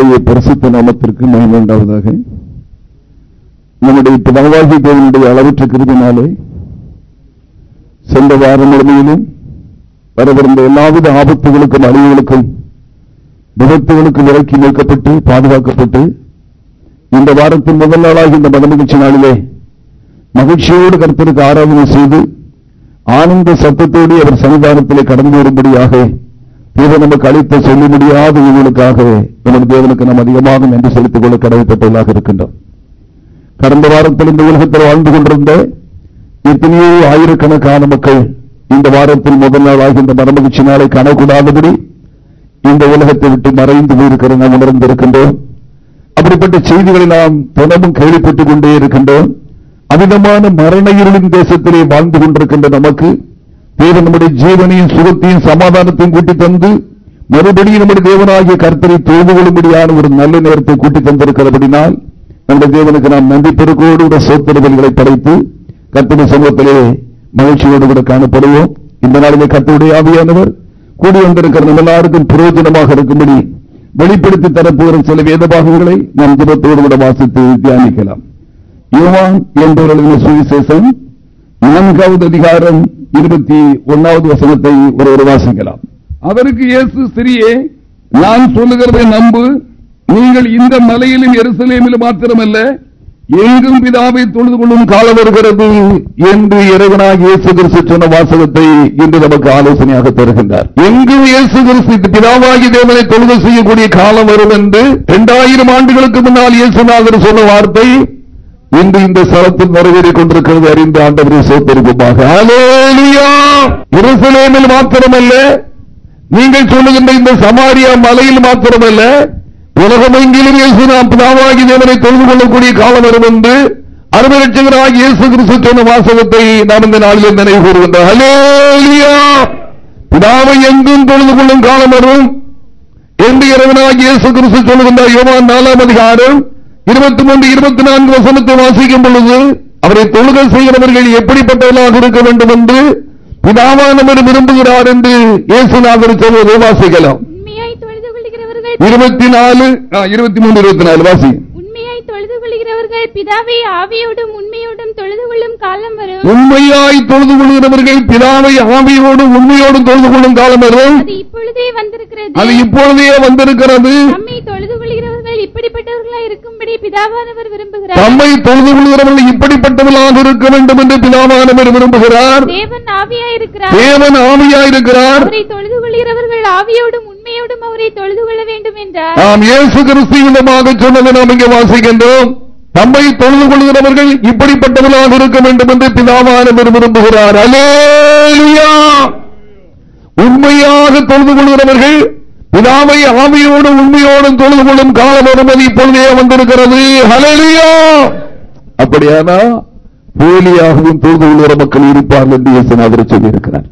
தேவனுடைய பரிசுத்த நாமத்திற்கு மகிமை உண்டாவதாக. நம்முடைய பிதாவாகி தேவனுடைய அளவற்ற கிருதினாலே சென்ற வாரம் முழுமையிலும் வரவிருந்த எல்லாவித ஆபத்துகளுக்கும் அழிவுகளுக்கும் விபத்துகளுக்கும் விலக்கி நிற்கப்பட்டு பாதுகாக்கப்பட்டு இந்த வாரத்தின் முதல் நாளாக இந்த மத நிகழ்ச்சி நாளிலே மகிழ்ச்சியோடு கருத்தருக்கு ஆராதனை செய்து ஆனந்த சத்தத்தோடு அவர் சன்னிதானத்திலே கடந்து வரும்படியாக தேவன் நமக்கு அளித்த சொல்ல முடியாத இவர்களுக்காக நமது தேவனுக்கு நாம் அதிகமாக நன்றி செலுத்திக் கொள்ள கடமைப்பட்டவர்களாக இருக்கின்றோம். கடந்த வாரத்தில் இந்த உலகத்தில் வாழ்ந்து கொண்டிருந்த எத்தனையோ ஆயிரக்கணக்கான மக்கள் இந்த வாரத்தில் முதல் நாளாக இந்த மரமகிழ்ச்சி நாளை காணக்கூடாதபடி இந்த உலகத்தை விட்டு மறைந்து போயிருக்கிற நாம் உணர்ந்திருக்கின்றோம். அப்படிப்பட்ட செய்திகளை நாம் தினமும் கேள்விப்பட்டுக் கொண்டே இருக்கின்றோம். அமிதமான மரண இருளின் தேசத்திலே வாழ்ந்து கொண்டிருக்கின்ற நமக்கு தேவன் நம்முடைய ஜீவனையும் சுகத்தையும் சமாதானத்தையும் கூட்டி தந்து மறுபடியும் நம்முடைய தேவனாகிய கர்த்தரை தோல்வி கொள்ளும்படியான ஒரு நல்ல நேரத்தை கூட்டி தந்திருக்கிறபடினால் நம்முடைய தேவனுக்கு நாம் நன்றி பெருக்கோடு கூட சோத்திரவல்களை படைத்து கர்த்தனை சமூகத்திலே மகிழ்ச்சியோடு கூட காணப்படுவோம். இந்த நாளிலே கர்த்தருடைய ஆவியானவர் கூடி வந்திருக்கிற நம்ம எல்லாருக்கும் பிரயோஜனமாக இருக்கும்படி வெளிப்படுத்தி தரப்போகிற சில வேத பாகங்களை நாம் ஜபத்தோடு கூட வாசித்து தியானிக்கலாம். யுவான் என்பவர்களின் சுவிசேஷம் நான்காவது அதிகாரம் இருபத்தி ஒன்னாவது வசனத்தை ஒருவர் வாசிக்கலாம். அவருக்கு இயேசு சிறியே நான் சொல்லுகிறதை நம்பு. நீங்கள் இந்த மலையிலும் எருசலேமிலும் மாத்திரமல்ல எங்கும் பிதாவை தொழுது கொள்ளும் காலம் வருகிறது என்று இறைவனாக இயேசு கிறிஸ்து சொன்ன வாசகத்தை இன்று நமக்கு ஆலோசனையாக தருகின்றார். எங்கும் இயேசு கிறிஸ்து பிதாவாகி தேவனை தொழுது செய்யக்கூடிய காலம் வரும் என்று இரண்டாயிரம் ஆண்டுகளுக்கு முன்னால் இயேசுநாதர் சொன்ன வார்த்தை இன்று இந்த ஸ்தலத்தில் நிறைவேறிக் கொண்டிருக்கிறது அறிந்து ஆண்டவரை சோத்தரிப்புமாக எருசலேமில் மாத்திரமல்ல நீங்கள் சொல்லுகின்ற இந்த சமாரியா மலையில் மாத்திரமல்ல உலகமெங்கிலும் இயேசு நாம் பிதாவாகி தேவனை தொழுது கொள்ளக்கூடிய காலம் வரும் என்று அருமை லட்சகராக இயேசு கிறிஸ்து சொன்ன வாசகத்தை நாம் இந்த நாளில் நினைவு கூறுகின்றோம். பிதாவை எங்கும் தொழுது கொள்ளும் காலம் வரும் என்று இறைவனாக இயேசு கிறிஸ்து சொல்லுகின்றார். யோவான் நாலாம் அதிகாரம் இருபத்தி மூன்று இருபத்தி நான்கு வசனத்தை வாசிக்கும் பொழுது அவரை தொழுகை செய்கிறவர்கள் எப்படிப்பட்டவர்களாக இருக்க வேண்டும் என்று பிதாவானவர் விரும்புகிறார் என்று இயேசுநாதர் சொல்வதை வாசிக்கலாம். இருபத்தி நாலு இருபத்தி மூணு இருபத்தி நாலு வாசி. உண்மையாய் தொழுது கொள்கிறவர்கள் பிதாவை ஆவியோடும் உண்மையோடும் தொழுது கொள்ளும் காலம் வரும். உண்மையாய் தொழுது கொள்கிறவர்கள் பிதாவை ஆவியோடும் உண்மையோடும் தொழுது கொள்ளும் காலம் வரும். இப்பொழுதே வந்திருக்கிறது. அது இப்பொழுதே வந்திருக்கிறது. நம்மை தொழுது கொள்கிறவர்கள் இப்படிப்பட்டவர்களாய் இருக்கும்படி பிதாவானவர் விரும்புகிறார். தம்மை தொழுது கொள்கிறவர்கள் இப்படிப்பட்டவர்களாக இருக்க வேண்டும் என்று பிதாவானவர் விரும்புகிறார். தேவன் ஆவியாய் இருக்கிறார் தேவன் ஆவியாயிருக்கிறார். அவரை தொழுது கொள்கிறவர்கள் ஆவியோடும் உண்மையோடும் அவரை தொழுது கொள்ள வேண்டும் என்றார். நாம் இயேசு கிறிஸ்து விதமாக சொன்னதை நாம் இங்கே வாசிக்கின்றோம். தம்மை தொழுது கொள்கிறவர்கள் இப்படிப்பட்டவர்களாக இருக்க வேண்டும் என்று பிதாவானவர் விரும்புகிறார். அலேலுயா உண்மையாக தொழுது கொள்கிறவர்கள் பிதாவை ஆவியோடும் உண்மையோடும் தொழுது கொள்ளும் காலம் அனுமதி இப்பொழுதே வந்திருக்கிறது. ஹலேலுயா அப்படியானா போலியாகவும் தொழுது கொள்கிற மக்கள் இருப்பார்கள் என்று இயேசுநாதர் சொல்லியிருக்கிறார்.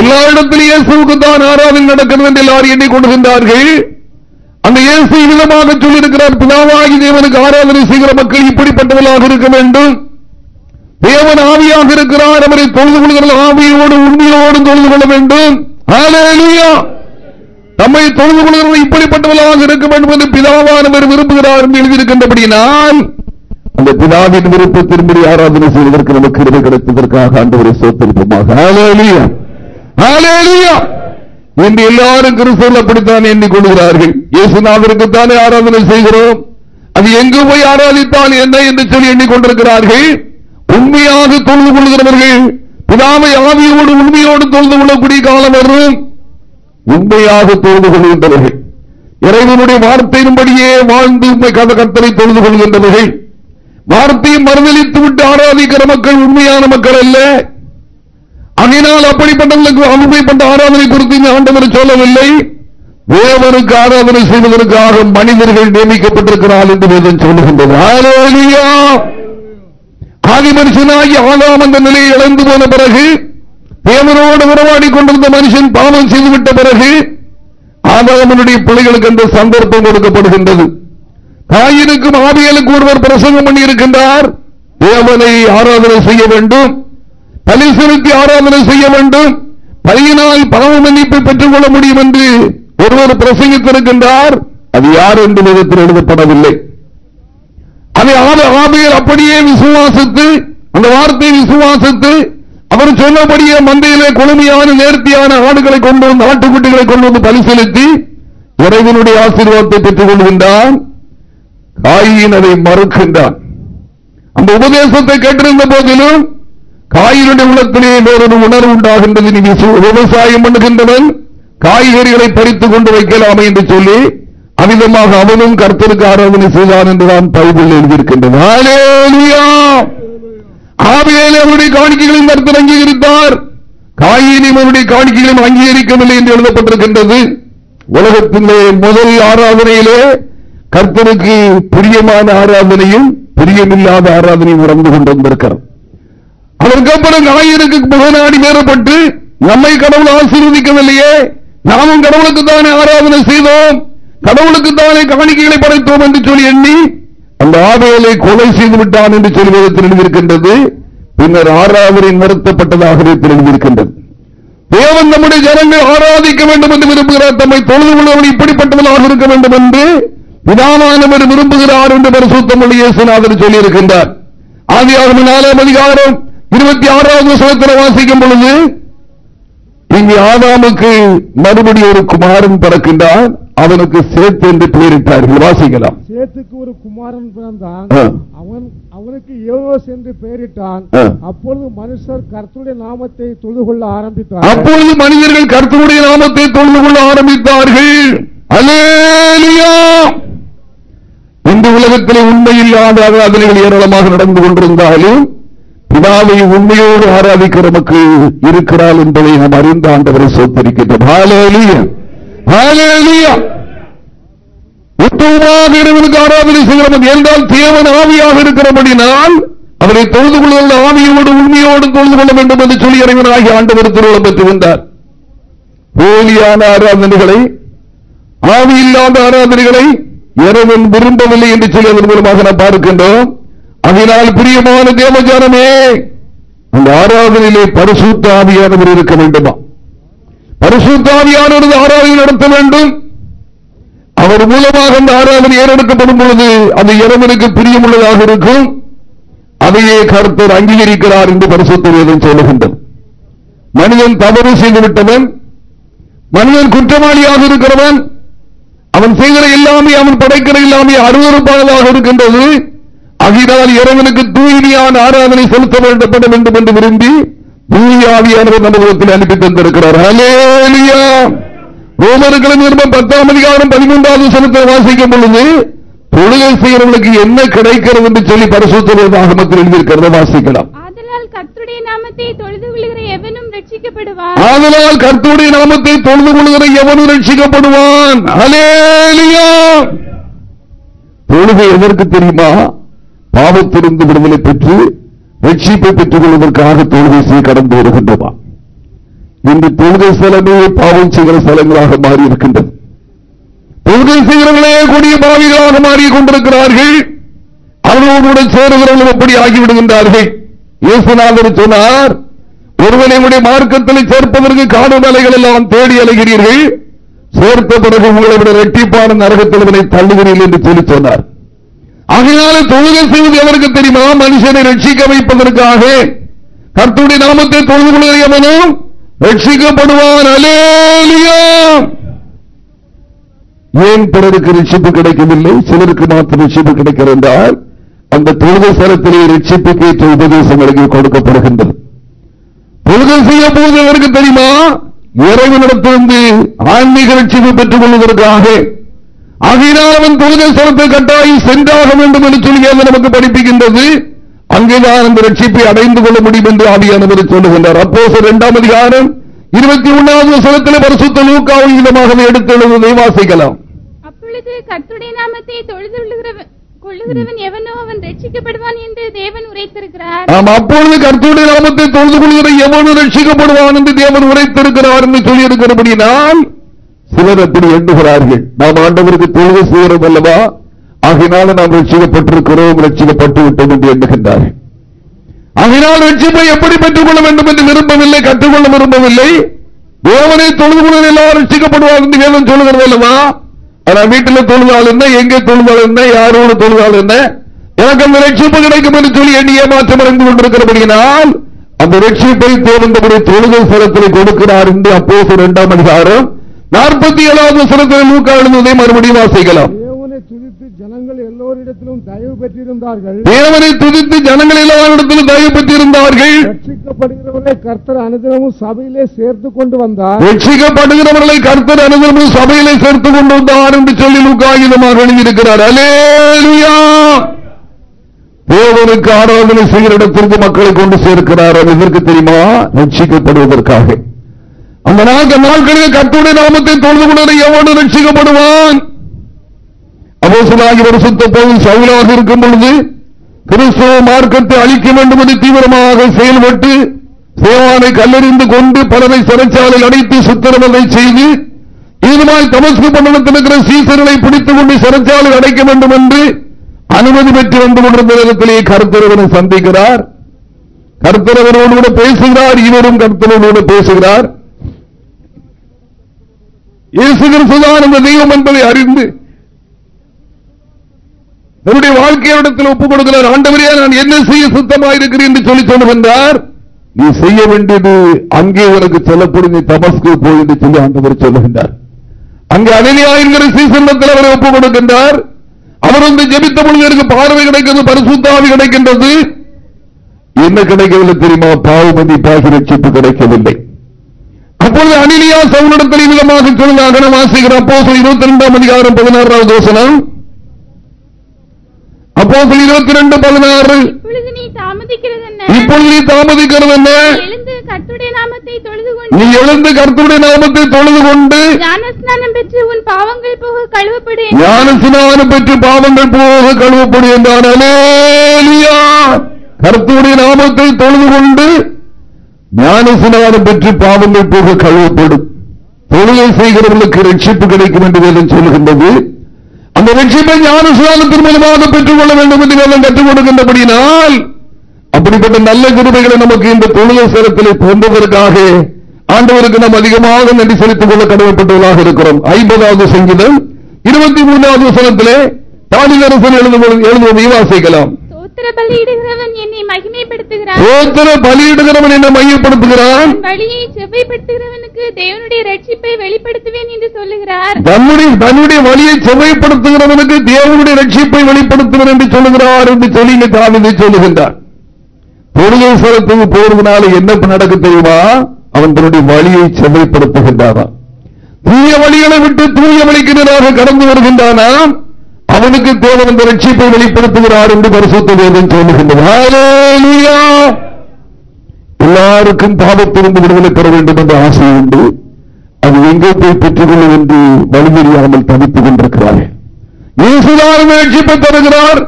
எல்லா இடத்திலும் இயேசுக்கு தான் ஆராதனை நடக்கிறது என்று எல்லாரும் எண்ணிக்கொண்டிருந்தார்கள். அந்த இயேசு விதமாக சொல்லியிருக்கிறார் பிதாவாகி தேவனுக்கு ஆராதனை செய்கிற மக்கள் இப்படிப்பட்டவர்களாக இருக்க வேண்டும். தேவன் ஆவியாக இருக்கிறார். அவரை தொழுது கொள்கிற ஆவியோடு உண்மையோடு தொழுது கொள்ள வேண்டும். தம்மை தொழுது கொள்கிறவர்கள் இப்படிப்பட்டவர்களாக இருக்க வேண்டும் என்று பிதாவானவர் விரும்புகிறார் என்று எழுதியிருக்கின்றபடியினால் அந்த பிதாவின் விருப்பத்தின்படி ஆராதனை செய்வதற்கு நமக்கு கிருபை கிடைத்ததற்காக ஆண்டவரை சோத்தரிப்போமாக. இன்று எல்லாரும் கிறிஸ்தவர்கள் அப்படித்தான் எண்ணிக்கொள்கிறார்கள். இயேசுநாதருக்குத்தானே ஆராதனை செய்கிறோம். அது எங்கு போய் ஆராதித்தால் என்ன என்று சொல்லி எண்ணிக்கொண்டிருக்கிறார்கள்? உண்மையாக தொழுது கொள்கிறவர்கள் பிதாவை ஆவியோடு உண்மையோடு தொழுது கொள்ளக்கூடிய காலம் வரும். உண்மையாக தொழுது கொள்கின்றவர்கள். இறைவனுடைய வார்த்தையின்படியே வாழ்ந்து உண்மை கத கத்தரை தொழுது கொள்கின்றவர்கள். வார்த்தையை மறுதளித்து விட்டு ஆராதிக்கிற மக்கள் உண்மையான மக்கள் அல்ல. அதனால் அப்படிப்பட்டவர்களுக்கு அனுமைப்பட்ட ஆராதனை குறித்து இந்த ஆண்டவர் சொல்லவில்லை. தேவனுக்கு ஆராதனை செய்வதற்காக மனிதர்கள் நியமிக்கப்பட்டிருக்கிறார் என்று வேதம் சொல்லுகின்றது. ஆதி மனுஷனாகி ஆதாம் அந்த நிலையை இழந்து போன பிறகு தேவனோடு உறவாடி கொண்டிருந்த மனுஷன் பாவம் செய்துவிட்ட பிறகு ஆதாமனுடைய பிள்ளைகளுக்கு அந்த சந்தர்ப்பம் கொடுக்கப்படுகின்றது. தாயினுக்கும் ஆவியலுக்கு ஒருவர் பிரசங்கம் பண்ணி இருக்கின்றார் தேவனை ஆராதனை செய்ய வேண்டும். பலி செலுத்தி ஆராதனை செய்ய வேண்டும். பலியினால் பாவ மன்னிப்பை பெற்றுக் கொள்ள முடியும் என்று ஒருவர் பிரசங்கித்திருக்கின்றார். அது யார் என்று விதத்தில் எழுதப்படவில்லை. அதை ஆபையர் அப்படியே விசுவாசித்து அந்த வார்த்தையை விசுவாசித்து அவர் சொன்னபடியே மந்தையிலே கொழுமையான நேர்த்தியான ஆடுகளை கொண்டு வந்து ஆட்டுக்குட்டிகளை கொண்டு வந்து பரிசீலித்து இறைவனுடைய ஆசீர்வாதத்தை பெற்றுக் கொள்கின்றான் காயின் அதை மறுக்கின்றான். அந்த உபதேசத்தை கேட்டிருந்த போதிலும் காயினுடைய உள்ளத்திலே வேறொரு உணர்வு உண்டாகின்றது. நீ விவசாயம் பண்ணுகின்றவன் காய்கறிகளை பறித்துக் கொண்டு வைக்கலாமே என்று சொல்லி அமிதமாக அவனும் கர்த்தருக்கு ஆராதனை செய்தான் என்றுதான் பைபிள் எழுதியிருக்கின்றது அவருடைய காணிக்கைகளையும் கருத்தர் அங்கீகரித்தார் காயினி அவருடைய காணிக்கைகளையும் அங்கீகரிக்கவில்லை என்று எழுதப்பட்டிருக்கின்றது. உலகத்திலே முதல் ஆராதனையிலே கர்த்தருக்கு பிரியமான ஆராதனையும் பிரியமில்லாத ஆராதனையும் நடந்து கொண்டிருக்கிறது அதற்கப்புறம் காயினுக்கு முகநாடி மேறப்பட்டு நம்மை கடவுள் ஆசீர்வதிக்கவில்லையே நாமும் கடவுளுக்கு தானே ஆராதனை செய்தோம் கடவுளுக்கு தானே காணிக்கைகளை படைத்தோம் என்று சொல்லி எண்ணி அந்த ஆவேலை கொலை செய்து விட்டான் என்று சொல்வதற்கு எழுதியிருக்கின்றது. பின்னர் ஆறாவரை நிறுத்தப்பட்டதாகவே எழுதியிருக்கின்றது தேவன் நம்முடைய ஜனங்கள் ஆராதிக்க வேண்டும் என்று விரும்புகிறார். தம்மை தொழுது கொள்வர்கள் இப்படிப்பட்டவர்களாக இருக்க வேண்டும் என்று விதானவர் விரும்புகிறார் என்று பரிசுத்தம் இயேசுநாதர் சொல்லியிருக்கின்றார். ஆதியாக நாலாம் அதிகாரம் இருபத்தி ஆறாவது சுகத்தில் வாசிக்கும் பொழுது இங்கு ஆதாமுக்கு மறுபடி ஒரு குமாரன் பிறக்கின்றான். அவனுக்கு சேத்து என்று பெயரிட்டார்கள். வாசிக்கலாம். சேத்துக்கு ஒரு குமாரன் பிறந்தான். அவன் அவனுக்கு யோஸ் என்று பெயரிட்டான். அப்பொழுது மனுஷர் கர்த்தருடைய நாமத்தை தொழுது கொள்ள ஆரம்பித்தார் அப்பொழுது மனிதர்கள் கர்த்தருடைய நாமத்தை தொழுது கொள்ள ஆரம்பித்தார்கள். அலேலியா இந்த உலகத்தில் உண்மையில்லாத ஆராதனைகள் ஏராளமாக நடந்து கொண்டிருந்தாலும் பிதாவை உண்மையோடு ஆராதிக்க நமக்கு இருக்கிறாள் என்பதை நாம் அறிந்த ஆண்டவரை சொத்திருக்கின்றோம். உத்தவமாக இறைவனுக்கு ஆராதனை செய்கிறோம் என்றால் தேவன் ஆவியாக இருக்கிறபடினால் அவரை தொழுது கொள்ள ஆவியோடு உண்மையோடு தொழுது கொள்ள வேண்டும் என்று சொல்லி இறைவனாகி ஆண்டவர் திருவிழம் பெற்று வந்தார். போலியான ஆராதனைகளை ஆவி இல்லாத ஆராதனைகளை இறைவன் விரும்பவில்லை என்று சொல்லி அதன் மூலமாக நாம் பார்க்கின்றோம். அதனால் பிரியமான தேவஜானமே அந்த ஆராதனையிலே பரிசுத்த ஆவியானவர் இருக்க வேண்டுமா? பரிசுத்தாவியானவரது ஆராதனை நடத்த வேண்டும். அவர் மூலமாக அந்த ஆராதனை ஏறெடுக்கப்படும் பொழுது அந்த இறைவனுக்கு பிரியமுள்ளதாக இருக்கும். அதையே கருத்தர் அங்கீகரிக்கிறார் என்று பரிசுத்த வேதம் சொல்லுகின்றது. மனிதன் தவறு செய்துவிட்டவன் மனிதன் குற்றவாளியாக இருக்கிறவன் அவன் செய்கிற எல்லாமே அவன் படைக்கிற எல்லாமே அருவறுப்பாளராக இருக்கின்றது. அதனால் இறைவனுக்கு தூய்மையான ஆராதனை செலுத்த வேண்டப்பட வேண்டும் என்று விரும்பி தூயாவியானவர் நம்ம அனுப்பி தந்திருக்கிறார். ரோமர்களின் நிருபம் பத்தாம் அதிகாரம் பதிமூன்றாவது சனத்தை வாசிக்கும் பொழுது தொழுகை செய்யறவர்களுக்கு என்ன கிடைக்கிறது என்று சொல்லி பரிசுத்தம் ஆகமத்தில் எழுதியிருக்கிறத வாசிக்கலாம். ஆதலால் கர்த்துடைய நாமத்தை தொழுது கொள்கிற எவனும் ரட்சிக்கப்படுவான். ஆதலால் கர்த்துடைய நாமத்தை தொழுது கொள்கிற எவனும் ரட்சிக்கப்படுவான். அலேலியா தொழுகை எதற்கு தெரியுமா? பாவத்திலிருந்து விடுதலை பெற்று ரட்சிப்பை பெற்றுக் கொள்வதற்காக தொழுகை கடந்து வருகின்றதா இன்று தொழுகை ஸ்தலமே பாவம் செய்கிற ஸ்தலங்களாக மாறி இருக்கின்றது தொழுகை செய்கிறவர்களே கூடிய பாவிகளாக மாறிக் கொண்டிருக்கிறார்கள் அவர்களோடு சேருகிறவர்கள் எப்படி ஆகிவிடுகின்றார்கள்? இயேசுநாதர் சொன்னார் ஒருவனையுடைய மார்க்கத்தில் சேர்ப்பதற்கு காடு அலைகள் எல்லாம் தேடி அலைகிறீர்கள். சேர்த்த பிறகு உங்களை விட ரெட்டிப்பான நரகத்தில் தள்ளுகிறீர்கள் என்று சொல்லி சொன்னார். ஆகையால தொழுகை செய்வது எவருக்கு தெரியுமா? மனுஷனை ரட்சிக்க வைப்பதற்காக. கர்த்துடைய நாமத்தை தொழுது கொள்கிற ரட்சிக்கப்படுவான். அலேலியா ஏன் பிறருக்கு ரட்சிப்பு கிடைக்கவில்லை? சிலருக்கு மாத்திரம் ரட்சிப்பு கிடைக்கிறது என்றால் அந்த தொழுகை ஸ்தலத்திலே ரட்சிப்புக்கு ஏற்ற உபதேசங்களுக்கு கொடுக்கப்படுகின்றது. தொழுகை செய்ய போது அவருக்கு தெரியுமா? இறைவனிடத்திலிருந்து ஆன்மீக ரட்சிப்பு பெற்றுக் கொள்வதற்காக. ஆகையினால் அவன் தொழுகை ஸ்தலத்தை கட்டாயி சென்றாக வேண்டும் என்று சொல்லி நமக்கு படிப்புகின்றது அங்கேதான் அந்த ரட்சிப்பை அடைந்து கொள்ள முடியும் என்று ஆவியானவர் சொல்லுகின்றார். அப்போ இரண்டாம் அதிகாரம் இருபத்தி ஒன்னாவது வசனத்தில் பரிசுத்த லூக்காவும் விதமாக எடுத்து எழுதுவதை வாசிக்கலாம். அப்பொழுது கர்த்துடைய நாமத்தை தொழுது கொள்ளுகிறவன் எவனோ அவன் ரட்சிக்கப்படுவான் என்று தேவன் உரைத்திருக்கிறார். ஆம் அப்பொழுது கர்த்துடைய நாமத்தை தொழுது கொள்கிற எவனும் ரட்சிக்கப்படுவான் என்று தேவன் உரைத்திருக்கிறார் என்று சொல்லியிருக்கிறபடினால் சிலர் அப்படி எண்ணுகிறார்கள். நாம் ஆண்டவருக்கு தொழுகை செய்கிறோம் அல்லவா? ஆகினால நாம் ரட்சிக்கப்பட்டிருக்கிறோம் ரட்சிக்கப்பட்டு விட்டோம் என்று எண்ணுகின்றார்கள். ஆகினால் ரட்சிப்பை எப்படி பெற்றுக் கொள்ள வேண்டும் என்று விரும்பவில்லை கற்றுக்கொள்ள விரும்பவில்லை? தேவனை தொழுது கொள்ள எல்லாரும் ரட்சிக்கப்படுவார் என்று வேதம் சொல்லுகிறது அல்லவா? ஆனா வீட்டில் தொழுதால் என்ன? எங்கே தொழுதால் என்ன? யாரோடு தொழுதால் என்ன? எனக்கு அந்த ரட்சிப்பு கிடைக்கும் என்று சொல்லி எண்ணி ஏமாற்றம் அடைந்து கொண்டிருக்கிறபடியினால் அந்த ரட்சிப்பை தேவந்தபடி தொழுகை ஸ்தலத்தில் கொடுக்கிறார் என்று அப்போது இரண்டாம் அதிகாரம் நாற்பத்தி ஏழாவது சிலத்தில் லூக்கா எழுதுவதை மறுபடியும் வாசிக்கலாம். ஜனங்கள் எல்லோரிடத்திலும் தயவு பெற்றிருந்தார்கள். தேவனை துதித்து ஜனங்கள் எல்லாரிடத்திலும் தயவு பெற்றிருந்தார்கள். ரட்சிக்கப்படுகிறவர்களை கர்த்தர் அனுதினமும் சபையிலே சேர்த்து கொண்டு வந்தார். ரட்சிக்கப்படுகிறவர்களை கர்த்தர் அனுதினமும் சபையிலே சேர்த்துக் கொண்டு வந்தார் என்று சொல்லி லூக்காயுதமாக எழுதியிருக்கிறார். அலேலுயா தேவனுக்கு ஆராதனை செய்கிற இடத்திற்கு மக்களை கொண்டு சேர்க்கிறார். அது எதற்கு தெரியுமா? ரட்சிக்கப்படுவதற்காக. அந்த நாட்க நாட்களில் கத்துடைய நாமத்தை தொழுது கொண்டு எவ்வளவு ரட்சிக்கப்படுவான். அவசராகி வருஷத்த போது சவுலாக இருக்கும் பொழுது கிறிஸ்தவ மார்க்கத்தை அழிக்க வேண்டும் என்று தீவிரமாக செயல்பட்டு சேவானை கல்லறிந்து கொண்டு பலரை சிறைச்சாலை அடைத்து சுத்திரவதை செய்து இதுமாய் தமஸ்கு பண்டனத்தில் இருக்கிற சீசர்களை பிடித்துக் கொண்டு சிறைச்சாலை அடைக்க வேண்டும் என்று அனுமதி பெற்று வந்து கொண்டிருந்த நேரத்திலேயே கருத்தரவனை சந்திக்கிறார். கருத்தரவனோடு கூட பேசுகிறார். இவரும் கருத்தரவனோடு பேசுகிறார். இயேசுகிறிஸ்துதான் அந்த தெய்வம் என்பதை அறிந்து தன்னுடைய வாழ்க்கையிடத்தில் ஒப்புக் கொடுக்கிறார் ஆண்டவரையா நான் என்ன செய்ய சுத்தமாக இருக்கிறேன் என்று சொல்லி சொல்லுகின்றார் நீ செய்ய வேண்டியது அங்கே உனக்கு சொல்லப்படும் நீ தபஸ்கு போய் என்று சொல்லி ஆண்டவர் சொல்லுகின்றார். அங்கே அனனியா என்கிற சீசனத்தில் அவரை ஒப்புக் கொடுக்கின்றார் அவர் வந்து ஜெபித்த பொழுது பார்வை கிடைக்கிறது பரிசுத்தாவி கிடைக்கின்றது. என்ன கிடைக்கவில்லை தெரியுமா? பாவமதி பாகி ரட்சிப்பு கிடைக்கவில்லை. அப்பொழுது அனிலியா சவுனிடத்தில் விதமாக சொல்லுங்க வாசிக்கிற அப்போ இருபத்தி ரெண்டாம் அதிகாரம் பதினாறாவது வசனம். அப்போ இருபத்தி ரெண்டு பதினாறு. இப்பொழுது நீ தாமதிக்கிறது என்ன நீ எழுந்து கர்த்தருடைய நாமத்தை தொழுது கொண்டு ஞானஸ்நானம் பெற்று உன் பாவங்கள் போக கழுவப்படு ஞான ஸ்நானம் பெற்று பாவங்கள் போக அலேலியா கர்த்தருடைய நாமத்தை தொழுது கொண்டு ஞான ஸ்நானம் பெற்று பாவங்கள் போக கழுவப்படும். தொழிலை செய்கிறவர்களுக்கு ரட்சிப்பு கிடைக்கும் என்று வேதம் சொல்லுகின்றது. அந்த ரட்சிப்பை ஞான ஸ்நானத்தின் மூலமாக பெற்றுக் கொள்ள வேண்டும் என்று வேதம் கற்றுக் கொடுக்கின்றபடினால் அப்படிப்பட்ட நல்ல கிருபைகளை நமக்கு இந்த தொழிலை சிறத்தில் பொறுப்பதற்காக ஆண்டவருக்கு நாம் அதிகமாக நன்றி செலுத்திக் கொள்ள கடமைப்பட்டவர்களாக இருக்கிறோம். ஐம்பதாவது சங்கீதம் இருபத்தி மூன்றாவது வசனத்திலே தானிகரசன் எழுதுவதை வாசிக்கலாம். சோத்திர பலியிடுகிறவன் என்னை மகிமைப்படுத்துகிறான். சோத்திர பலியிடுகிறவன் என்ன மையப்படுத்துகிறான். தன் வழியை செவ்வைப்படுத்துகிறவனுக்கு தேவனுடைய ரட்சிப்பை வெளிப்படுத்துவேன் என்று சொல்லுகிறார். தன்னுடைய தன்னுடைய வழியை செவ்வைப்படுத்துகிறவனுக்கு தேவனுடைய ரட்சிப்பை வெளிப்படுத்துவர் என்று சொல்லுகிறார் என்று சொல்லி தாவிதை சொல்லுகின்றார். தொழுகை ஸ்தலத்துக்கு போறதுனால என்ன நடக்க தெரியுமா? அவன் தன்னுடைய வழியை செவ்வைப்படுத்துகின்றானாம் தூய வழிகளை விட்டு தூய வழிக்கு நேராக கடந்து வருகின்றானாம் அவனுக்கு தேவன் அந்த ரட்சிப்பை வெளிப்படுத்துகிறார் என்று பரிசுத்த வேதம் சொல்லுகின்றது. எல்லாருக்கும் பாவத்திலிருந்து விடுதலை பெற வேண்டும் என்ற ஆசை உண்டு. அது எங்கே போய் பெற்றுக்கொள்ளும் என்று வழிமறியாமல் தவித்துக் கொண்டிருக்கிறார்கள். இயேசுதான் ரட்சிப்பை தருகிறார்.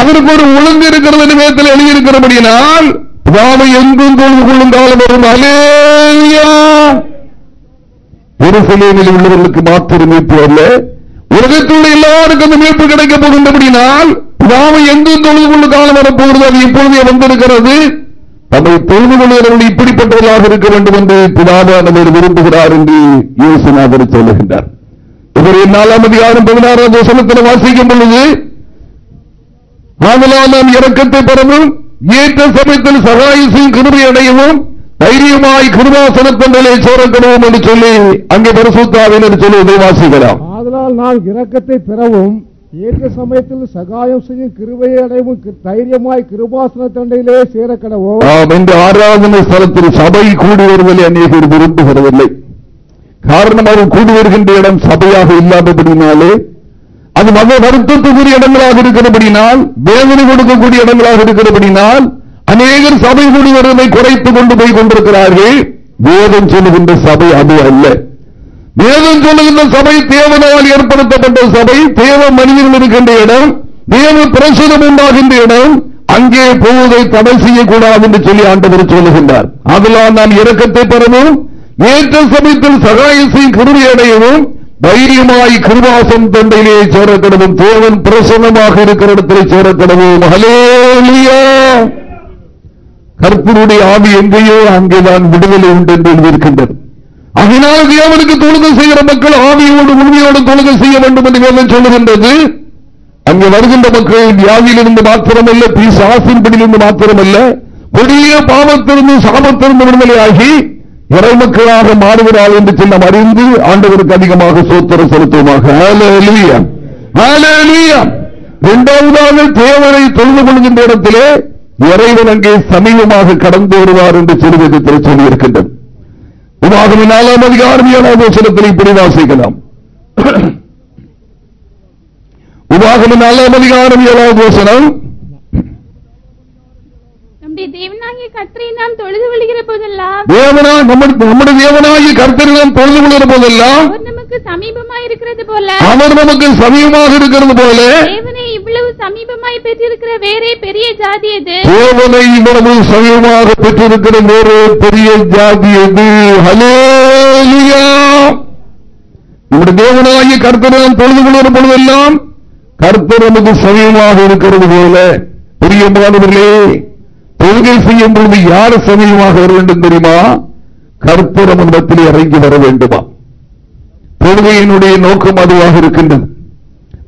அதற்கு ஒரு ஒழுங்கு இருக்கிறது வேதத்தில் எழுதியிருக்கிறபடியினால் பிதாவை எங்கும் தொழுது கொள்ளும் காலம் வரும் அலேலியா எருசலேமில் உள்ளவர்களுக்கு மாத்திரம் அல்ல உலகத்தில் உள்ள எல்லாருக்கும் அந்த மீட்பு கிடைக்கப் போகின்றபடினால் பிதாவை எங்கும் தொழுது கொண்டு காலம் வரப்போகிறது அது இப்பொழுதே வந்திருக்கிறது. தம்மை தொழுது கொள்வதர்கள் இப்படிப்பட்டவர்களாக இருக்க வேண்டும் என்று பிதாவானவர் விரும்புகிறார் என்று இயேசுநாதர் சொல்லுகின்றார். இவர் நாலாம் அதிகாரம் பதினாறாம் வசனத்தில் வாசிக்கும் பொழுது ஆதலால் நாம் இறக்கத்தை பெறவும் ஏற்ற சமயத்தில் சகாயசின் கிருபை அடையவும் தைரியமாய் கிருபாசனத்தங்களை சேரக்கணும் என்று சொல்லி அங்கே பரிசுத்தாவின் என்று சொல்லுவதை வாசிக்கலாம். அதனால் நான் இரக்கத்தை பெறவும் ஏற்ற சமயத்தில் சகாயம் செய்யும் கிருபையை அடையவும் தைரியமாய் கிருபாசன தண்டையிலே சேர கடவோம் இந்த என்று ஆராதனை ஸ்தலத்தில் சபை கூடி வருவதை அநேகர் விரும்புகிறதில்லை. காரணம் அவர் கூடி வருகின்ற இடம் சபையாக இல்லாதபடினாலே அது மத வருத்தத்துக்குரிய இடங்களாக இருக்கிறபடினால் வேதனை கொடுக்கக்கூடிய இடங்களாக இருக்கிறபடினால் அநேகர் சபை கூடி வருவதை குறைத்துக் கொண்டு போய் கொண்டிருக்கிறார்கள். வேதம் சொல்லுகின்ற சபை அது அல்ல. வேதம் சொல்லுகின்ற சபை தேவனால் ஏற்படுத்தப்பட்ட சபை தேவ மனிதர்கள் இருக்கின்ற இடம் தேவ பிரசுரம் உண்டாகின்ற இடம் அங்கே போவதை தடை செய்யக்கூடாது என்று சொல்லி ஆண்டவர் சொல்லுகின்றார். அதனால் நான் இறக்கத்தை பெறவும் ஏற்ற சமயத்தில் சகாயத்தை கிருமி அடையவும் தைரியமாய் கிருவாசம் தண்டையிலே சேரக்கடவும் தேவன் பிரசன்னமாக இருக்கிற இடத்திலே சேரக்கடவும். ஹலேலியா கற்பனுடைய ஆவி எங்கேயோ அங்கேதான் விடுதலை உண்டு என்று எழுதியிருக்கின்றது. அதனால் தேவனுக்கு தொழுகை செய்கிற மக்கள் ஆவியோடு உண்மையோடு தொழுகை செய்ய வேண்டும் என்று வேதம் சொல்லுகின்றது. அங்கே வருகின்ற மக்கள் வியாதியிலிருந்து மாத்திரமல்ல பிசாசின்படியிலிருந்து மாத்திரமல்ல கொடிய பாவத்திலிருந்து சாபத்திலிருந்து விடுதலையாகி இறைமக்களாக மாறுகிறாள் என்று சின்னம் அறிந்து ஆண்டவருக்கு அதிகமாக சோத்திரம் செலுத்துவோமாக. இரண்டாவதாக தேவனை தொழுது கொள்கின்ற இடத்திலே இறைவன் அங்கே சமீபமாக கடந்து வருவார் என்று சிறுவதத்தில் சொல்லியிருக்கின்றது. உமாகமி நாலாம் அதிகாரம் ஏழாவது வசனத்தில் இப்படி வாசிக்கலாம். உபாகமி நாலாம் அதிகாரம் ஏழாவது வசனம் தேவனாகிய கர்த்தரை நாம் தொழுது கொள்கிற போதெல்லாம் தேவனா நம்முடைய தேவனாகி கர்த்தரை நாம் தொழுது கொள்கிற போதெல்லாம் நமக்கு சமீபமாய் இருக்கிறது போல. அவர் நமக்கு சமீபமாக இருக்கிறது போல. தேவனை இவ்வளவு சமீபமாய் பெற்றிருக்கிற வேறே பெரிய ஜாதி எது? தேவனை இவ்வளவு சமீபமாக பெற்றிருக்கிற வேறு பெரிய ஜாதி எது? ஹலேலியா நம்முடைய தேவனாகிய கர்த்தரை நாம் தொழுது கொள்கிற பொழுதெல்லாம் கர்த்தர் நமக்கு சமீபமாக இருக்கிறது போல. பிரியமானவர்களே தொழுகை செய்யும் பொழுது யார் சமயமாக வர வேண்டும் தெரியுமா? கர்த்தர் மண்டலத்தில் இறங்கி வர வேண்டுமா? தொழுகையினுடைய நோக்கம் அதுவாக இருக்கின்றது.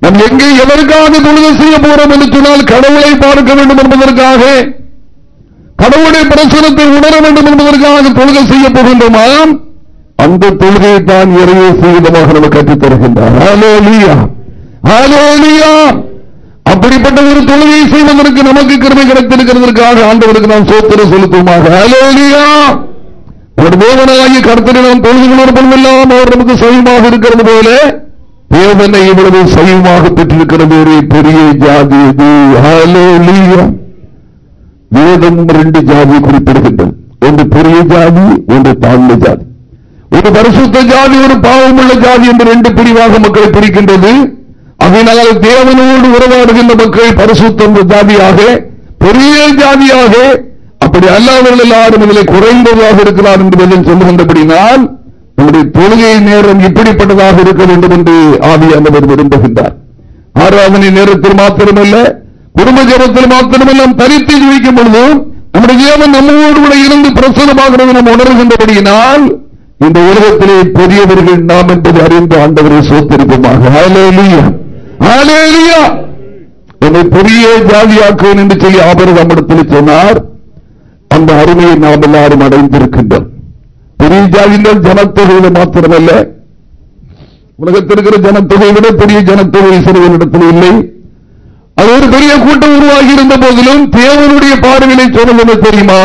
நாம் எங்கே எதற்காக தொழுகை செய்ய போறோம் என்று சொன்னால் கடவுளை பார்க்க வேண்டும் என்பதற்காக கடவுளுடைய பிரசுரத்தை உணர வேண்டும் என்பதற்காக தொழுகை செய்ய போகின்றோமாம். அந்த தொழுகையை தான் இறைய சீதமாக நம்ம கற்றுத் தருகின்றார். அப்படிப்பட்ட ஒரு தொழுகையை செய்வதற்கு நமக்கு கிருமை கிடைத்திருக்கிறதற்காக ஆண்டவருக்கு நாம் சோத்திர செலுத்துவோமாக. ஒரு தேவனாகி கருத்தரை நாம் தொழுதுகளோடு அவர் நமக்கு சைவமாக இருக்கிறது போல தேவனை இவ்வளவு சைவமாக பெற்றிருக்கிறது ஒரு பெரிய ஜாதி வேதம் ரெண்டு ஜாதி குறிப்பிடுகின்றன ஒன்று பெரிய ஜாதி ஒன்று தாழ்ந்த ஜாதி. ஒரு பரிசுத்த ஜாதி ஒரு பாவமுள்ள ஜாதி என்று ரெண்டு பிரிவாக மக்களை பிரிக்கின்றது. அதனால் தேவனோடு உறவாடுகின்ற மக்கள் பரிசுத்த ஜாதியாக பெரிய ஜாதியாக அப்படி அல்லாதவர்கள் எல்லாரும் இதில் குறைந்ததாக இருக்கிறார் என்று சொல்லுகின்றபடினால் நம்முடைய தொழுகை நேரம் இப்படிப்பட்டதாக இருக்க வேண்டும் என்று ஆவியானவர் விரும்புகின்றார். ஆராதனை நேரத்தில் மாத்திரமல்ல குடும்ப ஜபத்தில் மாத்திரமல்ல தரித்து ஜீவிக்கும் பொழுதும் நம்முடைய ஜீவன் நம்மோடு கூட இருந்து பிரசனமாகிறது நாம் உணர்கின்றபடியினால் இந்த உலகத்திலே பெரியவர்கள் நாம் என்பது அறிந்து ஆண்டவரை சோத்திருப்போமாக. என்னை பெரிய ஜாதியாக்குவேன் என்று சொல்லி ஆபரது அம்மிடத்தில் சொன்னார். அந்த அருமையை நாம் எல்லாரும் அடைந்திருக்கின்றோம். பெரிய ஜாதியினர் ஜனத்தொகையில மாத்திரமல்ல. உலகத்தில் இருக்கிற ஜனத்தொகையை விட பெரிய ஜனத்தொகை சிறுவனிடத்தில் இல்லை. அது ஒரு பெரிய கூட்டம் உருவாகி இருந்த போதிலும் தேவனுடைய பார்வையை சொன்னது தெரியுமா?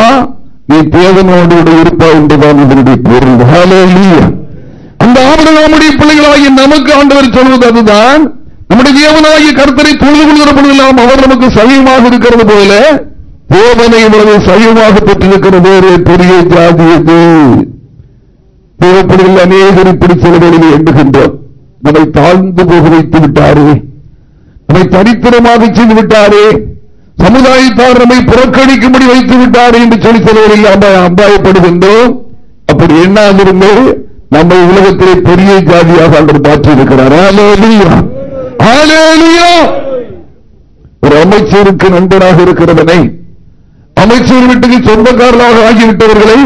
நீ தேவனோடு இருப்பா என்றுதான் இதனுடைய பொருள் அந்த ஆபரகாமுடைய பிள்ளைகளாகி நமக்கு ஆண்டவர் சொல்வது அதுதான். நம்முடைய தேவனாகிய கருத்தரை தொழுது கொள்கிற பொழுதெல்லாம் அவர் நமக்கு சமயமாக இருக்கிறது போல தேவனை இவ்வளவு சமயமாக பெற்றிருக்கிற வேறு பெரிய ஜாதி இது தேவைப்படுகிற அநேகர் இப்படி சிலவழில் எண்ணுகின்றோம். நம்மை தாழ்ந்து போக வைத்து விட்டாரே. நம்மை தரித்திரமாக செய்து விட்டாரே. சமுதாயத்தார் நம்மை புறக்கணிக்கும்படி வைத்து விட்டாரே என்று சொல்லி சிலவரில் அம்பாயப்படுகின்றோம் அப்படி எண்ணாதிருந்து நம்மை உலகத்திலே பெரிய ஜாதியாக அவர் மாற்றியிருக்கிறார். ஒரு அமைச்சருக்கு நண்பராக இருக்கிறவனை அமைச்சர் வீட்டுக்கு சொந்தக்காரர்களாக ஆகிவிட்டவர்களை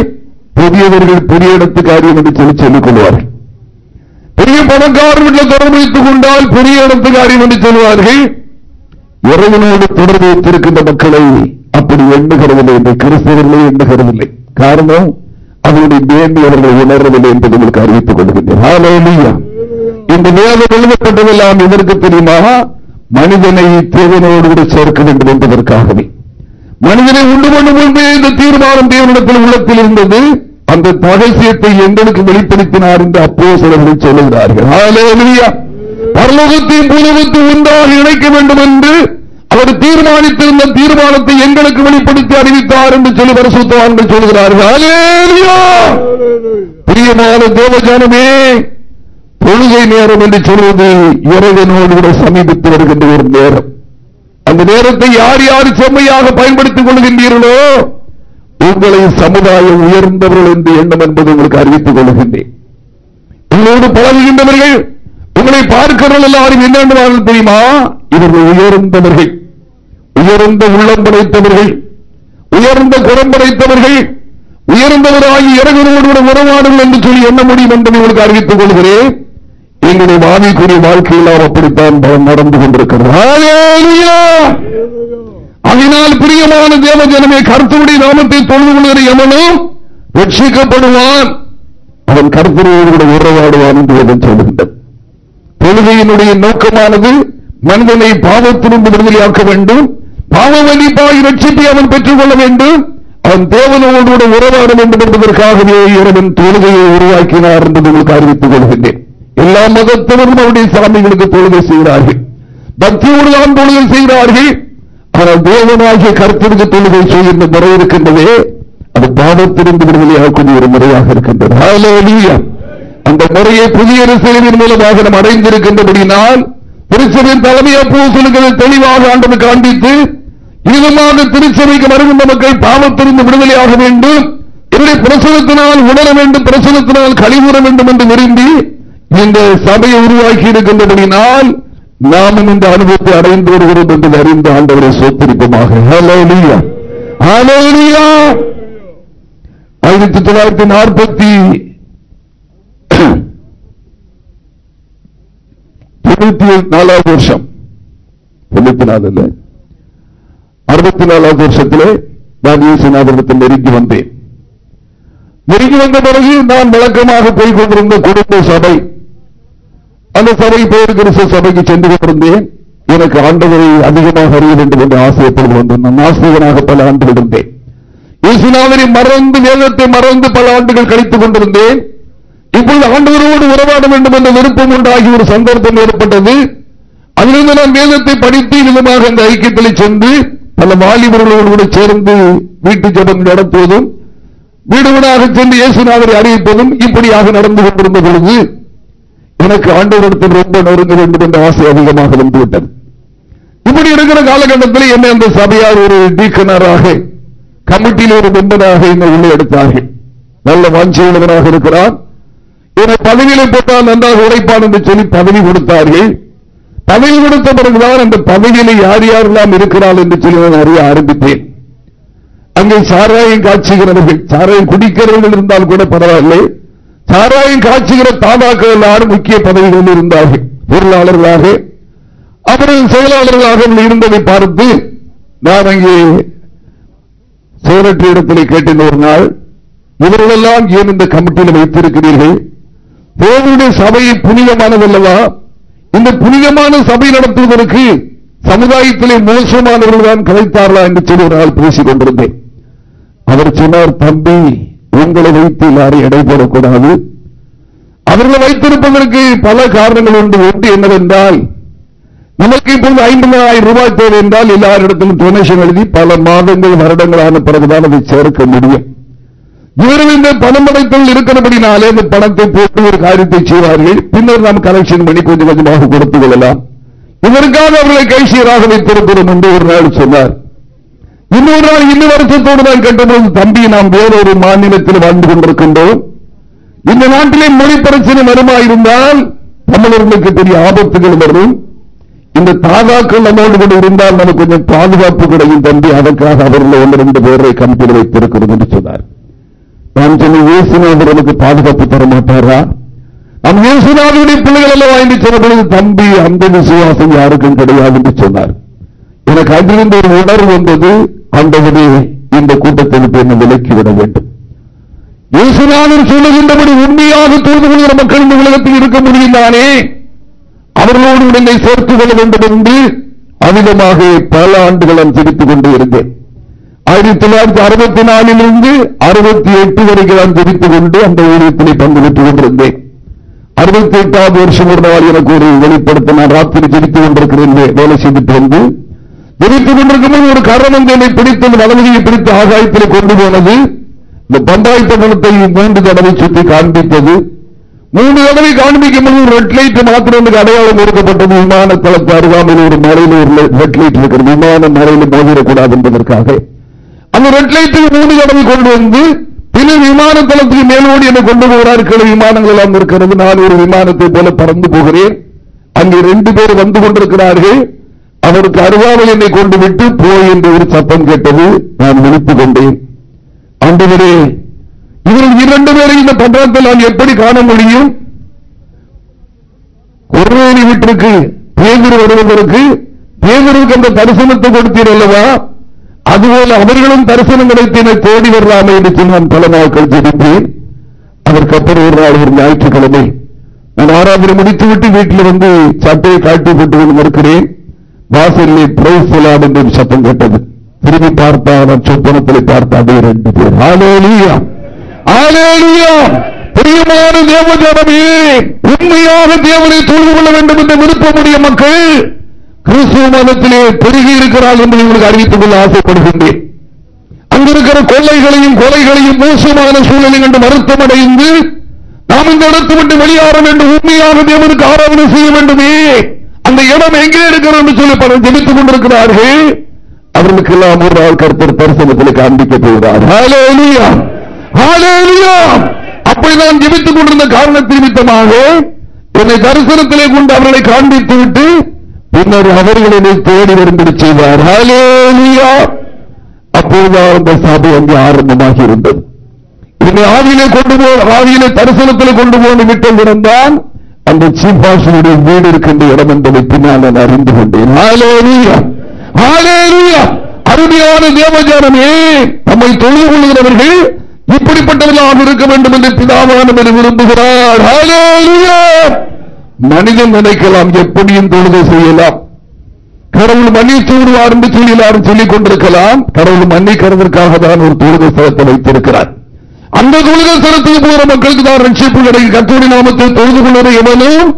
பெரியவர்கள் பெரிய இடத்து காரியம் என்று சொல்லி சொல்லிக் கொள்வார்கள். பெரிய பணக்காரர் வீட்டில் தொடர்பு வைத்துக் கொண்டால் பெரிய இடத்து காரியம் என்று சொல்வார்கள். இறைவனோடு தொடர்பு வைத்திருக்கின்ற மக்களை அப்படி எண்ணுகிறதில்லை என்று கிறிஸ்தவர்களே எண்ணுகிறதில்லை. காரணம் அவருடைய மேன்மை அவர்கள் உணர்வதில்லை என்பது உங்களுக்கு அறிவித்துக் கொள்கின்றனர். இந்த வேதம் எழுதப்பட்டதெல்லாம் இதற்கு தெரியுமா? மனிதனை தேவனோடு கூட சேர்க்க வேண்டும் என்பதற்காகவே. மனிதனை உண்டு பண்ணும் முன்பே இந்த தீர்மானம் தேவனிடத்தில் உள்ளத்தில் இருந்தது. அந்த ரகசியத்தை எங்களுக்கு வெளிப்படுத்தினார் என்று அப்போ சிலர்கள் சொல்லுகிறார்கள் பரலோகத்தையும் பூலோகத்தையும் ஒன்றாக இணைக்க வேண்டும் என்று அவர் தீர்மானித்திருந்த தீர்மானத்தை எங்களுக்கு வெளிப்படுத்தி அறிவித்தார் என்று சொல்லி பரிசுத்தவான்கள் சொல்கிறார்கள் பிரியமான தேவஜானமே தொழுகை நேரம் என்று சொல்வது இறைவனோடு கூட சமீபித்து வருகின்ற ஒரு நேரம். அந்த நேரத்தை யார் யார் செம்மையாக பயன்படுத்திக் கொள்கின்றீர்களோ உங்களை சமுதாயம் உயர்ந்தவர்கள் என்று எண்ணம் என்பது உங்களுக்கு அறிவித்துக் கொள்கின்றேன். உங்களோடு பழகுகின்றவர்கள் உங்களை பார்க்கிறவர்கள் எல்லாரும் என்ன தெரியுமா? இவர்கள் உயர்ந்தவர்கள் உயர்ந்த உள்ளம் படைத்தவர்கள் உயர்ந்த குரம் படைத்தவர்கள் உயர்ந்தவராகி இறங்குவதோடு உறவாடுகள் என்று சொல்லி என்ன முடியும் என்பதை உங்களுக்கு அறிவித்துக் கொள்கிறேன். எங்களுடைய வாதிக்குரிய வாழ்க்கையில் அவர் அப்படித்தான் நடந்து கொண்டிருக்கிறார். அதனால் பிரியமான தேவ ஜனமே கருத்துடைய நாமத்தை தொழுது கொள்கிற எவனும் ரட்சிக்கப்படுவான். அவன் கருத்துரையோடு கூட உறவாடுவான் என்று எதன் சொல்கின்றது தொழுகையினுடைய நோக்கமானது மனிதனை பாவத்திலிருந்து விடுதலையாக்க வேண்டும். பாவ வலிப்பாய் ரட்சிப்பை அவன் பெற்றுக் கொள்ள வேண்டும். அவன் தேவனோடு கூட உறவாட வேண்டும் என்பதற்காகவே இறைவன் தொழுகையை உருவாக்கினார் என்று உங்களுக்கு அறிவித்துக் கொள்கின்றேன். எல்லா மதத்தினரும் அவருடைய சாமிகளுக்கு தொழுகை செய்கிறார்கள். பக்தியோடுதான் தொழுகை செய்கிறார்கள். ஆனால் தேவனாகிய கருத்திற்கு தொழுகை செய்கின்ற முறை இருக்கின்றதே அது பாவத்திலிருந்து விடுதலையாகக்கூடிய ஒரு முறையாக இருக்கின்றது. அந்த முறையை புதிய செயலின் மூலமாக நாம் அடைந்திருக்கின்றபடினால் திருச்சபையின் தலைமையா பூசலுக்கு தெளிவாக ஆண்டது காண்பித்து இதுமாக திருச்சபைக்கு வருகின்ற மக்கள் பாவத்திலிருந்து விடுதலையாக வேண்டும். என்னுடைய பிரசனத்தினால் உணர வேண்டும் பிரசனத்தினால் கழிவுற வேண்டும் என்று விரும்பி இந்த சபையை உருவாக்கி இருக்கின்றபடினால் நாமும் இந்த அனுபவத்தை அடைந்து வருகிறோம் என்று அறிந்து ஆண்டவரை சோத்திருப்போமாக. ஆயிரத்தி தொள்ளாயிரத்தி நாற்பத்தி தொண்ணூத்தி நாலாவது வருஷம். தொண்ணூத்தி நாலு அறுபத்தி நாலாவது வருஷத்திலே நான் இயேசுநாதனத்தில் நெருங்கி வந்தேன். நெருங்கி வந்த பிறகு நான் வழக்கமாக போய்கொண்டிருந்த குடும்ப சபை அந்த சபை பேர் கிறிஸ்த சபைக்கு சென்று கொண்டிருந்தேன். எனக்கு ஆண்டவரை அதிகமாக அறிய வேண்டும் என்று ஆசைப்பட்டு வந்தேன் நான் ஆசிரியனாக பல ஆண்டுகள் இருந்தேன். இயேசுநாதனை மறந்து வேதத்தை மறந்து பல ஆண்டுகள் கழித்துக் கொண்டிருந்தேன். இப்பொழுது ஆண்டவரோடு உறவாட வேண்டும் என்ற விருப்பம் உண்டாகி ஒரு சந்தர்ப்பம் ஏற்பட்டது. அதிலிருந்து நான் வேதத்தை படித்து விதமாக அந்த ஐக்கியத்தில் சென்று பல வாலிபர்களோடு கூட சேர்ந்து வீட்டு ஜபம் நடத்துவதும் வீடு வீடாக சென்று இயேசுநாதரை அறிவிப்பதும் இப்படியாக நடந்து கொண்டிருந்த பொழுது எனக்கு ஆண்டவரிடத்தில் ரொம்ப நெருங்க வேண்டும் என்ற ஆசை அதிகமாக வந்துவிட்டது. இப்படி இருக்கிற காலகட்டத்தில் என்னை அந்த சபையார் ஒரு டீக்கனராக கமிட்டியில் ஒரு மெம்பராக என்னை உள்ளே எடுத்தார்கள். நல்ல வாஞ்சியுள்ளவனாக இருக்கிறார். என்னை பதவியில போட்டால் நன்றாக உழைப்பான் என்று சொல்லி பதவி கொடுத்தார்கள். பதவி கொடுத்த பிறகுதான் அந்த பதவியில யார் யாரெல்லாம் இருக்கிறாள் என்று சொல்லி நான் அறிய ஆரம்பித்தேன். அங்கே சாராயம் காட்சிகிறவர்கள் சாராயம் குடிக்கிறவர்கள் இருந்தால் கூட பரவாயில்லை. சாராயம் காட்சிகிற தாதாக்கள் எல்லாரும் முக்கிய பதவிகளில் இருந்தார்கள். பொருளாளர்களாக அவர்கள் செயலாளர்களாக இருந்ததை பார்த்து நான் அங்கே செயலற்ற இடத்தில் கேட்டேன் ஒரு நாள் இவர்களெல்லாம் ஏன் இந்த கமிட்டியில் வைத்திருக்கிறீர்கள்? தேவனுடைய சபையை புனிதமானதல்லவா இந்த புனிதமான சபை நடத்துவதற்கு சமுதாயத்திலே மோசமானவர்கள் தான் கலைத்தார்களா என்று சொல்லி ஒரு நாள் பேசிக் கொண்டிருந்தேன். அவர் சொன்னார் தம்பி உங்களை வைத்து யாரும் எடை போடக்கூடாது. அவர்களை வைத்திருப்பதற்கு பல காரணங்கள் உண்டு. ஒன்று என்னவென்றால் நமக்கு இப்பொழுது ஐம்பதாயிரம் ரூபாய் தேவை என்றால் எல்லாரிடத்திலும் டொனேஷன் எழுதி பல மாதங்கள் வருடங்களான பிறகுதான் அதை சேர்க்க முடியும். இவர்கள் இந்த பணம் படைத்தல் இருக்கிறபடினாலே இந்த பணத்தை போட்டு ஒரு காரியத்தை செய்வார்கள். பின்னர் நாம் கலெக்ஷன் பண்ணி கொஞ்சம் கொஞ்சமாக கொடுத்துக் கொள்ளலாம். இதற்காக அவர்களை கைசியராக வைத்திருக்கிறோம் என்று ஒரு நாள் சொன்னார் இன்னொரு நாள் இன்னும் வருஷத்தோடு தான் கேட்டபோது தம்பி நாம் வேறொரு மாநிலத்தில் வாழ்ந்து கொண்டிருக்கின்றோம். இந்த நாட்டிலே மொழி பிரச்சனை வருமாயிருந்தால் தமிழர்களுக்கு பெரிய ஆபத்துகள் வரும். இந்த தாதாக்கள் நம்மோடு கூட இருந்தால் நமக்கு கொஞ்சம் பாதுகாப்பு கிடையும் தம்பி அதற்காக அவர்கள் ஒன்று ரெண்டு பேரை கமிட்டியில் வைத்திருக்கிறது என்று சொன்னார். நான் சொன்ன இயேசுநாதர் எனக்கு பாதுகாப்பு தர மாட்டாரா? நம் இயேசுநாதனுடைய பிள்ளைகள் எல்லாம் வாங்கி சொன்ன பொழுது தம்பி அந்த விசுவாசம் யாருக்கும் கிடையாது என்று சொன்னார். எனக்கு அதிலிருந்து ஒரு உணர்வு வந்தது ஆண்டவரே இந்த கூட்டத்திற்கு என்னை விலக்கிவிட வேண்டும். இயேசுநாதர் சொல்லுகின்றபடி உண்மையாக தூர்ந்து கொள்கிற மக்கள் இந்த உலகத்தில் இருக்க முடியும் தானே? அவர்களோடு உடனே சேர்த்துக் கொள்ள வேண்டும் என்று அமிதமாக பல ஆண்டுகளும் சிரித்துக் கொண்டு இருந்தேன். ஆயிரத்தி தொள்ளாயிரத்தி அறுபத்தி நாலிலிருந்து அறுபத்தி எட்டு வரைக்கும் நான் ஜெபித்துக் கொண்டு அந்த ஊழியத்திலே பங்கு பெற்றுக் கொண்டிருந்தேன். அறுபத்தி எட்டாவது வருஷம் ஒரு நாள் எனக்கு ஒரு வெளிப்படுத்த நான் ராத்திரி ஜெபித்துக் கொண்டிருக்கிறேன் வேலை செய்துட்டு வந்து ஜெபித்துக் கொண்டிருக்கும் ஒரு கரணங்களை பிடித்து வலதுகையை பிடித்து ஆகாயத்தில் கொண்டு போனது. இந்த பந்தாய்த்த குணத்தை மூன்று தடவை சுற்றி காண்பித்தது. மூன்று தடவை காண்பிக்கும் போது ஒரு ரெட் லைட் மாத்திரம் அடையாளம் கொடுக்கப்பட்டது. விமான தளத்து அருகாமையில் ஒரு மலையில் ஒரு ரெட் லைட் இருக்கிறது. விமான மலையில் மோதிடக்கூடாது என்பதற்காக. அந்த ரெட் லைட்டுக்கு மூணு தடவை கொண்டு வந்து பின்னர் விமான தளத்துக்கு மேலோடி என்னை கொண்டு போகிறார். கிளை விமானங்கள் எல்லாம் இருக்கிறது நான் ஒரு விமானத்தை போல பறந்து போகிறேன். அங்கே ரெண்டு பேர் வந்து கொண்டிருக்கிறார்கள். அவருக்கு அருகாமல் என்னை கொண்டு விட்டு போய் என்று ஒரு சத்தம் கேட்டது நான் விழித்துக் கொண்டேன். அன்றுவரே இவர்கள் இரண்டு பேரை இந்த பட்டணத்தில் நான் எப்படி காண முடியும்? கொரோனி வீட்டிற்கு பேதர் வருவதற்கு பேதருக்கு அந்த தரிசனத்தை கொடுத்தீர் அல்லவா? அதுபோல அவர்களும் தரிசனம் கிடைத்தேனை தேடி வரலாமே என்று நான் பல நாட்கள் ஜெபித்தேன். அதற்கப்புறம் ஒரு நாள் ஒரு ஞாயிற்றுக்கிழமை நான் ஆறாவது முடித்துவிட்டு வீட்டில் வந்து சட்டையை காட்டி போட்டு கொண்டு இருக்கிறேன் வாசலில் பிரைசலாட் என்று சத்தம் கேட்டது. திரும்பி பார்த்தா நான் சொப்பனத்தில் அதே ரெண்டு பேர். ஆலேலியா ஆலேலியா பிரியமான தேவஜானமே உண்மையாக தேவனை தொழுது கொள்ள வேண்டும் என்று விருப்பமுடைய மக்கள் கிறிஸ்துவ மதத்திலே பெருகி இருக்கிறார் என்று உங்களுக்கு அறிவித்துக் கொள்ள ஆசைப்படுகின்றேன். அங்கிருக்கிற கொள்ளைகளையும் கொலைகளையும் மோசமான சூழலை கண்டு வருத்தம் அடைந்து நாம் இந்த இடத்து விட்டு வெளியாற வேண்டும். உண்மையாக தேவனுக்கு ஆராதனை செய்ய வேண்டுமே. அந்த இடம் எங்கே இருக்கிறது சொல்லி பலர் ஜெபித்துக் கொண்டிருக்கிறார்கள். அவர்களுக்கு எல்லாம் ஒரு நாள் கருத்தர் தரிசனத்தில் காண்பிக்க போகிறார். அப்படிதான் ஜெபித்துக் கொண்டிருந்த காரணத்தின் நிமித்தமாக என்னை தரிசனத்திலே கொண்டு அவர்களை காண்பித்து விட்டு பின்னர் அவர்களை தேடி வரும்படி செய்வார். அப்போதுதான் அந்த சபை அங்கே ஆரம்பமாக இருந்தது. என்னை ஆவியிலே கொண்டு போ ஆவியிலே தரிசனத்தில் கொண்டு போன விட்டம் இருந்தான் அந்த சீபாசனுடைய வீடு இருக்கின்ற இடம் என்பதை பின்னால் நான் அறிந்து கொண்டேன். அருமையான தேவஜானமே நம்மை தொழில் கொள்கிறவர்கள் இப்படிப்பட்டவர்களாக இருக்க வேண்டும் என்று பிதாவானவர் விரும்புகிறார். மனிதன் நினைக்கலாம் எப்படியும் தொழுகை செய்யலாம். கடவுள் மன்னித்து விடுவார் என்று சொல்லி எல்லாரும் சொல்லிக் கொண்டிருக்கலாம். கடவுள் மன்னிக்கிறதற்காக தான் ஒரு தொழுகை ஸ்தலத்தை வைத்திருக்கிறார். அந்த தொழுகை போகிற மக்களுக்கு தான் ரட்சிப்பு கிடைக்கும். கத்தோடி நாமத்தை தொழுது கொள்வது எவனும்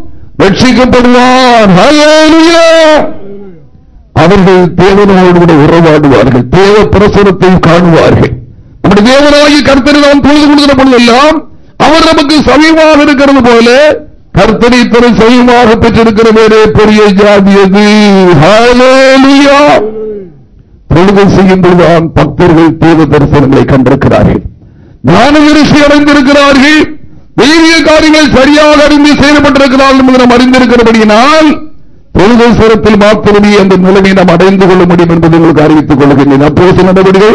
ரட்சிக்கப்படுவார். அவர்கள் தேவனோடு கூட உறவாடுவார்கள். தேவ பிரசுரத்தை காணுவார்கள். நம்முடைய தேவனாகி கருத்தரை நாம் தொழுது கொள்கிற பொழுதெல்லாம் அவர் நமக்கு சமீபமாக இருக்கிறது போல கர்த்தனை இத்தனை சமீபமாக பெற்றிருக்கிற மேலே பெரிய ஜாதி அது தொழுதல் செய்யும் பொழுதுதான் பக்தர்கள் தேவ தரிசனங்களை கண்டிருக்கிறார்கள். ஞான அடைந்திருக்கிறார்கள் தெய்வீக காரியங்கள் சரியாக அறிந்து செயல்பட்டிருக்கிறார்கள் என்பதை நாம் அறிந்திருக்கிறபடியினால் தொழுகை மாத்திரமே அந்த நிலைமை நாம் அடைந்து கொள்ள முடியும் என்பதை உங்களுக்கு அறிவித்துக் கொள்கின்றேன். அப்போச நடவடிக்கை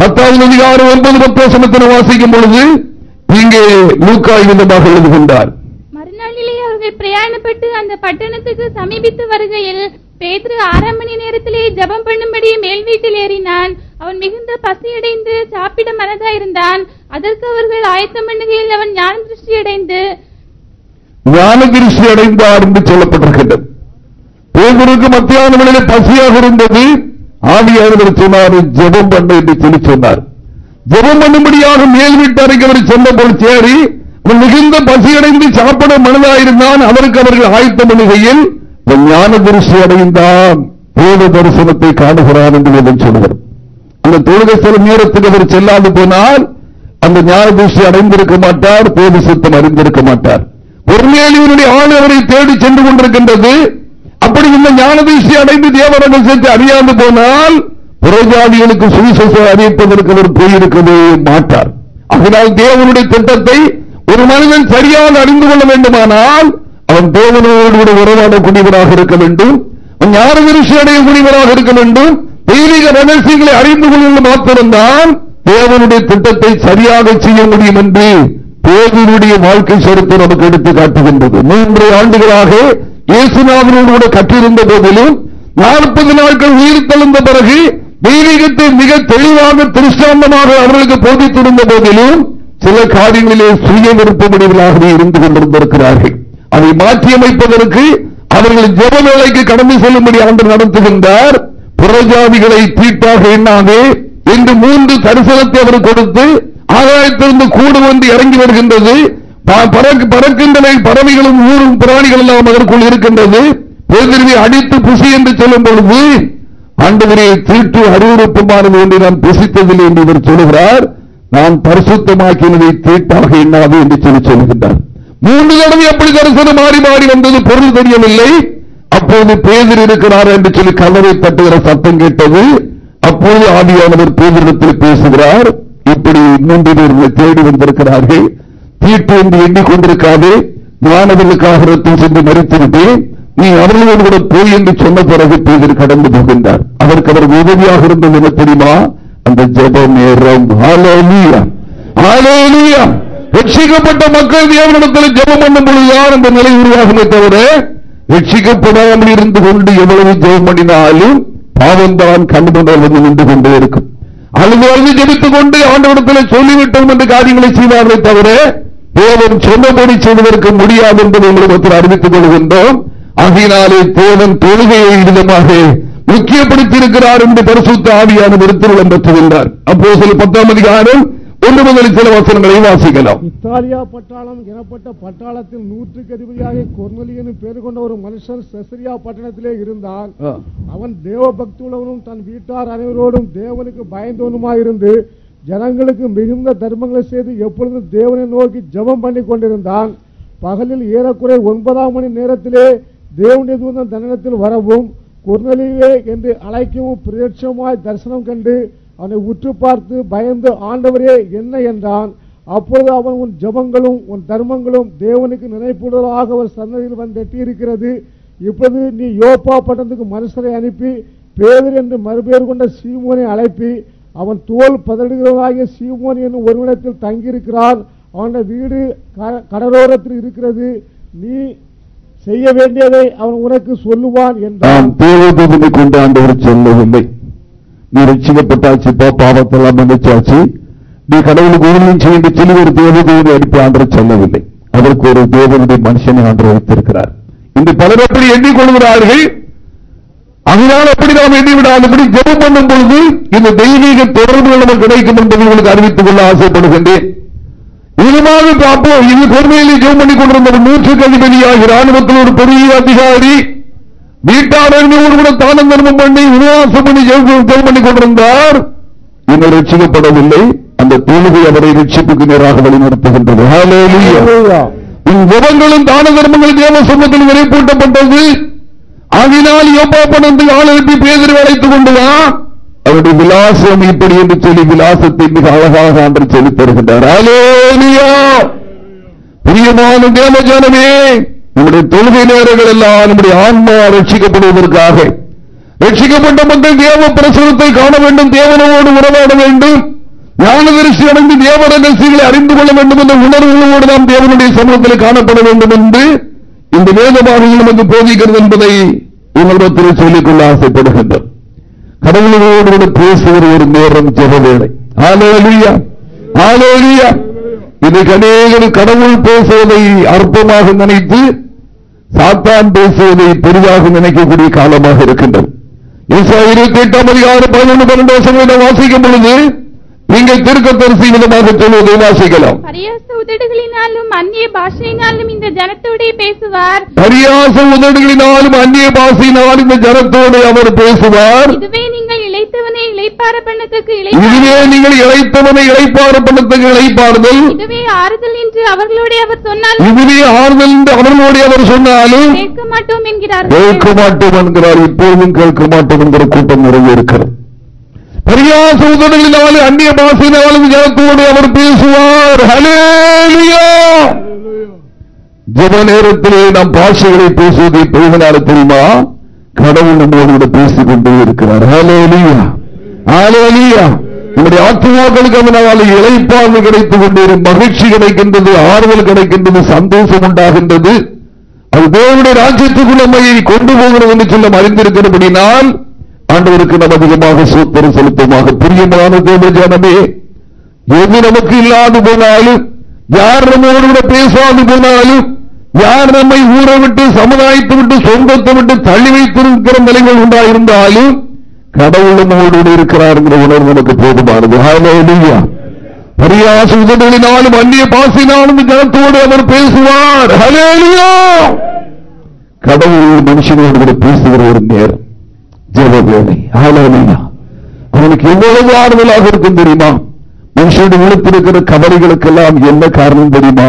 பத்தாவது அதிகாரம் ஒன்பது பத்தோசனத்தில் வாசிக்கும் பொழுது இங்கே லூக்காய் விதமாக கொண்டார் மறுநாளிலே அவர்கள் பிரயாணப்பட்டு அந்த பட்டணத்துக்கு சமீபித்து வருகையில் பேத்ரு ஆறாம் மணி நேரத்திலே ஜபம் பண்ணும்படி மேல் வீட்டில் ஏறினான். அவன் மிகுந்த பசியடைந்து சாப்பிட மனதாயிருந்தான். அதற்கு அவர்கள் ஆயத்தம் பண்ணுகையில் அவன் ஞான திருஷ்டி அடைந்து ஞான திருஷ்டி அடைந்தார் என்று சொல்லப்பட்டிருக்கின்றது. பேதருக்கு மத்தியான வேளையில பசியாக இருந்தது. ஆவியானவர் சொன்னார் ஜபம் பண்ண என்று சொல்லி சொன்னார். ஜபம் பண்ணும்படியாக மேல் வீட்டாருக்கு அவர் சொன்ன போல் சேரி மிகுந்த பசியடைந்து சாப்பிட மனதாயிருந்தான். அவருக்கு அவர்கள் ஆயத்தம் பண்ணுகையில் ஞான திருஷ்டி அடைந்தான் வேத தரிசனத்தை காணுகிறான் என்று வேதம் சொல்லுவார் அந்த தொழுகை சில நேரத்துக்கு அவர் செல்லாது போனால் அந்த ஞான அடைந்திருக்க மாட்டார் தேவ சுத்தம் அறிந்திருக்க மாட்டார். பொருளியலிவனுடைய ஆணவரை தேடி சென்று கொண்டிருக்கின்றது. அப்படி இந்த ஞான அடைந்து தேவ ரகசியத்தை அறியாது போனால் புறஜாதிகளுக்கு சுவிசேஷம் அறிவிப்பதற்கு அவர் போயிருக்கவே மாட்டார். அதனால் தேவனுடைய திட்டத்தை ஒரு மனிதன் சரியாக அறிந்து கொள்ள வேண்டுமானால் அவன் தேவனோடு உறவாடக்கூடியவராக இருக்க வேண்டும். ஞான விருஷி அடையக்கூடியவராக இருக்க வேண்டும். தெய்வீக ரகசியங்களை அறிந்து கொள்ள மாத்திரம்தான் தேவனுடைய திட்டத்தை சரியாக செய்ய முடியும் என்று தேவனுடைய வாழ்க்கை சரித்து நமக்கு எடுத்து காட்டுகின்றது. மூன்று ஆண்டுகளாக இயேசுநாதனோடு கூட கற்றிருந்த போதிலும் நாற்பது நாட்கள் உயிர் தழுந்த பிறகு தெய்வீகத்தை மிக தெளிவாக திருஷ்டாந்தமாக அவர்களுக்கு போதித்திருந்த போதிலும் சில காரியங்களிலே சுய விருப்பமுடையவர்களாகவே இருந்து கொண்டிருந்திருக்கிறார்கள். அதை மாற்றியமைப்பதற்கு அவர்கள் ஜெப வேலைக்கு கடந்து செல்லும்படி ஆண்டு நடத்துகின்றார். புறஜாதிகளை தீட்டாக எண்ணாதே என்று மூன்று தரிசனத்தை அவர் கொடுத்து ஆகாயத்திலிருந்து கூடு வந்து இறங்கி வருகின்றது. பறக்கின்றன பறவைகளும் ஊரும் பிராணிகள் எல்லாம் அதற்குள் இருக்கின்றது. பேதிருவி அடித்து புசி என்று சொல்லும் பொழுது ஆண்டவரே தீட்டு அறிவுறுப்புமானது என்று நான் புசித்ததில்லை என்று இவர் சொல்லுகிறார். நான் பரிசுத்தமாக்கினதை தீட்டாக எண்ணாது என்று சொல்லி சொல்லுகின்றார். மூன்று தடவை எப்படி தரிசனம் மாறி மாறி வந்தது பொருள் தெரியவில்லை. அப்போது பேதர் இருக்கிறார் என்று சொல்லி கதவை தட்டுகிற சத்தம் கேட்டது அப்போது ஆதியானவர் பேதரிடத்தில் பேசுகிறார் இப்படி மூன்று பேர் தேடி வந்திருக்கிறார்கள் தீட்டு என்று எண்ணிக்கொண்டிருக்காது மாணவர்களுக்காக ரத்தம் சென்று மறித்துவிட்டேன் நீ அவர்களோடு கூட போய் என்று சொன்ன பிறகு பேதர் கடந்து போகின்றார். அதற்கு அவர் உதவியாக இருந்தது என்ன தெரியுமா? அந்த ஜப நேரம். ரட்சிக்கப்பட்ட மக்கள் தேவனிடத்தில் ஜெபம் பண்ணும் பொழுதுதான் இந்த நிலை உருவாகுமே தவிர ரட்சிக்கப்படாமல் இருந்து கொண்டு எவ்வளவு ஜெபம் பண்ணினாலும் பாவம் தான் கண்டுகொண்டால் வந்து நின்று கொண்டே இருக்கும். அழுது அழுது ஜெபித்துக் கொண்டு ஆண்டவனத்தில் சொல்லிவிட்டோம் என்று காரியங்களை செய்வார்களே தவிர தேவன் சொன்னபடி செய்வதற்கு முடியாது என்பதை உங்களிடத்தில் அறிவித்துக் கொள்கின்றோம். ஆகையினாலே தேவன் தொழுகையை விதமாக முக்கியப்படுத்தியிருக்கிறார் என்று பரிசுத்த ஆவியான திருத்திருளம் பெற்றுகின்றார் அப்போ சில பத்தாம் அதிகாரம் ஒன்று முதல் சில வசனங்களை வாசிக்கலாம். இத்தாலியா பட்டாளம் எனப்பட்ட பட்டாளத்தில் நூற்றுக்கு அதிபதியாக கொர்னலியனு பேர் கொண்ட ஒரு மனுஷன் செசரியா பட்டணத்திலே இருந்தான். அவன் தேவ பக்தியுள்ளவனும் தன் வீட்டார் அனைவரோடும் தேவனுக்கு பயந்தவனுமாயிருந்து ஜனங்களுக்கு மிகுந்த தர்மங்களை செய்து எப்பொழுதும் தேவனை நோக்கி ஜெபம் பண்ணி கொண்டிருந்தான். பகலில் ஏறக்குறை ஒன்பதாம் மணி நேரத்திலே தேவனுடைய தூதன் தன்னிடத்தில் வரவும் குர்நலியே என்று அழைக்கவும் பிரத்யட்சமாய் தரிசனம் கண்டு அவனை உற்று பார்த்து பயந்து ஆண்டவரே என்ன என்றான்? அப்பொழுது அவன் உன் ஜெபங்களும் உன் தர்மங்களும் தேவனுக்கு நினைப்புடலாக அவர் சன்னதியில் வந்து எட்டியிருக்கிறது. இப்பொழுது நீ யோப்பா பட்டணத்துக்கு மனுஷரை அனுப்பி பேதர் என்று மறுபேர் கொண்ட சீமோனை அழைப்பி அவன் தோல் பதடுகிறவராகிய சீமோன் என்னும் ஒருவனத்தில் தங்கியிருக்கிறான். அவனுடைய வீடு கடலோரத்தில் இருக்கிறது. நீ செய்ய வேண்டியதை அவன் உனக்கு சொல்லுவான் என்றான். தேவதூதனை கொண்டு ஆண்டவர் சொல்லவில்லை. நீ ரட்சிக்கப்பட்டாச்சு பாவத்தெல்லாம் மன்னிச்சாச்சு. நீ கடவுளுக்கு ஊழியம் செய்ய சொல்லி ஒரு தேவதூதனை அனுப்பி ஆண்டவர் சொல்லவில்லை. அதற்கு ஒரு தேவனுடைய மனுஷனை ஆண்டு வைத்திருக்கிறார். இன்று பலர் எப்படி எண்ணிக்கொள்கிறார்கள். அதனால் அப்படி நாம் எண்ணிவிடாதபடி ஜெபம் பண்ணும் பொழுது இந்த தெய்வீக தொடர்புகள் நமக்கு கிடைக்கும் என்பதை உங்களுக்கு அறிவித்துக் கொள்ள ஆசைப்படுகின்றேன். இதுமாக பார்ப்போம். இது பொறுமையிலே ஜெபம் பண்ணிக் கொண்டிருந்த ஒரு நூற்றுக்கு அதிபதியாக ராணுவத்தில் ஒரு பெரிய அதிகாரி வீட்டாளர்களோடு கூட தானம் தர்மம் பண்ணி உபவாசம் பண்ணி ஜெபம் பண்ணிக் கொண்டிருந்தார். இன்னும் ரட்சிக்கப்படவில்லை. அந்த தொழுகை அவரை ரட்சிப்புக்கு நேராக வழிநடத்துகின்றது. ஜெபங்களும் தான தர்மங்கள் தேவ சமூகத்தில் நிறைப்பூட்டப்பட்டது. ஆகினால் யோப்பா பணத்தை ஆள் எழுப்பி பேதறி அழைத்துக் கொண்டு வா. அவருடைய விலாசம் இப்படி என்று சொல்லி விலாசத்தை மிக அழகாக ஆண்டர் சொல்லித் தருகின்றார். பிரியமான தேவஜானமே நம்முடைய தொழுகை நேரங்கள் எல்லாம் நம்முடைய ஆன்மா ரட்சிக்கப்படுவதற்காக. ரட்சிக்கப்பட்ட மக்கள் தேவ பிரசுரத்தை காண வேண்டும் தேவனோடு உறவாட வேண்டும். ஞானதரிசி அடைந்து தேவ ரகசியங்களை அறிந்து கொள்ள வேண்டும் என்ற உணர்வுகளோடு நாம் தேவனுடைய சமூகத்தில் காணப்பட வேண்டும் என்று இந்த வேதபாதையில் நமக்கு போதிக்கிறது என்பதை உணர்வத்தில் சொல்லிக்கொள்ள ஆசைப்படுகின்றோம். கடவுளோடு கூட பேசுகிற ஒரு நேரம் ஜெப ஆலோலியா ஆலோலியா இதை அநேகர் கடவுள் பேசுவதை அற்பமாக நினைத்து சாத்தான் பேசுவதை பெரிதாக நினைக்கக்கூடிய காலமாக இருக்கின்றது. இருபத்தி எட்டாம் அதிகாரம் பதினொன்று பன்னெண்டு வருஷங்களிடம் வாசிக்கும் பொழுது நீங்கள் திருக்கத்தரிசி விதமாக சொல்வதை வாசிக்கலாம். பரியாச உதடுகளினாலும் அந்நிய பாஷையினாலும் இந்த ஜனத்தோடே பேசுவார். பரியாச உதடுகளினாலும் அந்நிய பாசையினாலும் இந்த ஜனத்தோடு அவர் பேசுவார். இதுவே நீங்கள் இளைத்தவனை இளைப்பார பண்ணத்துக்கு இதுவே நீங்கள் இழைத்தவனை இழைப்பார பண்ணத்துக்கு இழைப்பார்கள். இதுவே ஆறுதல் என்று அவர்களோடே அவர் சொன்னால். இதுவே ஆறுதல் என்று அவர்களோடு அவர் சொன்னாலும். கேட்க மாட்டோம் கேட்க என்கிறார்கள். மாட்டோம் என்கிறார். இப்போதும் கேட்க மாட்டோம் என்கிற கூட்டம் நிறைய இருக்கிறது. பரியாச உதடுகளினாலும் அந்நிய பாசையினாலும் ஜனத்தோடு அவர் பேசுவார். ஜப ஜெப நேரத்திலே நாம் பாஷைகளை பேசுவதை பெருகினால தெரியுமா? கடவுள் நம்மோடு கூட பேசிக் கொண்டே இருக்கிறார். என்னுடைய ஹalleluya. நம்முடைய ஆத்மாக்களுக்கு அதனால் இழைப்பார்வு கிடைத்துக் கொண்டிருக்கும் மகிழ்ச்சி கிடைக்கின்றது ஆறுதல் கிடைக்கின்றது சந்தோஷம் உண்டாகின்றது. அது தேவனுடைய ராஜ்யத்துக்குள் நம்மை கொண்டு போகிறது என்று சொல்ல அறிந்திருக்கிறபடினால் ஆண்டவருக்கு நாம் அதிகமாக சூத்திரம் செலுத்துமாக பிரியமான தேவ ஜனமே எது நமக்கு இல்லாது போனாலும் யார் நம்மோடு கூட பேசாது போனாலும் யார் நம்மை ஊரை விட்டு சமுதாயத்தை விட்டு சொந்தத்தை விட்டு தள்ளி வைத்திருக்கிற நிலைகள் உண்டாயிருந்தாலும் கடவுள் நம்மோடு இருக்கிறார் என்ற உணர்வு நமக்கு போதுமானது. பரியாச உதவினாலும் அந்நிய பாசினாலும் ஜனத்தோடு அவர் பேசுவார். கடவுள் மனுஷனோடு கூட பேசுகிற ஒரு நேரம். ஜெப வேலை அவனுக்கு எவ்வளவு ஆறுதலாக இருக்கும் தெரியுமா? மனுஷனுடைய விழுத்திருக்கிற கவலைகளுக்கெல்லாம் என்ன காரணம் தெரியுமா?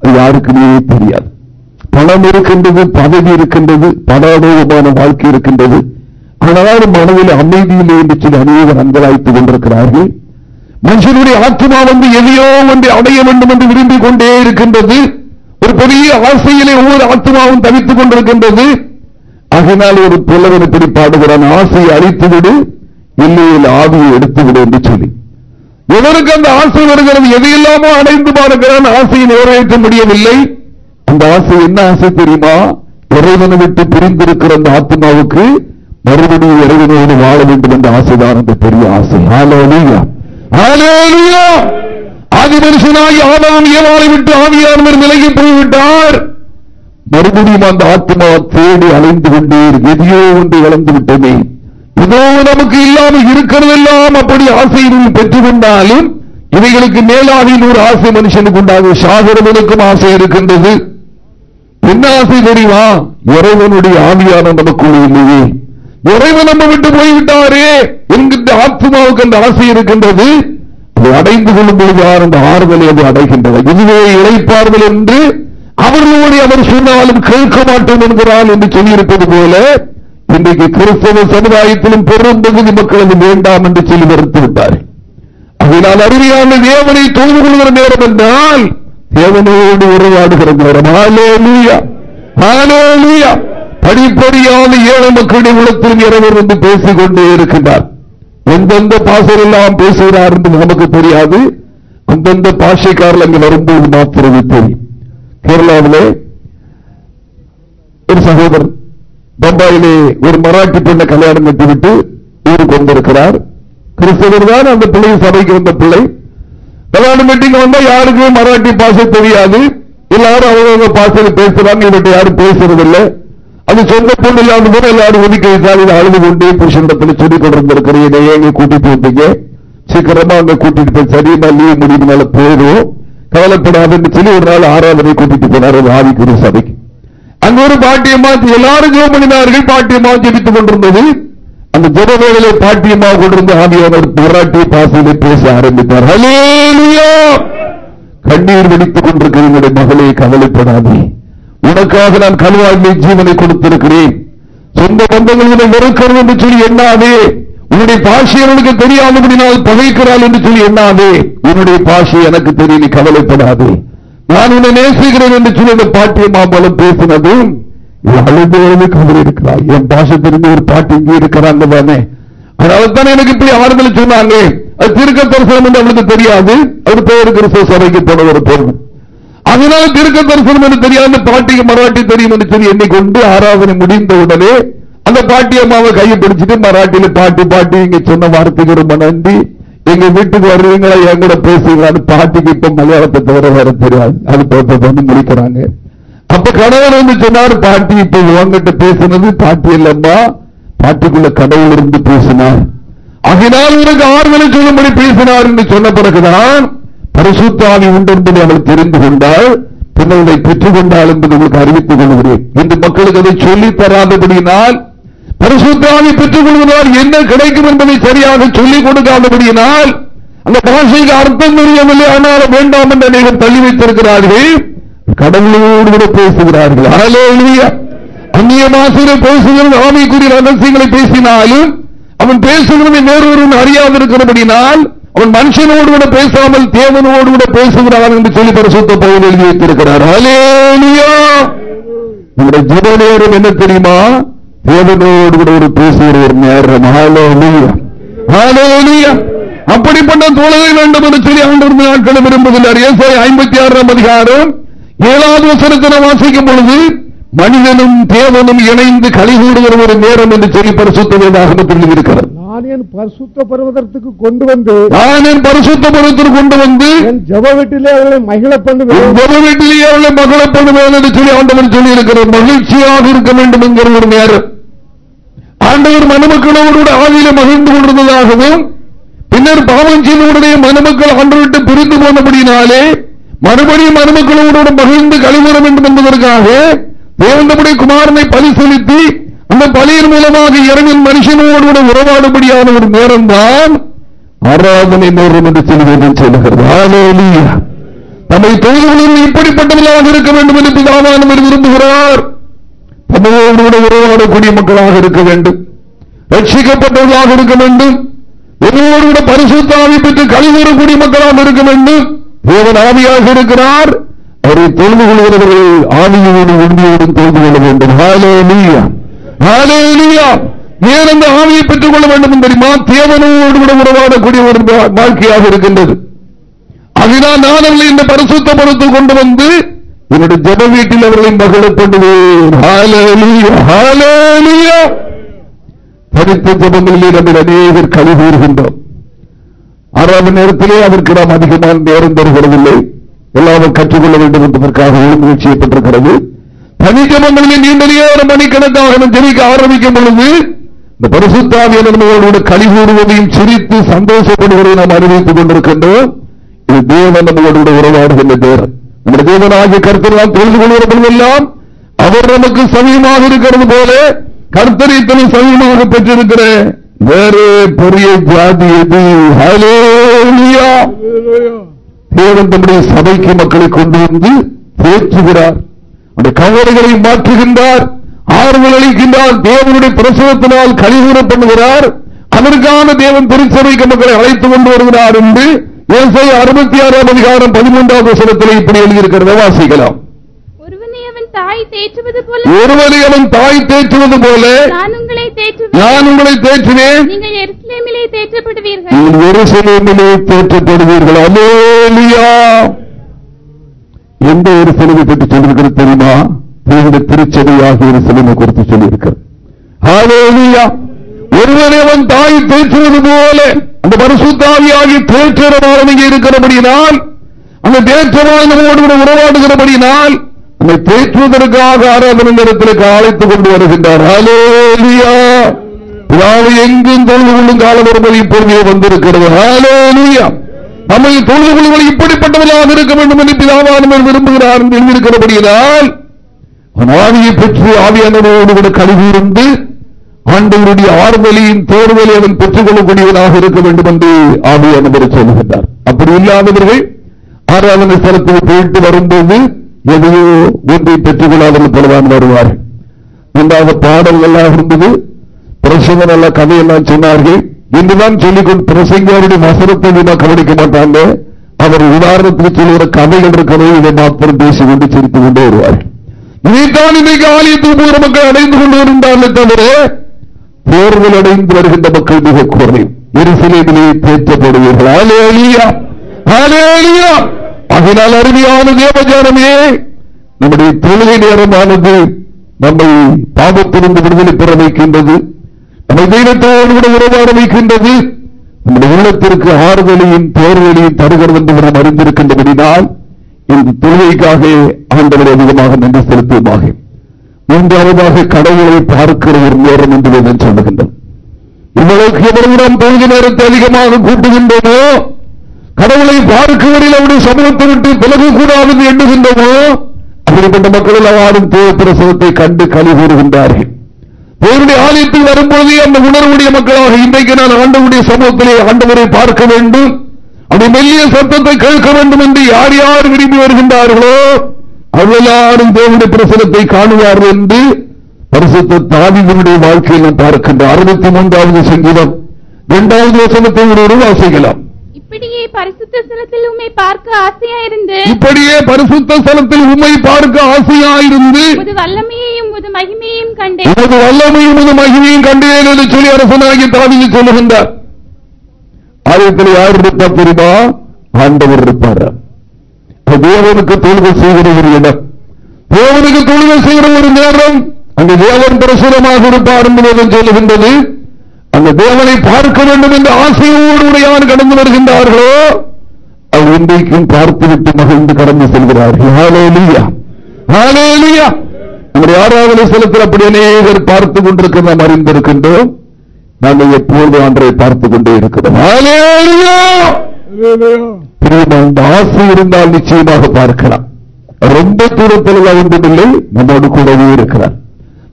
அது யாருக்குமே தெரியாது. பணம் இருக்கின்றது பதவி இருக்கின்றது படாடோகமான வாழ்க்கை இருக்கின்றது. ஆனால் மனதில் அமைதியில் என்று சொல்லி அநேகர் அங்கலாய்த்துக் கொண்டிருக்கிறார்கள். மனுஷனுடைய ஆத்மா வந்து எதையோ ஒன்றை அடைய வேண்டும் என்று விரும்பிக் கொண்டே இருக்கின்றது. ஒரு பெரிய ஆசையிலே ஒவ்வொரு ஆத்மாவும் தவித்துக் கொண்டிருக்கின்றது. அதனால் ஒரு புலவன் இப்படி பாடுகிறான் ஆசையை அழித்துவிடு இல்லையில் ஆவியை எடுத்துவிடு என்று சொல்லி. எவருக்கு அந்த ஆசை வருகிறது எதையெல்லாமோ அடைந்து பார்க்கிறான் ஆசையை நிறைவேற்ற முடியவில்லை. அந்த ஆசை என்ன ஆசை தெரியுமா? இறைவனை விட்டு பிரிந்திருக்கிற அந்த ஆத்மாவுக்கு மறுபடியும் இறைவனோடு வாழ வேண்டும் என்ற ஆசைதான் அந்த பெரிய ஆசை. ஆலோலியா ஆலோலியா ஆதி மனுஷனாகி ஆதாம் ஏவாளை விட்டு ஆவியானவர் நிலைக்கு போய்விட்டார். மறுபடியும் அந்த ஆத்மா தேடி அலைந்து கொண்டே எதையோ ஒன்று இழந்து விட்டமே. இதோ நமக்கு இல்லாமல் இருக்கிறதெல்லாம் அப்படி ஆசையில் பெற்றுக் கொண்டாலும் இவைகளுக்கு மேலாக ஒரு ஆசை மனுஷனுக்கு உண்டாகும். சாகரவனுக்கும் ஆசை இருக்கின்றது. என்ன ஆசை தெரியுமா? இறைவனுடைய ஆவியான நமக்குள்ள இல்லையே. இறைவன் நம்ம விட்டு போய்விட்டாரே என்கின்ற ஆத்மாவுக்கு அந்த ஆசை இருக்கின்றது. அதை அடைந்து கொள்ளும் பொழுது அந்த ஆறுதலை அது அடைகின்றது இதுவே இழைப்பார்கள் என்று அவர்களோடு அவர் சொன்னாலும் கேட்க மாட்டோம் என்கிறான் என்று சொல்லியிருப்பது போல இன்றைக்கு கிறிஸ்தவ சமுதாயத்திலும் பெரும் பகுதி மக்கள் அது வேண்டாம் என்று சொல்லி மறுத்து விட்டார் அதனால் அருமையான தேவனை தொழுது கொள்கிற நேரம் என்றால் தேவனோடு உரையாடுகிற நேரம். படிப்படியான ஏழை மக்களுடைய உலகத்தில் இறைவர் வந்து பேசிக் கொண்டே இருக்கின்றார். எந்தெந்த பாசர் எல்லாம் பேசுகிறார் என்று நமக்கு தெரியாது. அந்தந்த பாஷைக்காரர்கள் அங்கு வரும்போது மாத்திரமே தெரியும். கேரளாவிலே ஒரு சகோதரன் பம்பாயிலே ஒரு மராட்டி பெண்ணை கல்யாணம் கட்டிவிட்டு ஊருக்கு வந்திருக்கிறார் கிறிஸ்தவர் தான் அந்த பிள்ளை சபைக்கு வந்த பிள்ளை கல்யாணம் கட்டிங்க வந்தா யாருக்கும் மராட்டி பாஷை தெரியாது எல்லாரும் அவங்க பாஷையில பேசுறாங்க இவர்கிட்ட யாரும் பேசுறதில்லை அது சொந்த பொண்ணு இல்லாத போது எல்லாரும் ஒதுக்கி வைத்தால் இதை அழுது கொண்டு புருஷனிடத்தில் சொல்லிக் கொண்டிருந்திருக்கிறேன் இதை கூட்டிட்டு வந்தீங்க சீக்கிரமா அங்க கூட்டிட்டு போய் சரியா லீவ் முடிவுனால போயிடும் கவலைப்படாதுன்னு சொல்லி ஒரு நாள் ஆராதனை கூட்டிட்டு போனார் ஆவிக்குரிய சபைக்கு அங்க ஒரு பாட்டியம்மா எல்லாரும் ஜோம் பண்ணினார்கள் பாட்டியம்மா ஜெபித்துக் கொண்டிருந்தது. அந்த ஜெப வேலையிலே பாட்டியம்மா கொண்டிருந்த ஆவியானவர் மராட்டி பாசையில பேச ஆரம்பித்தார். கண்ணீர் வெடித்துக் கொண்டிருக்கிற என்னுடைய மகளே கவலைப்படாதே. உனக்காக நான் கல்வாழ்மை ஜீவனை கொடுத்திருக்கிறேன். சொந்த பந்தங்களை வெறுக்கிறது என்று சொல்லி என்னாதே உன்னுடைய பாஷை அவனுக்கு தெரியாதபடினால் பகைக்கிறாள் என்று சொல்லி எண்ணாதே உன்னுடைய பாஷை எனக்கு தெரியும் நீ கவலைப்படாதே. நான் உன்னை நேசிக்கிறேன் என்று சொல்லி இந்த பாட்டிய மாம்பலம் பேசினது அழுது கவலை இருக்கிறார் என் பாஷை தெரிஞ்ச ஒரு பாட்டி இங்கே இருக்கிறாங்க தானே. அதனால தானே எனக்கு இப்படி ஆறுதல் சொன்னாங்க. அது திருக்க தரிசனம் என்று அவளுக்கு தெரியாது. அது பெயர் கிறிஸ்தவ சபைக்கு போன ஒரு பொருள். அதனால திருக்க தரிசனம் என்று தெரியாது பாட்டிக்கு மராட்டி தெரியும் என்று சொல்லி எண்ணிக்கொண்டு ஆராதனை முடிந்த உடனே அந்த பாட்டி அம்மாவை கையை பிடிச்சிட்டு மராட்டியில பாட்டி பாட்டி இங்க சொன்ன வார்த்தைக்கு ரொம்ப நன்றி. எங்க வீட்டுக்கு வருவீங்களா எங்கட பேசுவீங்களான்னு பாட்டிக்கு இப்ப மலையாளத்தை தவிர வேற தெரியாது. அது போட்டு வந்து முடிக்கிறாங்க அப்ப கணவர் வந்து சொன்னார் பாட்டி இப்ப உங்ககிட்ட பேசுனது பாட்டி இல்லம்மா. பாட்டிக்குள்ள கடவுள் இருந்து பேசினார். அதனால் உனக்கு ஆறுதலை சொல்லும்படி பேசினார் என்று சொன்ன பிறகுதான் பரிசுத்தாவி உண்டு என்பதை அவள் தெரிந்து கொண்டால் பின்னதை பெற்றுக் கொண்டாள் என்பதை உங்களுக்கு அறிவித்துக் கொள்கிறேன். இந்த மக்களுக்கு அதை சொல்லித் தராதபடியினால் பரிசுத்தாவை பெற்றுக் கொள்வதால் என்ன கிடைக்கும் என்பதை சரியாக சொல்லிக் கொடுக்காதபடியினால் அந்த பாஷைக்கு அர்த்தம் தெரியவில்லை ஆனால் வேண்டாம் என்ற நீங்கள் தள்ளி வைத்திருக்கிறார்கள். கடவுளோடு கூட பேசுகிறார்கள். அந்நிய மாசில பேசுகிற ஆமைக்குரிய ரகசியங்களை பேசினாலும் அவன் பேசுகிறது வேறொரு அறியாதிருக்கிறபடினால் அவன் மனுஷனோடு கூட பேசாமல் தேவனோடு கூட பேசுகிறான் என்று சொல்லி பரிசுத்த பகுதி எழுதி வைத்திருக்கிறார். நம்முடைய ஜிப நேரம் என்ன தெரியுமா? தேவனோடு கூட ஒரு பேசுகிற ஒரு நேரம் அப்படிப்பட்ட தோழரை வேண்டும் என்று சொல்லி ஆண்டு நாட்கள் விரும்புகிறார். ஐம்பத்தி ஆறாம் அதிகாரம் ஏழாவது வசனத்தின வாசிக்கும் பொழுது மனிதனும் தேவனும் இணைந்து கலிகூடுகிற ஒரு நேரம் என்று சொல்லி பரிசுத்த வேதாகமத்தில் இருக்கிறது நான் பரிசுத்த பருவதற்கு கொண்டு வந்து நான் பரிசுத்த பருவத்திற்கு கொண்டு வந்து என் ஜப வீட்டிலே அவர்களை மகிழ பண்ணுவேன். ஜப மகள பண்ணுவேன் என்று சொல்லி ஆண்டவர் சொல்லி இருக்கிற மகிழ்ச்சியாக இருக்க வேண்டும் என்கிற ஒரு நேரம். ஆண்டவர் மணமக்களோடு ஆவியில மகிழ்ந்து கொண்டிருந்ததாகவும் பின்னர் பாவம் செய்தவுடைய மணமக்கள் ஆண்டு விட்டு பிரிந்து போனபடினாலே மறுபடியும் மணமக்களோடு மகிழ்ந்து கழிவுற வேண்டும் என்பதற்காக தேவந்தபடி குமாரனை பலி செலுத்தி அந்த பலியின் மூலமாக இறங்கின் மனுஷனோடு கூட உறவாடுபடியான ஒரு நேரம் தான் ஆராதனை நேரம் என்று சொல்லி சொல்லுகிறது தம்மை தொழில்களில் இப்படிப்பட்டவர்களாக இருக்க வேண்டும் என்று பிதாவானவர் விரும்புகிறார். தமிழோடு கூட உறவாடக்கூடிய மக்களாக இருக்க வேண்டும். ரட்சிக்கப்பட்டவர்களாக இருக்க வேண்டும். என்னோடு கூட பரிசுத்தாவி பெற்று கழிவுறக்கூடிய மக்களாக இருக்க வேண்டும். தேவன் ஆவியாக இருக்கிறார். அவரை தொழுது கொள்கிறவர்கள் ஆவியோடு உண்மையோடும் தொழுது கொள்ள வேண்டும். ஏன் அந்த ஆவியை பெற்றுக் கொள்ள வேண்டும் தெரியுமா? தேவனோடு கூட உறவாடக்கூடிய ஒரு வாழ்க்கையாக இருக்கின்றது. அதனால் நான் அவர்களை இந்த பரிசுத்த பணத்தை கொண்டு வந்து என்னுடைய ஜப வீட்டில் அவர்களை மகளப்படுவேன் படித்த ஜபங்களிலே நம்ம அநேகர் கழிவுகின்றோம் ஆறாவது நேரத்திலே அதற்கு நாம் அதிகமான நேரம் தருகிறதில்லை. எல்லாரும் கற்றுக்கொள்ள வேண்டும் என்பதற்காக ஒழுங்கு செய்யப்பட்டிருக்கிறது. தனி ஜபங்களிலே நீண்ட நேரம் மணிக்கணக்காக ஜெயிக்க ஆரம்பிக்கும் பொழுது இந்த பரிசுத்தாவியோடு கழிவுறுவதையும் சிரித்து சந்தோஷப்படுவதை நாம் அறிவித்துக் கொண்டிருக்கின்றோம். இது தேவன் நம்மளோடு உறவாடுகின்ற நேரம் நம்முடைய தேவனாகிய கருத்து நாம் தெரிந்து கொள்கிற பொழுதெல்லாம் அவர் நமக்கு சமயமாக இருக்கிறது போல கர்த்தரை இத்தனை சமயமாக பெற்றிருக்கிற வேறு பெரிய ஜாதி எது? தேவன் தம்முடைய சபைக்கு மக்களை கொண்டு வந்து தேற்றுகிறார் அந்த கவலைகளை மாற்றுகின்றார். ஆறுதல் அளிக்கின்றார். தேவனுடைய பிரசவத்தினால் கழிவுற பண்ணுகிறார் அதற்கான தேவன் திருச்சபைக்கு மக்களை அழைத்துக் கொண்டு வருகிறார் என்று அறுபத்தி ஆறாம் அதிகாரம் பதிமூன்றாவது வசனத்தில் இப்படி எழுதியிருக்கிறத. வாசிக்கலாம். தாய் தேற்றுவது போல ஒருவரை அவன் தாய் தேற்றுவது போல நான் உங்களை தேற்றுவேன். நான் உங்களை தேற்றுவேன். நீங்கள் எருசலேமிலே தேற்றப்படுவீர்கள். நீங்கள் எருசலேமிலே தேற்றப்படுவீர்கள். அலேலியா எந்த ஒரு சிலுவை பற்றி சொல்லியிருக்கிறது தெரியுமா? தேவனுடைய திருச்சபையாக ஒரு சிலுவை குறித்து சொல்லியிருக்கிறது. ஒருவரை அவன் தாய் தேற்றுவது போல அந்த பரிசுத்தாவியாகி தேற்றரமாக இருக்கிறபடியினால் அந்த தேற்றமாக நம்மோடு உறவாடுகிறபடியினால் நம்மை தேற்றுவதற்காக ஆராதனை நேரத்திற்கு அழைத்துக் கொண்டு வருகின்றார். எங்கும் தொழில் கொள்ளும் காலம் வருவது இப்பொழுதே வந்திருக்கிறது. நம்மை தொழில் கொள்வது இப்படிப்பட்டவர்களாக இருக்க வேண்டும் என்று பிதாவானவர் விரும்புகிறார் என்று எழுதியிருக்கிறபடியால் ஆவியை பெற்று ஆவியானவரோடு கூட கழுவியிருந்து ஆண்டவருடைய ஆறுதலையும் தேர்தலை அவன் பெற்றுக் கொள்ளக்கூடியவனாக இருக்க வேண்டும் என்று ஆவியானவர் சொல்லுகின்றார். அப்படி இல்லாதவர்கள் ஆராதனை ஸ்தலத்தில் போயிட்டு வரும்போது எதையோ ஒன்றை பெற்றுக் கொள்ளாதவர்கள் போலதான் வருவார்கள் பாடல் பாடல்கள்லாம் இருந்தது. பிரசங்க நல்ல கதையெல்லாம் சொன்னார்கள். இன்றுதான் சொல்லிக்கொண்டு பிரசங்கருடைய வசனத்தை கவனிக்க மாட்டாங்க. அவர் உதாரணத்துக்கு சொல்லுகிற கதைகள் இருக்கிறது இதை மாத்திரம் பேசிக்கொண்டு சிரித்துக் கொண்டே வருவார். இதைத்தான் இன்றைக்கு ஆலயத்தில் போகிற மக்கள் அடைந்து கொண்டு வருகின்றார்கள் தவிர தேர்தல் அடைந்து வருகின்ற மக்கள் மிக குறையும் எரிசிலையிலே தேற்றப்படுவீர்கள். அதனால் அருமையான தேவஜானமே நம்முடைய தொழுகை நேரமானது நம்மை பாபத்திலிருந்து விடுதலை பெற வைக்கின்றது. நம்மை தெய்வத்தோடு கூட உறவாட வைக்கின்றது. நம்முடைய உள்ளத்திற்கு ஆறுதலையும் தேர்தலையும் தருகிறது என்று நாம் அறிந்திருக்கின்றபடினால் இந்த தொழுகைக்காக ஆண்டவரை அதிகமாக நன்றி செலுத்துவமாக. மூன்றாவதாக கடவுளை பார்க்கிற ஒரு நேரம் என்று சொல்லுகின்றோம். இவ்வளவுக்கு எவ்வளவு நாம் தொழுகை நேரத்தை அதிகமாக கூட்டுகின்றோமோ கடவுளை பார்க்குவதில் அவருடைய சமூகத்தை விட்டு விலகக்கூடாது என்று எண்ணுகின்றனோ அப்படிப்பட்ட மக்கள் எல்லாரும் தேவ பிரசவத்தை கண்டு கழி கூறுகின்றார்கள் தேவனுடைய ஆலயத்தில் வரும்போது அந்த உணர்வுடைய மக்களாக இன்றைக்கு நான் ஆண்டவருடைய சமூகத்திலே ஆண்டவரை பார்க்க வேண்டும். அப்படி மெல்லிய சத்தத்தை கேட்க வேண்டும் என்று யார் யார் விரும்பி வருகின்றார்களோ அவ்வளாரும் தேவனுடைய பிரசனத்தை காணுவார்கள் என்று பரிசுத்த தாவிகளுடைய வாழ்க்கையில் நாம் பார்க்கின்ற அறுபத்தி மூன்றாவது சங்கீதம். இரண்டாவது வசனத்தை ஒரு வாசிக்கலாம் இப்படியே பரிசுத்த ஸ்தலத்தில் உண்மை பார்க்க ஆசையா இருந்து இப்படியே பரிசுத்த ஸ்தலத்தில் பார்க்க ஆசையா இருந்து வல்லமையையும் முது மகிமையும் கண்டேன். உமது வல்லமையும் முது மகிமையும் கண்டேன் என்று சொல்லி அரசனாகி தாவிதி சொல்லுகின்றார். ஆலயத்தில் யார் இருப்பா தெரியுமா? ஆண்டவர் இருப்பார். தேவனுக்கு தொழுகை செய்கிற ஒரு இடம். தேவனுக்கு தொழுகை செய்கிற ஒரு நேரம் அங்கு தேவன் பிரசுரமாக இருப்பார் என்பதை சொல்லுகின்றது. அந்த தேவனை பார்க்க வேண்டும் என்ற ஆசையோடு யார் கடந்து வருகின்றார்களோ அவர் இன்றைக்கும் பார்த்துவிட்டு மகிழ்ந்து கடந்து செல்கிறார்கள். நம்முடைய ஆறாவது செலுத்தல் அப்படி அநேகர் பார்த்துக் கொண்டிருக்க நாம் அறிந்திருக்கின்றோம். நாங்கள் எப்போது அன்றை பார்த்துக் கொண்டே இருக்கிறோம். ஆசை இருந்தால் நிச்சயமாக பார்க்கலாம். ரொம்ப தூரத்தில் ஒன்றுமில்லை நம்மோடு கூடவே இருக்கிறார்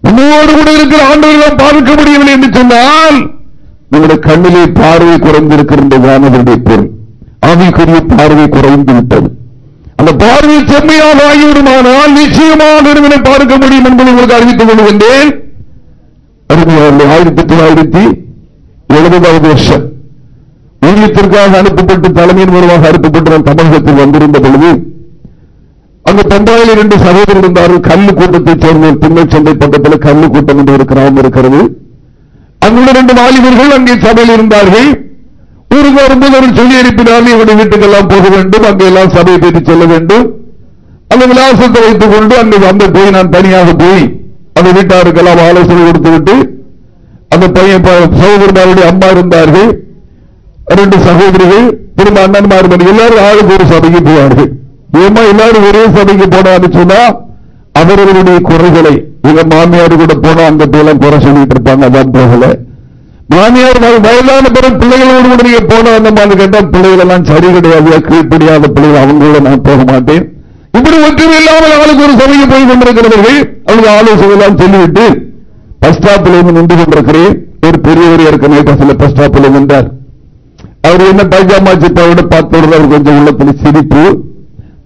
நம்மோடு கூட இருக்கிற ஆண்டவர்கள் பார்க்க முடியவில்லை என்று சொன்னால் நம்முடைய கண்ணிலே பார்வை குறைந்திருக்கின்ற வானவருடைய பொருள். ஆவிக்குரிய பார்வை குறைந்து விட்டது. அந்த பார்வை செம்மையாக ஆகிவிடுமானால் நிச்சயமாக நிறுவனை பார்க்க முடியும் என்பதை உங்களுக்கு அறிவித்துக் கொள்கின்றேன். ஆயிரத்தி தொள்ளாயிரத்தி எழுபதாவது வருஷம். ஊழியத்திற்காக அனுப்பப்பட்டு தலைமையின் மூலமாக அனுப்பப்பட்டு நான் தமிழகத்தில் வந்திருந்த பொழுது அந்த பந்தாயில் இரண்டு சகோதரர் இருந்தார்கள். கல்லு கூட்டத்தை சேர்ந்த பின்னர் சந்தை பக்கத்தில் கல்லு கூட்டம் என்று ஒரு கிராமம் இருக்கிறது. அங்குள்ள ரெண்டு வாலிபர்கள் அங்கே சபையில் இருந்தார்கள். ஊருக்கு வரும்போது அவர் சொல்லி அனுப்பினாலும் இவருடைய வீட்டுக்கெல்லாம் போக வேண்டும். அங்கே எல்லாம் சபையை பற்றி செல்ல வேண்டும். அந்த விலாசத்தை வைத்துக் கொண்டு அங்கு வந்து போய் நான் தனியாக போய் அந்த வீட்டாருக்கெல்லாம் ஆலோசனை கொடுத்துவிட்டு அந்த பையன் சகோதரர்களுடைய அம்மா இருந்தார்கள். ரெண்டு சகோதரிகள் திரும்ப அண்ணன்மார் எல்லாரும் ஆளுக்கு ஒரு சபைக்கு போவார்கள். ஏமா எல்லாரும் ஒரே சபைக்கு போனான்னு சொன்னா அவர்களுடைய குறைகளை இவங்க மாமியார் கூட போனா அந்த எல்லாம் குறை சொல்லிட்டு இருப்பாங்க அதான் போகல மாமியார் வயதான பிறகு பிள்ளைகளோடு கூட நீங்க போன அந்த மாதிரி கேட்டா பிள்ளைகள் எல்லாம் சரி கிடையாது கீழ்படியாத பிள்ளைகள் அவங்களோட நான் போக மாட்டேன். இப்படி ஒற்றுமை இல்லாமல் அவளுக்கு ஒரு சபைக்கு போய் கொண்டிருக்கிறவர்கள் அவளுக்கு ஆலோசனை எல்லாம் சொல்லிவிட்டு பஸ் ஸ்டாப்பில் இருந்து நின்று கொண்டிருக்கிறேன். ஒரு பெரியவர் ஏற்கனவே சில பஸ் ஸ்டாப்பில் நின்றார். அவர் என்ன பைஜாமா சிப்பாவோட பார்த்து அவர் கொஞ்சம் உள்ளத்தில் சிரிப்பு.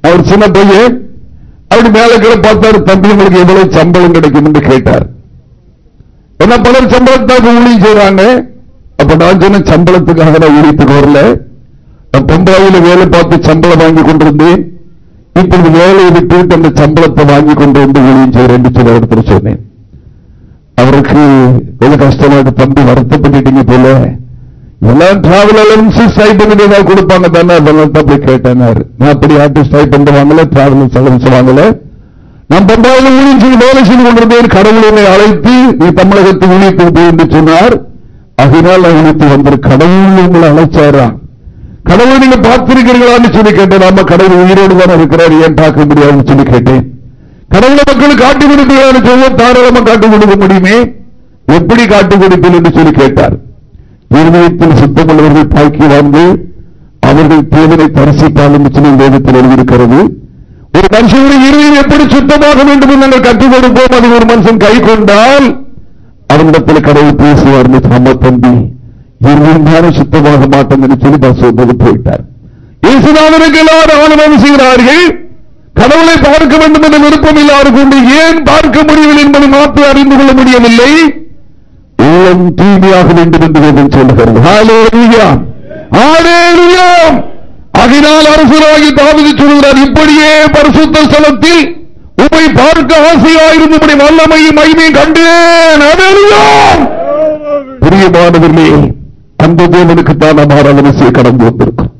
அவர் சின்ன பையன் அப்படி மேல கிட பார்த்தாரு தம்பி உங்களுக்கு எவ்வளவு சம்பளம் கிடைக்கும் என்று கேட்டார். என்ன பலர் சம்பளத்தாக ஊழியம் செய்யறாங்க அப்ப நான் சொன்ன சம்பளத்துக்காக நான் ஊழியத்துக்கு வரல. நான் வேலை பார்த்து சம்பளம் வாங்கி கொண்டிருந்தேன். இப்பொழுது வேலையை விட்டு அந்த சம்பளத்தை வாங்கி கொண்டு வந்து ஊழியம் செய்யறேன் என்று சில சொன்னேன். அவருக்கு எவ்வளவு கஷ்டமாக தம்பி வருத்தப்பட்டுட்டீங்க போல. எல்லாம் டிராவல் அலவன்ஸ் ஸ்டைபண்ட் ஏதாவது கொடுப்பாங்க தானே அதனால தான் போய் கேட்டேன் நான் அப்படி ஆட்டு ஸ்டைபண்ட் வாங்கல டிராவல் அலவன்ஸ் வாங்கல நான் பம்பாயில் ஊழியம் செய்து வேலை செய்து கொண்டிருந்தேன் கடவுள் அழைத்து நீ தமிழகத்தை ஊழியத்துக்கு போய் என்று சொன்னார் அதனால் நான் ஊழித்து கடவுள் உங்களை அழைச்சாரா கடவுள் நீங்க பார்த்திருக்கிறீங்களான்னு சொல்லி கேட்டேன் நாம கடவுள் உயிரோடு தானே இருக்கிறார் ஏன் பார்க்க முடியாதுன்னு சொல்லி கேட்டேன் கடவுளை மக்கள் காட்டி கொடுப்பீங்களான்னு சொல்ல தாராளமா காட்டி கொடுக்க முடியுமே எப்படி காட்டி கொடுப்பீர்கள் என்று சொல்லி கேட்டார் இருதயத்தில் சுத்தமுள்ளவர்கள் தாக்கி வந்து அவர்கள் தேவனை தரிசிப்பால் வேதத்தில் எழுதியிருக்கிறது. ஒரு மனுஷனுடைய இருதயம் எப்படி சுத்தமாக வேண்டும் என்று நாங்கள் கற்றுக் கொடுப்போம்? அது ஒரு மனுஷன் கை கொண்டால் அவனிடத்தில் கடவுள் பேசுவார் அம்மா தம்பி இருவரும் சுத்தமாக மாட்டோம் என்று சொல்லி பஸ் போயிட்டார். இயேசுநாதனுக்கு எல்லாரும் ஆளுநர் செய்கிறார்கள் கடவுளை பார்க்க வேண்டும் என்ற விருப்பம் இல்லாத கொண்டு ஏன் பார்க்க முடியவில்லை என்பதை மாற்றி அறிந்து கொள்ள முடியவில்லை? உள்ளம் தூய்மையாக வேண்டும் என்று வேதம் சொல்லுகிறது. அகினால் அரசராகி தாமதி சொல்கிறார் இப்படியே பரிசுத்த ஸ்தலத்தில் உண்மை பார்க்க ஆசையாயிருந்தபடி வல்லமையும் மகிமையும் கண்டேன். பிரியமானவர்களே அந்த தேவனுக்கு தான் நாம் ஆராதனை கடந்து வந்திருக்கிறோம்.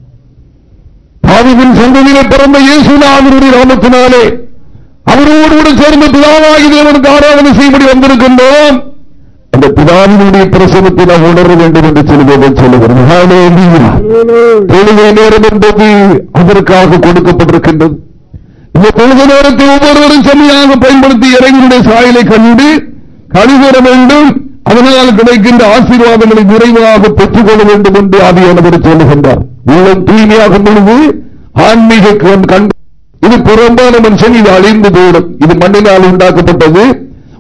பாவியின் சந்ததியில பிறந்த இயேசுநாதனுடைய நாமத்தினாலே அவரோடு கூட சேர்ந்து பிதாவாகி தேவனுக்கு ஆராதனை செய்யும்படி வந்திருக்கின்றோம். அந்த பிதாவினுடைய பிரசனத்தை நாம் உணர வேண்டும் என்று சொல்லுவோம் சொல்லுகிறது தொழுகை நேரம் என்பது அதற்காக கொடுக்கப்பட்டிருக்கின்றது இந்த தொழுகை நேரத்தை ஒவ்வொருவரும் செம்மையாக பயன்படுத்தி இறைவனுடைய சாயலை கண்டு கழிவுற வேண்டும் அதனால் கிடைக்கின்ற ஆசீர்வாதங்களை நிறைவாக பெற்றுக் கொள்ள வேண்டும் என்று ஆவியானவர் சொல்லுகின்றார் உள்ளம் தூய்மையாக பொழுது ஆன்மீக கண் இது புறம்பான மனுஷன் இது அழிந்து போயிடும் இது மண்ணினால் உண்டாக்கப்பட்டது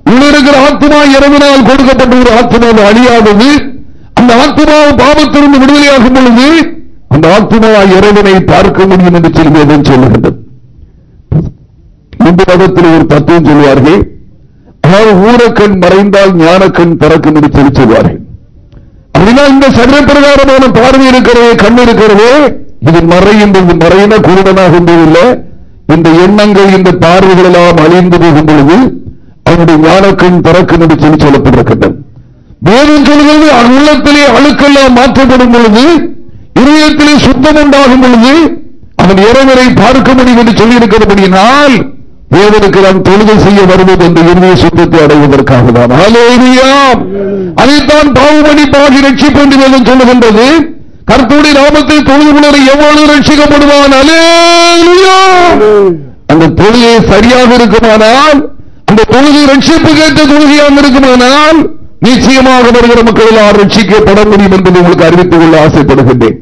உள்ளிருக்கிற ஆத்மா இரவினால் கொடுக்கப்பட்ட ஒரு ஆத்மாவை அழியாதது. அந்த ஆத்மா பாவத்திலிருந்து விடுதலையாகும் பொழுது அந்த ஆத்மா இறைவனை பார்க்க முடியும் என்று சொல்லி சொல்லுகின்றது மதத்தில் ஒரு தத்துவம் சொல்வார்கள் அதாவது ஊரக்கண் மறைந்தால் ஞானக்கண் திறக்கும் என்று சொல்லி சொல்வார்கள் அப்படின்னா இந்த சர்வ பிரகாரமான பார்வை இருக்கிறதே கண் இருக்கிறதே இது மறையும் மறையின குருடனாகும் போதில்லை இந்த எண்ணங்கள் இந்த பார்வைகள் எல்லாம் அழிந்து போகும் பொழுது அவனுடைய ஞானக்கண் திறக்கும் என்று சொல்லி சொல்லப்பட்டிருக்கின்றன வேதம் சொல்கிறது உள்ளத்திலே அழுக்கெல்லாம் மாற்றப்படும் பொழுது இதயத்திலே சுத்தம் உண்டாகும் பொழுது அவன் இறைவரை பார்க்க முடியும் என்று சொல்லியிருக்கிறபடியினால் தேவனுக்கு நாம் தொழுகை செய்ய வருவது என்று இறுதிய சுத்தத்தை அடைவதற்காக தான் அதைத்தான் பாகுபடி பாகி ரட்சிப்பு என்று சொல்லுகின்றது. கருத்துடைய நாமத்தை தொழுது எவ்வளவு ரட்சிக்கப்படுவான்? அந்த தொழிலை சரியாக இருக்குமானால் அந்த தொழுகை ரட்சிப்பு கேட்ட தொழுகையாக இருக்குமானால் நிச்சயமாக வருகிற மக்கள் எல்லாம் ரட்சிக்கப்பட முடியும் என்பதை உங்களுக்கு அறிவித்துக் கொள்ள ஆசைப்படுகின்றேன்.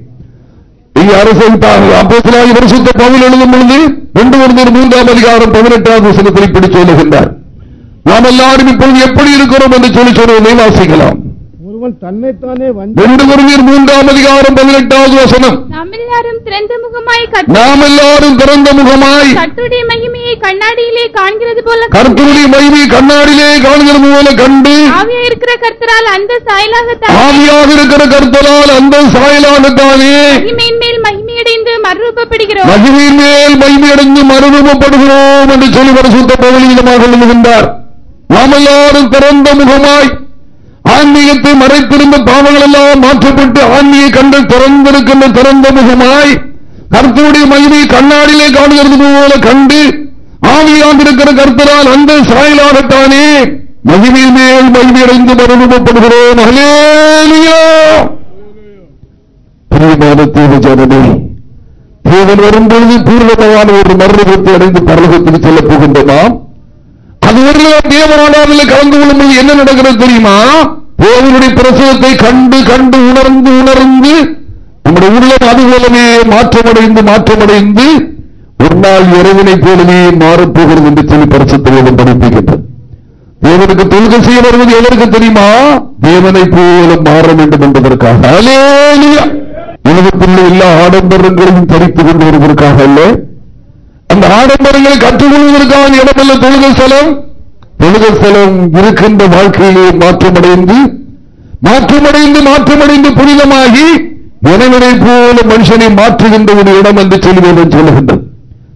அப்போசலாகி வருஷத்தை பவுல் எழுதும் பொழுது ரெண்டு ஒருவர் மூன்றாம் அதிகாரம் பதினெட்டாவது வசனத்தில் இப்படி சொல்லுகின்றார். நாம் எல்லாரும் இப்பொழுது எப்படி இருக்கிறோம்? என்று சொல்லி சொல்வதை வாசிக்கலாம். ஒருவன் தன்னைத்தானே குருவியர் மூன்றாம் அதிகாரம் பதினெட்டாவது வசனம். நாம் எல்லாரும் திறந்த முகமாய் நாம் எல்லாரும் திறந்த முகமாய் கர்த்தருடைய மகிமையை கண்ணாடியிலே காண்கிறது போல கர்த்தருடைய மகிமையை கண்ணாடியிலே காண்கிறது போல கண்டு ஆவியா இருக்கிற கர்த்தரால் அந்த சாயலாகத்தான் ஆவியாக இருக்கிற கர்த்தரால் அந்த சாயலாகத்தானே மகிமையின் மேல் மகிமையடைந்து மறுரூபப்படுகிறோம். மகிமையின் மேல் மகிமையடைந்து மறுரூபப்படுகிறோம் என்று சொல்லி பரிசுத்த பகுதியிடமாக எழுதுகின்றார் நாம் எல்லாரும் திறந்த முகமாய் ஆன்மீகத்தை மறைத்திருந்த பாவங்கள் எல்லாம் மாற்றப்பட்டு ஆன்மீக கண்ட திறந்திருக்கின்ற திறந்த முகமாய் கருத்துடைய மகிமை கண்ணாடியிலே காணுகிறது போல கண்டு ஆவியாந்திருக்கிற கருத்தரால் அந்த சாயலாகத்தானே மகிமை மேல் மகிமையடைந்து மறுபடுகிறோம் தேவன் வரும்பொழுது பூர்வமான ஒரு மரணத்தை அடைந்து பரலகத்துக்கு செல்லப் போகின்றன ஒரு தேவனாடாவில் கலந்து கொள்ளும்போது என்ன நடக்கிறது தெரியுமா? தேவனுடைய பிரசவத்தை கண்டு கண்டு உணர்ந்து உணர்ந்து நம்முடைய உள்ளம் அதுபோலவே மாற்றமடைந்து மாற்றமடைந்து ஒரு நாள் இறைவனை போலவே மாறப்போகிறது என்று சொல்லி பரிசுத்தம் படிப்புகின்றது தேவனுக்கு தொழுகை செய்ய வருவது எதற்கு தெரியுமா? தேவனை போல மாற வேண்டும் என்பதற்காக. உலகத்தில் எல்லா ஆடம்பரங்களையும் தரித்துக் கொண்டு வருவதற்காக அல்ல. அந்த ஆடம்பரங்களை கற்றுக்கொள்வதற்கான இடமல்ல தொழுகை ஸ்தலம் தொழுகை ஸ்தலம் இருக்கின்ற வாழ்க்கையிலே மாற்றமடைந்து மாற்றமடைந்து மாற்றமடைந்து புனிதமாகி இறைவனை போல மனுஷனை மாற்றுகின்ற ஒரு இடம் என்று சொல்லி சொல்லுகின்றது.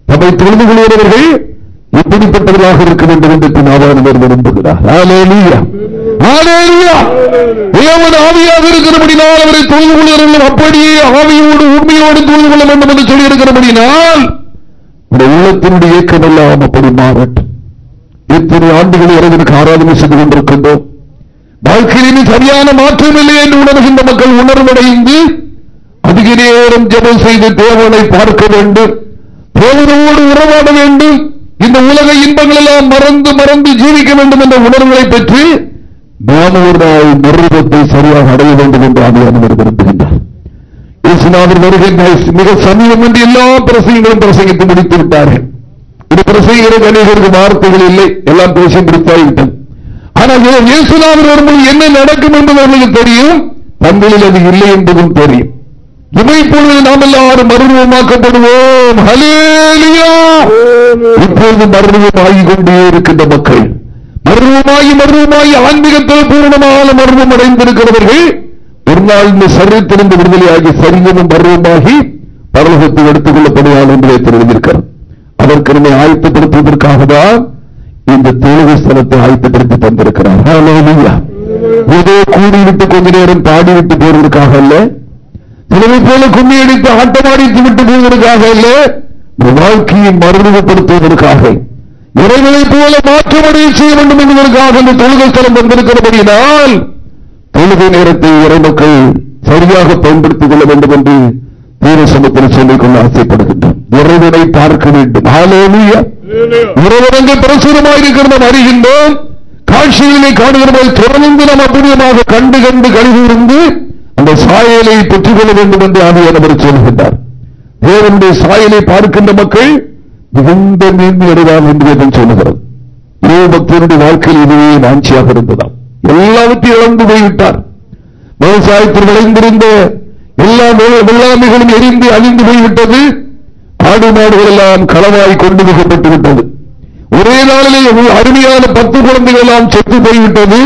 நம்மை தெரிந்து கொள்கிறவர்கள் எப்படிப்பட்டவர்களாக இருக்க வேண்டும் என்று பின்னாவானவர் விரும்புகிறார் ஆவியாக இருக்கிறபடினால் அவரை தொழில் கொள்கிறவர்கள் அப்படியே ஆவியோடு உண்மையோடு தொழில் கொள்ள வேண்டும் என்று சொல்லியிருக்கிறபடினால் இந்த உள்ளத்தினுடைய இயக்கம் எல்லாம் அப்படி மாறட்டும். எத்தனை ஆண்டுகள் இறைவனுக்கு ஆராதனை செய்து கொண்டிருக்கின்றோம். வாழ்க்கையில் சரியான மாற்றம் இல்லை என்று உணர்கின்ற மக்கள் உணர்வடைந்து அதிக நேரம் ஜபம் செய்து தேவனை பார்க்க வேண்டும். தேவனோடு உறவாட வேண்டும். இந்த உலக இன்பங்கள் எல்லாம் மறந்து மறந்து ஜீவிக்க வேண்டும் என்ற உணர்வுகளை பெற்று நாம ஒரு நாள் சரியாக அடைய வேண்டும் என்று ஆவியானவர் விரும்புகின்றார். இயேசுநாதர் மிக சமீபம் என்று எல்லா பிரசங்கங்களும் பிரசங்கித்து முடித்து விட்டார்கள். இது பிரசங்கிற அநேகருக்கு வார்த்தைகள் இல்லை. எல்லாம் பேசி முடித்தாயிட்டது ஆனால் இயேசுநாதர் வரும்போது என்ன நடக்கும் என்பது அவர்களுக்கு தெரியும். தங்களில் அது இல்லை என்பதும் தெரியும். இமைப்பொழுது நாம் எல்லாரும் மருவமாக்கப்படுவோம் இப்பொழுது மருவமாகி கொண்டே இருக்கின்ற மக்கள் மருவமாகி மருவமாகி ஆன்மீகத்தில் பூர்ணமான மருவம் அடைந்திருக்கிறவர்கள் ஒரு நாள் இந்த சரீரத்திலிருந்து விடுதலையாகி சரீரமும் பருவமாகி பரலகத்தில் எடுத்துக் கொள்ளப்படுவான் என்பதை தெரிவித்திருக்கிறார் அதற்கு நம்மை ஆயத்தப்படுத்துவதற்காக தான் இந்த தொழுகை ஸ்தலத்தை ஆயத்தப்படுத்தி தந்திருக்கிறார். ஏதோ கூடிவிட்டு கொஞ்ச நேரம் பாடிவிட்டு போவதற்காக அல்ல. சிலவை போல கும்மி அடித்து ஆட்டமாடித்து விட்டு போவதற்காக அல்ல. வாழ்க்கையை மறுமுகப்படுத்துவதற்காக. இறைவனை போல மாற்றமடைய செய்ய வேண்டும் என்பதற்காக இந்த தொழுகை ஸ்தலம் வந்திருக்கிறபடியினால் தொழுகை நேரத்தை இறைமக்கள் சரியாக பயன்படுத்திக் கொள்ள வேண்டும் என்று தீரசமத்தில் சொல்லிக் கொள்ள ஆசைப்படுகின்றோம். இறைவனை பார்க்க வேண்டும். இறைவனங்கள் பிரசுரமாக அறிகின்றோம். காட்சிகளை காணுகிற போது தொடர்ந்து நாம் அபூர்வமாக கண்டு கண்டு கழிவிருந்து அந்த சாயலை பெற்றுக் கொள்ள வேண்டும் என்று ஆவியானவர் சொல்கின்றார். தேவனுடைய சாயலை பார்க்கின்ற மக்கள் மிகுந்த மேன்மை என்று சொல்லுகிறது. பக்தனுடைய வாழ்க்கையில் இதுவே வாஞ்சியாக இருந்ததாம் எல்லாவற்றையும் இழந்து போய்விட்டார். விவசாயத்தில் விளைந்திருந்த எல்லா வெள்ளாமைகளும் எரிந்து அழிந்து போய்விட்டது. ஆடு மாடுகள் எல்லாம் களவாய் கொண்டு மிகப்பட்டு விட்டது ஒரே நாளிலே அருமையான பத்து குழந்தைகள் எல்லாம் செத்து போய்விட்டது.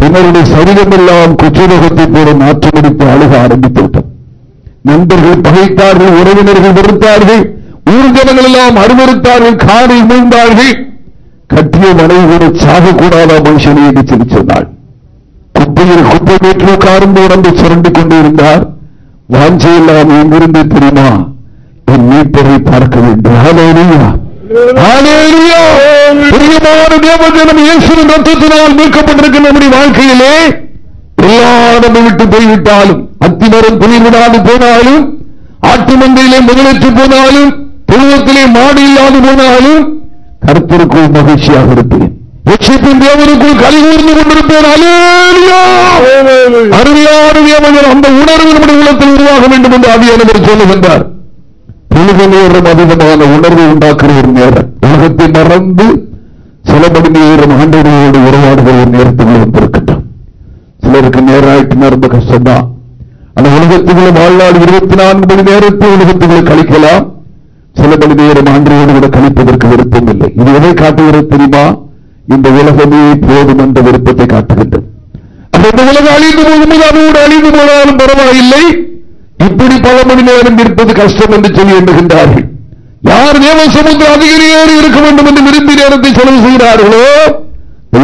பின்னருடைய சரீரம் எல்லாம் குற்றுமுகத்தை போல மாற்றமடித்து அழுக ஆரம்பித்து விட்டது. நண்பர்கள் பகைத்தார்கள் உறவினர்கள் வெறுத்தார்கள் ஊர்ஜனங்கள் எல்லாம் அருவறுத்தார்கள் காரில் மூழ்ந்தார்கள் கட்டிய மனைவி கூட சாகக்கூடாத மனுஷனை என்று சொல்லி குப்பையில் குப்பை மேற்று உட்கார்ந்து சுரண்டு கொண்டிருந்தார் வாஞ்சையெல்லாம் எங்கிருந்து தெரியுமா என் மீட்டரை பார்க்க வேண்டும் தேவஜனம் இயேசுவின் ரத்தத்தினால் மீட்கப்பட்டிருக்கிற நம்முடைய வாழ்க்கையிலே எல்லாரும் விட்டு போய்விட்டாலும் அத்திமரம் துணிவிடாது போனாலும் ஆட்டு மந்தையிலே முதலெற்று போனாலும் புருவத்திலே மாடு இல்லாது போனாலும் கருத்திற்குள் மகிழ்ச்சியாக இருப்பேன். லட்சத்தின் தேவனுக்குள் கலிகூர்ந்து கொண்டிருப்பேன். அருமையான தேவன் அந்த உணர்வு நம்முடைய உள்ளத்தில் உருவாக வேண்டும் என்று ஆவியானவர் சொல்லுகின்றார். பொழுது நேரம் அதிகமான உணர்வு உண்டாக்குற ஒரு நேரம் உலகத்தை மறந்து சில மணி நேரம் ஆண்டவர்களோடு உறவாடுகிற ஒரு நேரத்தில் வந்திருக்கின்றோம் சிலருக்கு நேராயிட்டு ரொம்ப கஷ்டம்தான். அந்த உலகத்துக்குள்ள வாழ்நாள் இருபத்தி நான்கு மணி நேரத்தை உலகத்துக்குள்ள கழிக்கலாம். சில மணி நேரம் ஆண்டோடு கூட கழிப்பதற்கு விருப்பம் இல்லை இது எதை காட்டுகிறது தெரியுமா? இந்த உலகமே போதும் என்ற விருப்பத்தை காட்டுகின்றது. அந்த உலகம் அழிந்து போகும்போது அதோடு அழிந்து போனாலும் பரவாயில்லை. இப்படி பல மணி நேரம் இருப்பது கஷ்டம் என்று சொல்லி எண்ணுகின்றார்கள். யார் தேவ சமுத்திர அதிகாரியோடு இருக்க வேண்டும் என்று விரும்பி நேரத்தை செலவு செய்கிறார்களோ?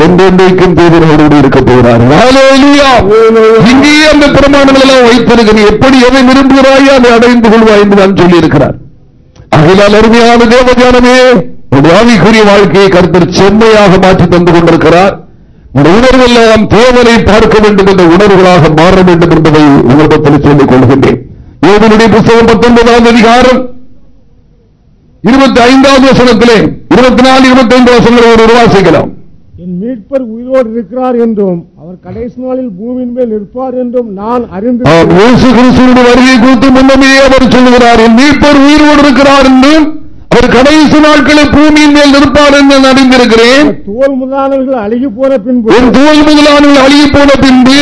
என்றென்றைக்கும் தேவர்களோடு இருக்க போகிறார்கள். இங்கேயே அந்த பிரமாணங்கள் எல்லாம் வைத்திருக்கிறேன் எப்படி எதை விரும்புகிறாயோ அதை அடைந்து கொள்வாய் என்று நான் சொல்லியிருக்கிறார். அகிலால் அருமையான தேவஜானமே ஆவிக்குரிய வாழ்க்கையை கருத்தர் செம்மையாக மாற்றி தந்து கொண்டிருக்கிறார். உணர்வெல்லாம் தேவனை பார்க்க வேண்டும் என்ற உணர்வுகளாக மாற வேண்டும் என்பதை உங்களிடத்தில் சொல்லிக் கொள்கின்றேன் ஏதனுடைய புத்தகம் பத்தொன்பதாம் அதிகாரம் இருபத்தி ஐந்தாவது வசனத்திலே இருபத்தி நாலு இருபத்தி ஐந்து வசனங்களை ஒரு உருவாசிக்கலாம் என் மீட்பர் உயிரோடு இருக்கிறார் என்றும் அவர் கடைசி நாளில் பூமியின் மேல் நிற்பார் என்றும் நான் அறிந்து வருகை குறித்து முன்னமே அவர் சொல்லுகிறார் மீட்பர் உயிரோடு இருக்கிறார் என்றும் அவர் கடைசி நாட்களில் பூமியின் மேல் நிற்பார் என்று நான் அறிந்திருக்கிறேன். தோல் முதலானவர்கள் அழுகி போன பின்பு என் தோல் முதலானவர்கள் அழிய போன பின்பு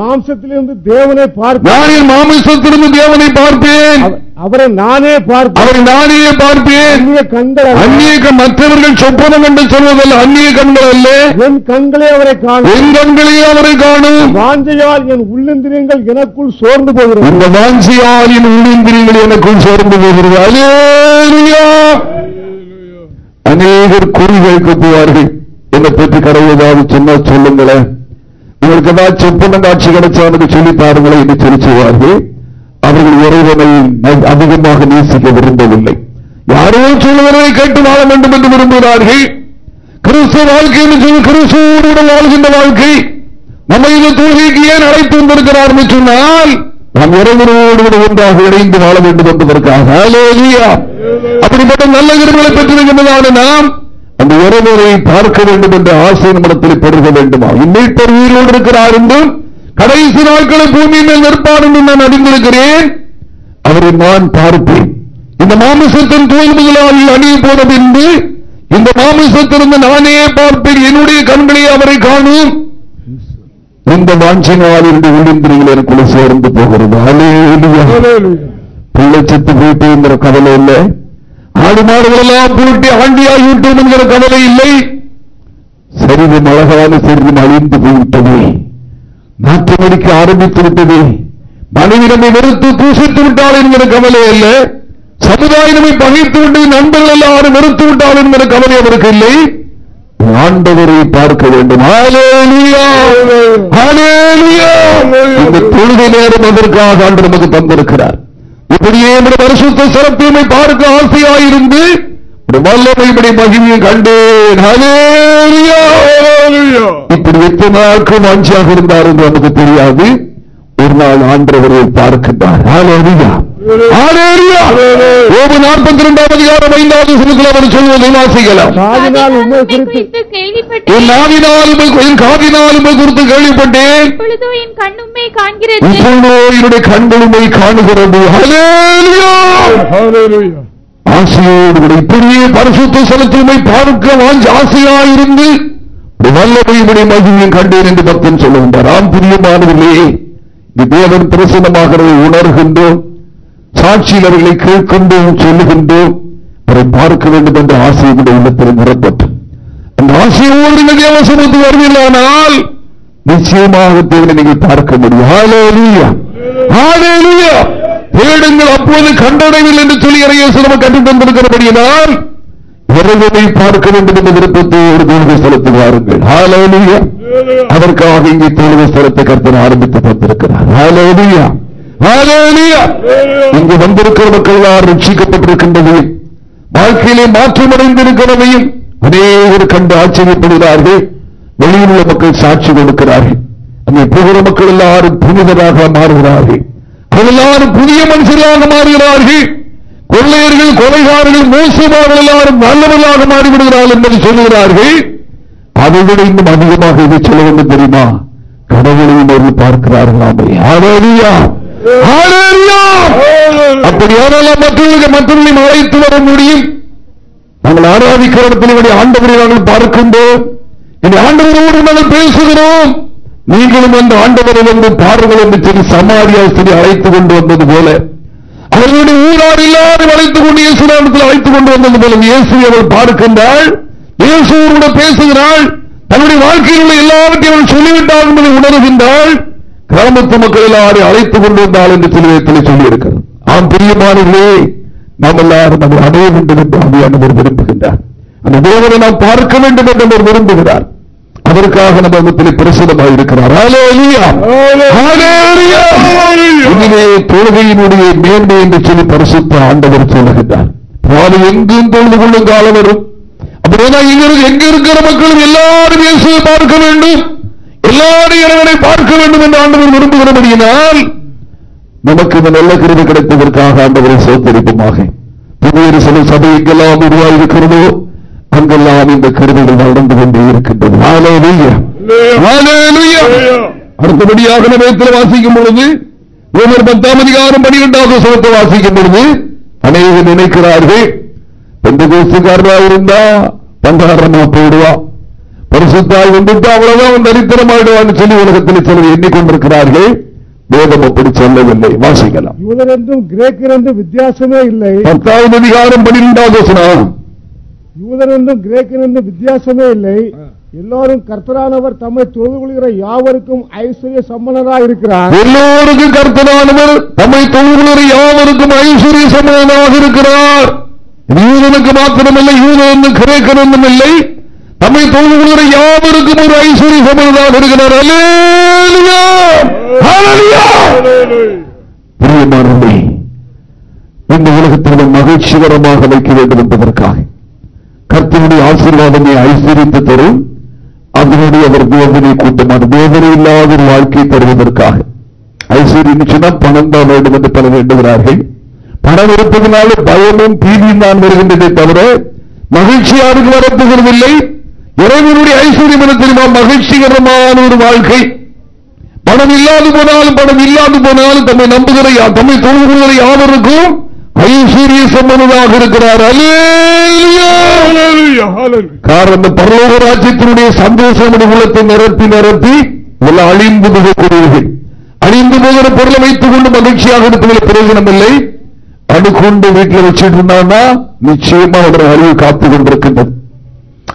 மாம்சத்திலிருந்து தேவனை பார்ப்பேன். மாமிசத்திலிருந்து தேவனை பார்ப்பேன். அவரை நானே பார்ப்பேன். அவரை நானே பார்ப்பேன். அந்நிய கண்கள். அந்நிய மற்றவர்கள் சொப்பனம் என்று சொல்வதல்ல அந்நிய கண்கள் அல்ல. என் கண்களே அவரை காணும். என் கண்களே அவரை காணும். வாஞ்சையால் என் உள்ளந்திரியங்கள் எனக்குள் சோர்ந்து போகிறது. இந்த வாஞ்சியாலின் உள்ளிந்திரியங்கள் எனக்குள் சேர்ந்து போகிறது. அலேலுயா அநேகர் குறிகளுக்கு போவார்கள். என்னை பற்றி கடவுள் ஏதாவது சொன்னா சொல்லுங்களேன். உங்களுக்கு ஏதாவது சொப்பன காட்சி கிடைச்சா எனக்கு சொல்லி பாருங்களேன் என்று சொல்லி செய்வார்கள் அவர்கள் இறைவனை அதிகமாக நேசிக்க விரும்பவில்லை யாரோ சொல்லுவதை கேட்டு வாழ வேண்டும் என்று விரும்புகிறார்கள். கிறிஸ்துவ வாழ்க்கை என்று சொல்லி கிறிஸ்துவோடு வாழ்கின்ற வாழ்க்கை. நம்ம இந்த தொழுகைக்கு ஏன் அழைத்து வந்திருக்கிறார் என்று சொன்னால் நாம் இறைவனோடு ஒன்றாக இணைந்து வாழ வேண்டும் என்பதற்காக. அப்படிப்பட்ட நல்ல விரும்பலை பெற்றிருக்கின்றதான நாம் அந்த இறைவனை பார்க்க வேண்டும் என்ற ஆசை நம்மிடத்தில் பெருக வேண்டுமா? இம்மீட்பர் உயிரோடு இருக்கிறார் என்றும் கடைசி நாட்களை பூமி மேல் நிற்பார் என்றும் நான் அறிந்திருக்கிறேன். அவரை நான் பார்ப்பேன். இந்த மாமிசத்தின் தோல் முதலாளி அணிய போன பின்பு இந்த மாமிசத்திலிருந்து நானே பார்ப்பேன். என்னுடைய கண்களே அவரை காணும். இந்த வாஞ்சினால் இருந்து உள்ளிந்திரிகள் எனக்குள்ள சேர்ந்து போகிறது. பிள்ளை செத்து போயிட்டு என்கிற கவலை இல்லை. ஆடு மாடுகள் எல்லாம் போட்டு ஆண்டியாகிவிட்டோம் என்கிற கவலை இல்லை. சரீரம் அழகான சரீரம் அழிந்து போய்விட்டது. நாற்றமடிக்க ஆரம்பித்து விட்டது மனைவி நிறுத்து வெறுத்து தூசித்து விட்டால் என்கிற கவலை அல்ல. சமுதாயமே பகிர்ந்து கொண்டு நண்பர்கள் எல்லாரும் வெறுத்து விட்டால் என்கிற கவலை அவருக்கு இல்லை. ஆண்டவரை பார்க்க வேண்டும். ஹalleluya. இந்த தொழுகை நேரம் அதற்காக ஆண்டு நமக்கு தந்திருக்கிறார். இப்படியே நம்முடைய பரிசுத்த சிறப்புமை பார்க்க ஆசையாயிருந்து ஒரு வல்லமை இப்படி மகிமையை கண்டேன். ஹalleluya. இப்படி எத்தனை நாட்கள் வாஞ்சியாக இருந்தார் என்று நமக்கு தெரியாது. ஒரு நாள் ஆண்டவரை பார்க்கின்றார். ஹalleluya. ஹalleluya. யோபு 42 அதிகாரம் ஐந்தாவது வசனத்தில் அவர் சொல்வதை வாசிக்கலாம். என் கேள்விப்பட்டேன். நாவினால் என் காதினால் குறித்து கேள்விப்பட்டேன். இப்பொழுதோ என்னுடைய கண்களுமை காணுகிறது. ஹalleluya. ஆசையோடு கூட இப்படியே பரிசுத்த செலுத்துமை பார்க்க வாஞ்சி ஆசையாயிருந்து ஒரு வல்லமையுடைய மகிமையும் கண்டேன் என்று பக்தன் சொல்லுகின்றார் ஆம் புரியமானவர்களே இது தேவன் பிரசன்னமாகிறதை உணர்கின்றோம். சாட்சியில் அவர்களை கேட்கின்றோம் சொல்லுகின்றோம். அவரை பார்க்க வேண்டும் என்ற ஆசையுடைய உள்ளத்தில் நிரப்பட்டு அந்த ஆசையோடு நீங்கள் தேவசமத்து வருவீர்களானால் நிச்சயமாக தேவனை நீங்கள் பார்க்க முடியும். ஹalleluya. ஹalleluya. தேடுங்கள் அப்போது கண்டடைவில் என்று சொல்லி இறையேசு நமக்கு கற்றுத் தந்திருக்கிறபடியினால் இறைவனை பார்க்க வேண்டும் என்ற விருப்பத்தோடு தொழுகை செலுத்தி வாருங்கள். அதற்காக இங்கே தொழுகை ஸ்தலத்தை கர்த்தர் ஆரம்பித்து தந்திருக்கிறார். ஹalleluya. இங்கு வந்திருக்கிற மக்கள் எல்லாரும் ரட்சிக்கப்பட்டிருக்கின்றது வாழ்க்கையிலே மாற்றமடைந்திருக்கிறதையும் அநேகர் கண்டு ஆச்சரியப்படுகிறார்கள். வெளியில் உள்ள மக்கள் சாட்சி கொடுக்கிறார்கள். அங்கே புகிற மக்கள் எல்லாரும் புனிதராக மாறுகிறார்கள். எல்லாரும் புதிய மனுஷர்களாக மாறுகிறார்கள். கொள்ளையர்கள் கொலைகாரர்கள் மோசமாக எல்லாரும் நல்லவர்களாக மாறிவிடுகிறார்கள் என்பதை சொல்லுகிறார்கள். அதை விட இன்னும் அதிகமாக இதை சொல்ல வேண்டும் தெரியுமா? கடவுளையும் அவர்கள் பார்க்கிறார்களாமே ஹalleluya. ஹalleluya. அப்படியானால் மற்றவர்களுக்கு மற்றவர்களையும் அழைத்து வர முடியும். நாங்கள் ஆராதிக்கிற இடத்தில் ஆண்டவரை நாங்கள் பார்க்கின்றோம். இந்த ஆண்டவரோடு நாங்கள் பேசுகிறோம். நீங்களும் அந்த ஆண்டவரை வந்து பாருங்கள் என்று சொல்லி சமாரியாஸ்திரி அழைத்துக் கொண்டு வந்தது போல. அவர்களுடைய ஊரார் எல்லாரும் அழைத்துக் கொண்டு இயேசுநாமத்தில் அழைத்துக் கொண்டு வந்தது போல. இயேசு அவள் பார்க்கின்றாள் இயேசுவோட பேசுகிறாள் தன்னுடைய வாழ்க்கையில் உள்ள எல்லாவற்றையும் அவள் சொல்லிவிட்டாள் என்பதை உணர்கின்றாள் கிராமத்து மக்கள் எல்லாரும் அழைத்துக் கொண்டு வந்தாள் என்று சொல்லி சொல்லியிருக்கிறது ஆம் பிரியமானவர்களே நாம் எல்லாரும் அதை அடைய வேண்டும் என்று ஆவியானவர் விரும்புகின்றார். அந்த தேவனை நாம் பார்க்க வேண்டும் என்று அவர் விரும்புகிறார். அதற்காக நம்ம மத்தியில் பிரசுரமாக இருக்கிறார். இதிலே தொழுகையினுடைய மேன்மை என்று சொல்லி பரிசுத்த ஆண்டவர் சொல்லுகின்றார் பாலு எங்கும் தொழுது கொள்ளும் காலம் வரும் எங்க இருக்கிற மக்களும் எல்லாரும் இயேசுவை பார்க்க வேண்டும். எல்லாரும் இறைவனை பார்க்க வேண்டும் என்று ஆண்டவர் விரும்புகிறபடியினால் நமக்கு இந்த நல்ல கிருதி கிடைத்ததற்காக ஆண்டவரை சோத்தரிப்புமாக. புதிய சில சபை எங்கெல்லாம் உருவாயிருக்கிறதோ அங்கெல்லாம் இந்த கருவிகள் நடந்து கொண்டே இருக்கின்றது அடுத்தபடியாக நேரத்தில் வாசிக்கும் பொழுது ஒவ்வொரு பத்தாம் அதிகாரம் பனிரெண்டாவது சுகத்தை வாசிக்கும் பொழுது அனைவரும் நினைக்கிறார்கள் எந்த கோசுக்காரராக இருந்தா பந்தாரமா போயிடுவா. பரிசுத்தாய் வந்துட்டு அவ்வளவுதான் தரித்திரமாயிடுவான்னு சொல்லி உலகத்தில் சிலர் எண்ணிக்கொண்டிருக்கிறார்கள். வேதம் அப்படி சொல்லவில்லை. வாசிக்கலாம். யூதர் என்றும் கிரேக்கர் என்றும் வித்தியாசமே இல்லை. பத்தாவது அதிகாரம் பன்னிரெண்டாவது கிரேக்கர் என்றும் வித்தியாசமே இல்லை. எல்லோரும் கர்த்தரானவர் தம்மை தொழுது கொள்கிற யாவருக்கும் ஐஸ்வர்ய சம்பனராக இருக்கிறார். எல்லோருக்கும் கர்த்தரானவர் தம்மை தொழுகிற யாவருக்கும் ஐஸ்வர்ய சம்பனராக இருக்கிறார். யூதனுக்கு மாத்திரமில்லை யூதன் என்றும் கிரேக்கர் என்றும் இல்லை. தம்மை தொழுகிற யாவருக்கும் ஒரு ஐஸ்வர்ய சம்பனராக இருக்கிறார். இந்த உலகத்தில் மகிழ்ச்சிகரமாக வைக்க வேண்டும் என்பதற்காக கர்த்தனுடைய ஆசீர்வாதமே ஐஸ்வரித்து தரும். அதனுடைய அவர் வேதனை கூட்டமான வேதனை இல்லாத ஒரு வாழ்க்கை தருவதற்காக. ஐஸ்வர்யம் சொன்னா பணம் தான் வேண்டும் என்று பல வேண்டுகிறார்கள். பணம் இருப்பதனால பயமும் பீதியும் தான் வருகின்றதை தவிர மகிழ்ச்சி யாருக்கு வரப்போகிறதில்லை. இறைவனுடைய ஐஸ்வர்யம் என தெரியுமா? மகிழ்ச்சிகரமான ஒரு வாழ்க்கை. பணம் இல்லாது போனாலும் பணம் இல்லாது போனாலும் தம்மை நம்புகிற தம்மை தொழுகிற யாவருக்கும் ஐஸ்வர்ய சம்பந்தமாக இருக்கிறார். காரணம் பரலோக ராஜ்யத்தினுடைய சந்தோஷம் உள்ளத்தை நிரப்பி நிரப்பி எல்லாம் அழிந்து போகக்கூடியவர்கள். அழிந்து போகிற பொருளை வைத்துக் கொண்டு மகிழ்ச்சியாக இருப்பதில் பிரயோஜனம் இல்லை. அணுகொண்டு வீட்டில் வச்சுட்டு இருந்தான்னா நிச்சயமா அவருடைய அறிவு காத்துக் கொண்டிருக்கின்றது.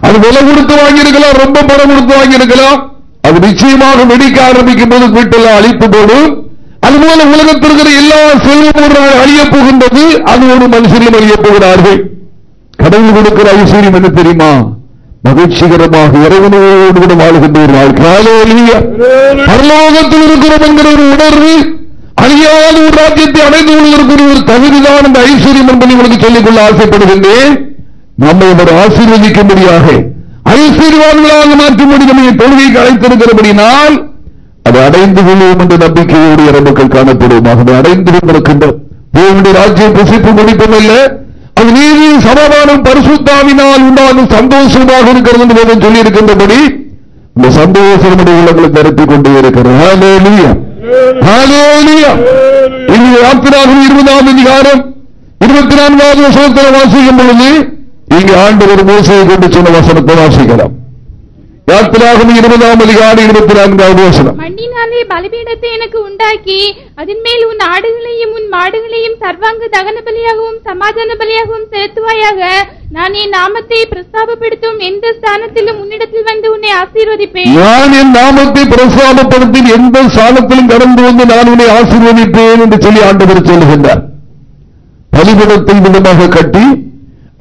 அது விலை கொடுத்து வாங்கியிருக்கலாம் ரொம்ப பணம் கொடுத்து வாங்கியிருக்கலாம். அது நிச்சயமாக வெடிக்க ஆரம்பிக்கும் போது வீட்டில் அழிப்பு போடும். அதுபோல இருக்கிற எல்லா செல்வம் அழிய போகின்றது. அது ஒரு மனுஷனிலும் அழிய போகிறார்கள். கடவுள் கொடுக்கிற ஐஸ்வர்யம் என்ன தெரியுமா? மகிழ்ச்சிகரமாக இறைவனோடு கூட வாழ்கின்ற ஒரு பரலோகத்தில் இருக்கிறோம் என்கிற ஒரு உணர்வு அழியாத ஒரு ராஜ்யத்தை அடைந்து கொள்வதற்கு ஒரு தகுதிதான் அந்த ஐஸ்வர்யம் என்பதை உங்களுக்கு சொல்லிக்கொள்ள ஆசைப்படுகின்றேன். நம்மை அவர் ஆசீர்வதிக்கும்படியாக ஐஸ்வர்யவான்களாக மாற்றும்படி நம்மை தொழுகைக்கு அழைத்திருக்கிறபடினால் அது அடைந்து கொள்வோம் என்ற நம்பிக்கையோடு இறப்புகள் காணப்படும். ஆகவே அடைந்து கொண்டிருக்கின்றோம் தேவனுடைய ராஜ்யம் புசிப்பு முடிப்பும் இல்லை. அது நீதி சமாதானம் பரிசுத்தாவினால் உண்டான சந்தோஷமாக இருக்கிறது என்று சொல்லி இருக்கின்றபடி இந்த சந்தோஷம் உள்ளங்களை நிரப்பிக் கொண்டே இருக்கிறது. இருபதாம் அதிகாரம் இருபத்தி நான்காவது வசனத்தில் வாசிக்கும் பொழுது இங்கு ஆண்டு ஒரு மோசையை கொண்டு சொன்ன வசனத்தை வாசிக்கலாம். யாத்திராகும் இருபதாம் அதிகாரம் இருபத்தி நான்காவது வசனம் மண்ணினாலே பலிபீடத்தை எனக்கு உண்டாக்கி அதன் மேல் உன் ஆடுகளையும் உன் மாடுகளையும் சர்வாங்க தகன பலியாகவும் சமாதான பலியாகவும் செலுத்துவாயாக. நான் என் நாமத்தை பிரஸ்தாபப்படுத்தும் எந்த ஸ்தானத்திலும் உன்னிடத்தில் வந்து உன்னை ஆசீர்வதிப்பேன். நான் என் நாமத்தை பிரஸ்தாபப்படுத்தி எந்த ஸ்தானத்திலும் கடந்து வந்து நான் உன்னை ஆசீர்வதிப்பேன் என்று சொல்லி ஆண்டவர் சொல்லுகின்றார். பலிபடத்தை விதமாக கட்டி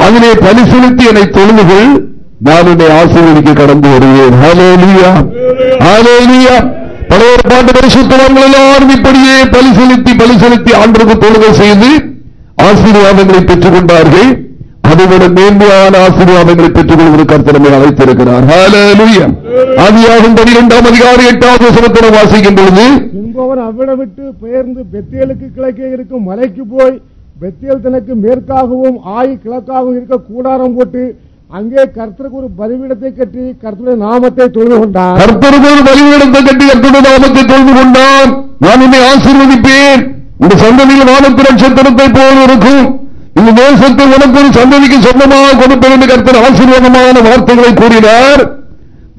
அதிலே பலி செலுத்தி என்னை தொழுதுகள். நான் என்னை ஆசீர்வதிக்க கடந்து வருவேன் பலவர் பாட்டு பரிசுத்தவர்கள் எல்லாரும் இப்படியே பலி செலுத்தி பலி செலுத்தி ஆண்டுக்கு தொழுகை செய்து ஆசீர்வாதங்களை பெற்றுக் கொண்டார்கள் அதுவிட மேன்மையான ஆசீர்வாதங்களை பெற்றுக் கொள்வதற்கு கருத்தனமே அழைத்திருக்கிறார். ஆதியாகும் பனிரெண்டாம் அதிகாரி எட்டாவது வசனத்தில் வாசிக்கும் பொழுது என்பவன் அவ்விடம் விட்டு பெயர்ந்து பெத்தேலுக்கு கிழக்கே இருக்கும் மலைக்கு போய் பெத்தேல் தனக்கு மேற்காகவும் ஆய் கிழக்காகவும் இருக்க கூடாரம் போட்டு அங்கே கர்த்தருக்கு ஒரு பலிபீடத்தை கட்டி கர்த்தருடைய நாமத்தை தொழுது கொண்டான் கர்த்தருக்கு ஒரு பலிபீடத்தை கட்டி கர்த்தருடைய நாமத்தை தொழுது கொண்டான் நான் உன்னை ஆசீர்வதிப்பேன். இந்த சந்ததியில் வானத்து நட்சத்திரத்தை போல் இருக்கும். இந்த தேசத்தை உனக்கு ஒரு சந்ததிக்கு சொந்தமாக கொடுப்பேன் என்று கர்த்தர் ஆசீர்வாதமான வார்த்தைகளை கூறினார்.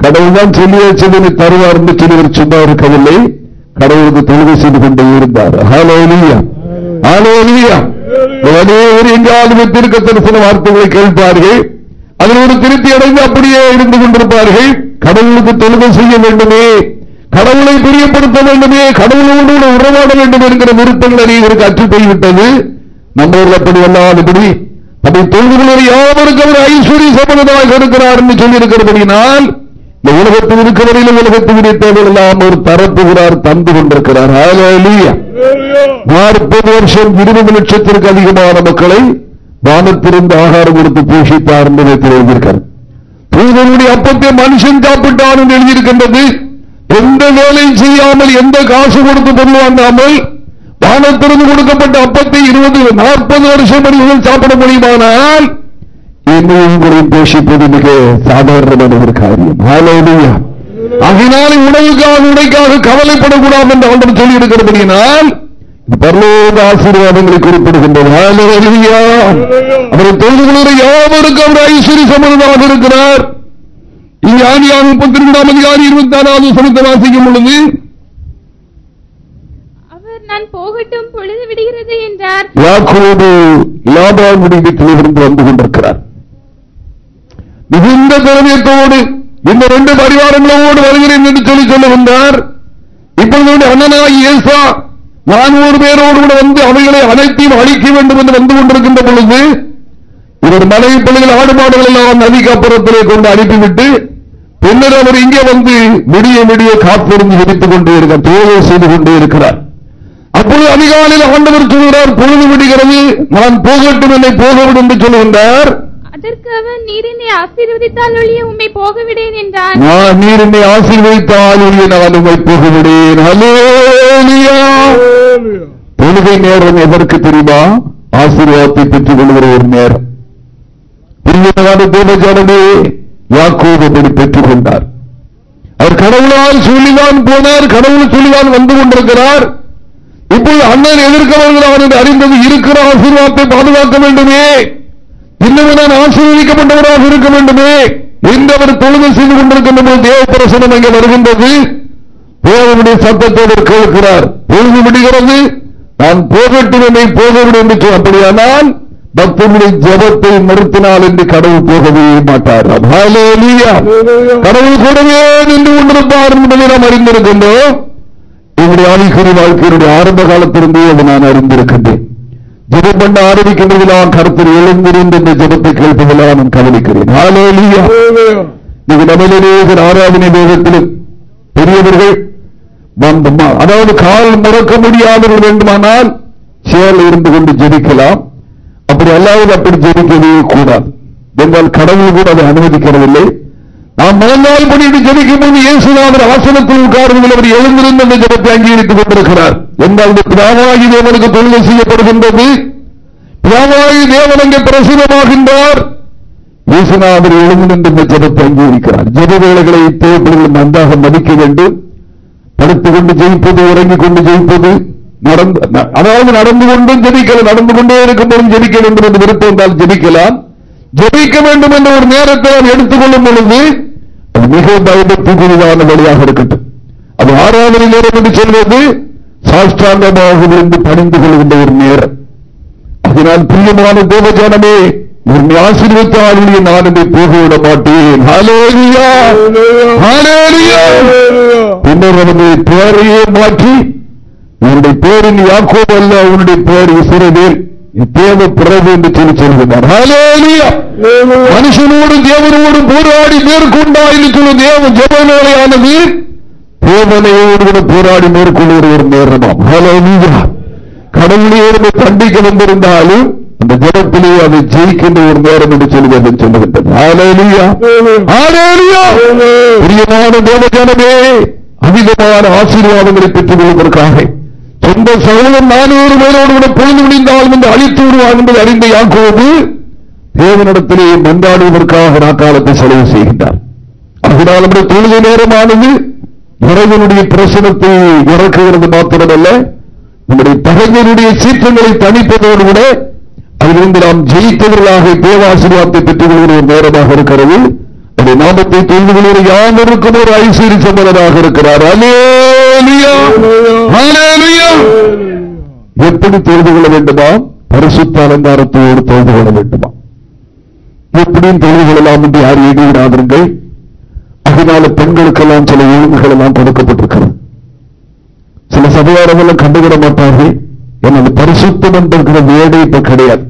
கடவுள் தான் சொல்லி வச்சது தருவார் என்று சொல்லி சும்மா இருக்கவில்லை. கடவுளுக்கு தொழுகை செய்து கொண்டே இருந்தார். ஹலோலியா ஹலோலியா எங்காவது வைத்திருக்க தரிசன வார்த்தைகளை கேட்பார்கள் அதில் ஒரு திருப்தி அடைந்து அப்படியே இருந்து கொண்டிருப்பார்கள். கடவுளுக்கு தொழுகை செய்ய வேண்டுமே கடவுளை பிரியப்படுத்த வேண்டுமே கடவுளோடு உறவாட வேண்டும் என்கிற விருப்பங்கள் அனைவருக்கு அச்சு போய்விட்டது. நம்ம அப்படி அல்லாதபடி அதை தொழுதுகளை யாவருக்கு அவர் ஐஸ்வர்ய சம்பந்தமாக இருக்கிறார் என்று சொல்லியிருக்கிறபடினால் இந்த உலகத்தில் இருக்கிறவரையிலும் உலகத்தினுடைய தேவைகள் எல்லாம் ஒரு தரப்புகிறார் தந்து கொண்டிருக்கிறார். நாற்பது வருஷம் இருபது லட்சத்திற்கு அதிகமான மக்களை வானத்திலிருந்து ஆகாரம் கொடுத்து போஷித்தார் என்பதை தெரிவிக்கிறார் தூதனுடைய அப்பத்தை மனுஷன் சாப்பிட்டான் என்று எழுதியிருக்கின்றது. எந்த வேலையும் செய்யாமல் எந்த காசு கொடுத்து பொருள் வாங்காமல் வானத்திலிருந்து கொடுக்கப்பட்ட அப்பத்தை இருபது நாற்பது வருஷம் மனிதர்கள் சாப்பிட முடியுமானால் இன்னும் உங்களையும் போஷிப்பது மிக சாதாரணமான ஒரு காரியம். அதனால உணவுக்காக உடைக்காக கவலைப்படக்கூடாது என்று அவர்கள் சொல்லியிருக்கிறபடியினால் பரலோக ஆசீர்வாதங்களை குறிப்பிடுகின்றது அவரை தொழுது கொள்கிற யாவருக்கும் அவர் ஐஸ்வரி சம்பந்தமாக இருக்கிறார். இங்கே ஆணியாக முப்பத்தி ரெண்டாம் அதிகாரி இருபத்தி ஆறாவது சமத்தை வாசிக்கும் பொழுது அவர் நான் போகட்டும் பொழுது விடுகிறது என்றார். யாக்கோடு லாபாவுடைய வீட்டிலிருந்து வந்து கொண்டிருக்கிறார். மிகுந்த திறமையத்தோடு இந்த ரெண்டு பரிவாரங்களோடு வருகிறேன் என்று சொல்லி சொல்ல வந்தார். இப்பொழுது அண்ணனாகி ஏசா நானூறு பேரோடு கூட வந்து அவைகளை அனைத்தையும் அழிக்க வேண்டும் என்று வந்து கொண்டிருக்கின்ற பொழுது இவர் மனைவி பிள்ளைகள் ஆடு மாடுகள் எல்லாம் நதிக்கப்புறத்திலே கொண்டு அனுப்பிவிட்டு பின்னர் அவர் இங்கே வந்து விடிய விடிய காப்பிருந்து விரித்துக் கொண்டே இருக்கிறார் தோழை செய்து கொண்டே இருக்கிறார். அப்பொழுது அதிகாலையில் ஆண்டவர் சொல்கிறார் பொழுது விடுகிறது நான் போகட்டும் என்னை போகவிடும் என்று சொல்கின்றார் அதற்கு அவன் நீர் என்னை ஆசீர்வதித்தால் ஒழிய உம்மை போகவிடேன் என்றான். நான் நீர் என்னை ஆசீர்வதித்தால் ஒழிய நான் உண்மை போகவிடேன். அலேலியா தொழுகை நேரம் எதற்கு தெரியுமா? ஆசீர்வாதத்தை பெற்றுக் கொள்கிற ஒரு நேரம். பிரியமான தேவஜானமே யாக்கோபு அப்படி பெற்றுக் கொண்டார் அவர் கடவுளால் சொல்லிதான் போனார் கடவுள் சொல்லிதான் வந்து கொண்டிருக்கிறார். இப்போது அண்ணன் எதிர்க்க வருகிறார் என்று அறிந்தது இருக்கிற ஆசீர்வாதத்தை பாதுகாக்க வேண்டுமே. இன்னும் நான் ஆசீர்வதிக்கப்பட்டவராக இருக்க வேண்டுமே. என்று அவர் தொழுகை செய்து கொண்டிருக்கின்ற போது தேவ பிரசனம் அங்கே வருகின்றது. தேவனுடைய சத்தத்தோடு கேட்கிறார். பொழுது விடுகிறது. நான் போகட்டும் என்னை போகவிடும் என்று அப்படியானால் பக்தனுடைய ஜபத்தை நிறுத்தினால் என்று கடவுள் போகவே மாட்டார். கடவுள் கூடவே நின்று கொண்டிருப்பார் என்பதை நாம் அறிந்திருக்கின்றோம். என்னுடைய ஆவிக்குறி வாழ்க்கையினுடைய ஆரம்ப காலத்திலிருந்தே அதை நான் அறிந்திருக்கின்றேன். ஜபம் பண்ண ஆரம்பிக்கின்றதில் கருத்தில் எழுந்திருந்து இந்த ஜபத்தை கேட்பதில் நான் கவனிக்கிறேன். நீங்க நம்மளேசர் ஆராதனை வேகத்திலும் பெரியவர்கள் அதாவது கால் முறக்க முடியாதவர்கள் வேண்டுமானால் சேல இருந்து கொண்டு ஜெபிக்கலாம். அப்படி அல்லாவது அப்படி ஜெபிக்கவே கூடாது. என்றால் கடவுள் கூட அதை அனுமதிக்கிறதில்லை. நாம் முதல் பண்ணிட்டு ஜெபிக்கும் போது இயேசுநாதர் ஆசனத்தில் உட்கார்ந்து அவர் எழுந்திருந்து அந்த ஜபத்தை அங்கீகரித்துக் கொண்டிருக்கிறார். என்றால் பிராமாகி தேவனுக்கு தொழுகை செய்யப்படுகின்றது. பிராமாகி தேவன் அங்கே பிரசுரமாகின்றார் இயேசுநாதர் எழுந்திருந்து இந்த ஜபத்தை அங்கீகரிக்கிறார். ஜப வேலைகளை தேவைப்படுகள் நன்றாக மதிக்க வேண்டும். படுத்துக் கொண்டு ஜெயிப்பது உறங்கிக் கொண்டு ஜெயிப்பது நடந்து அதாவது நடந்து கொண்டும் ஜெபிக்கலாம் நடந்து கொண்டே இருக்கும்போதும் ஜெபிக்க வேண்டும் என்று விருப்பம் என்றால் ஜெபிக்கலாம். ஜெபிக்க வேண்டும் என்ற ஒரு நேரத்தை எடுத்துக் எடுத்துக்கொள்ளும் பொழுது மிக பயபக்திக்குரியதான வழியாக இருக்கட்டும் அது ஆறாவது நேரம் என்று சொல்வது சாஷ்டாங்கமாக விழுந்து பணிந்து கொள்கின்ற ஒரு நேரம். அதனால் பிரியமான தேவஜானமே என்னை ஆசீர்வத்தாளுடைய நான் என்னை போகவிட மாட்டேன். பின்னர் அவனுடைய பெயரையே மாற்றி உன்னுடைய பேரின் யாக்கோ அல்ல உன்னுடைய பெயர் இசுரவேல் தேவ பிறகு என்று சொல்லி சொல்கிறார். மனுஷனோடு தேவனோடு போராடி மேற்கொண்டா என்று சொல்ல தேவ ஜபநோயானது தேவனையோடு கூட போராடி மேற்கொள்கிற ஒரு நேரமாம் கடவுளையோடு தண்டிக்க வந்திருந்தாலும் அந்த ஜபத்திலே அதை ஜெயிக்கின்ற ஒரு நேரம் என்று சொல்லுவது சொல்லுகின்றது அதிகமான ஆசீர்வாதங்களை பெற்றுக் கொள்வதற்காக சொந்த சகோதரன் நானூறு பேரோடு கூட பொழுது முடிந்தாலும் என்று அழித்து விடுவார் என்பது அறிந்த யாக்கோது தேவனிடத்திலே மன்றாடுவதற்காக நாக்காலத்தை செலவு செய்கின்றார். அதனால் நம்முடைய தொழுகை நேரமானது இறைவனுடைய பிரசனத்தை இறக்குகிறது மாத்திரமல்ல நம்முடைய பகைஞருடைய சீற்றங்களை தணிப்பதோடு கூட அதிலிருந்து நாம் ஜெயித்தவர்களாக தேவாசிரியத்தை பெற்றுக் கொள்கிற நேரமாக இருக்கிறது. அந்த நாமத்தை தொழுது கொள்கிற யாவருக்கும் ஒரு ஐஸ்வரி சம்பளராக இருக்கிறார். எப்படி தொழுது கொள்ள வேண்டுமா? பரிசுத்த அலங்காரத்தோடு தொழுது கொள்ள வேண்டுமா? எப்படியும் தொழுது கொள்ளலாம் என்று யார் எழுதிவிடாதீர்கள் அதனால பெண்களுக்கெல்லாம் சில ஒழுங்குகள் எல்லாம் கொடுக்கப்பட்டிருக்கிறது. சில சபையாரங்களும் கண்டுவிட மாட்டார்கள். எனது பரிசுத்தம் என்கிற வேடை இப்ப கிடையாது.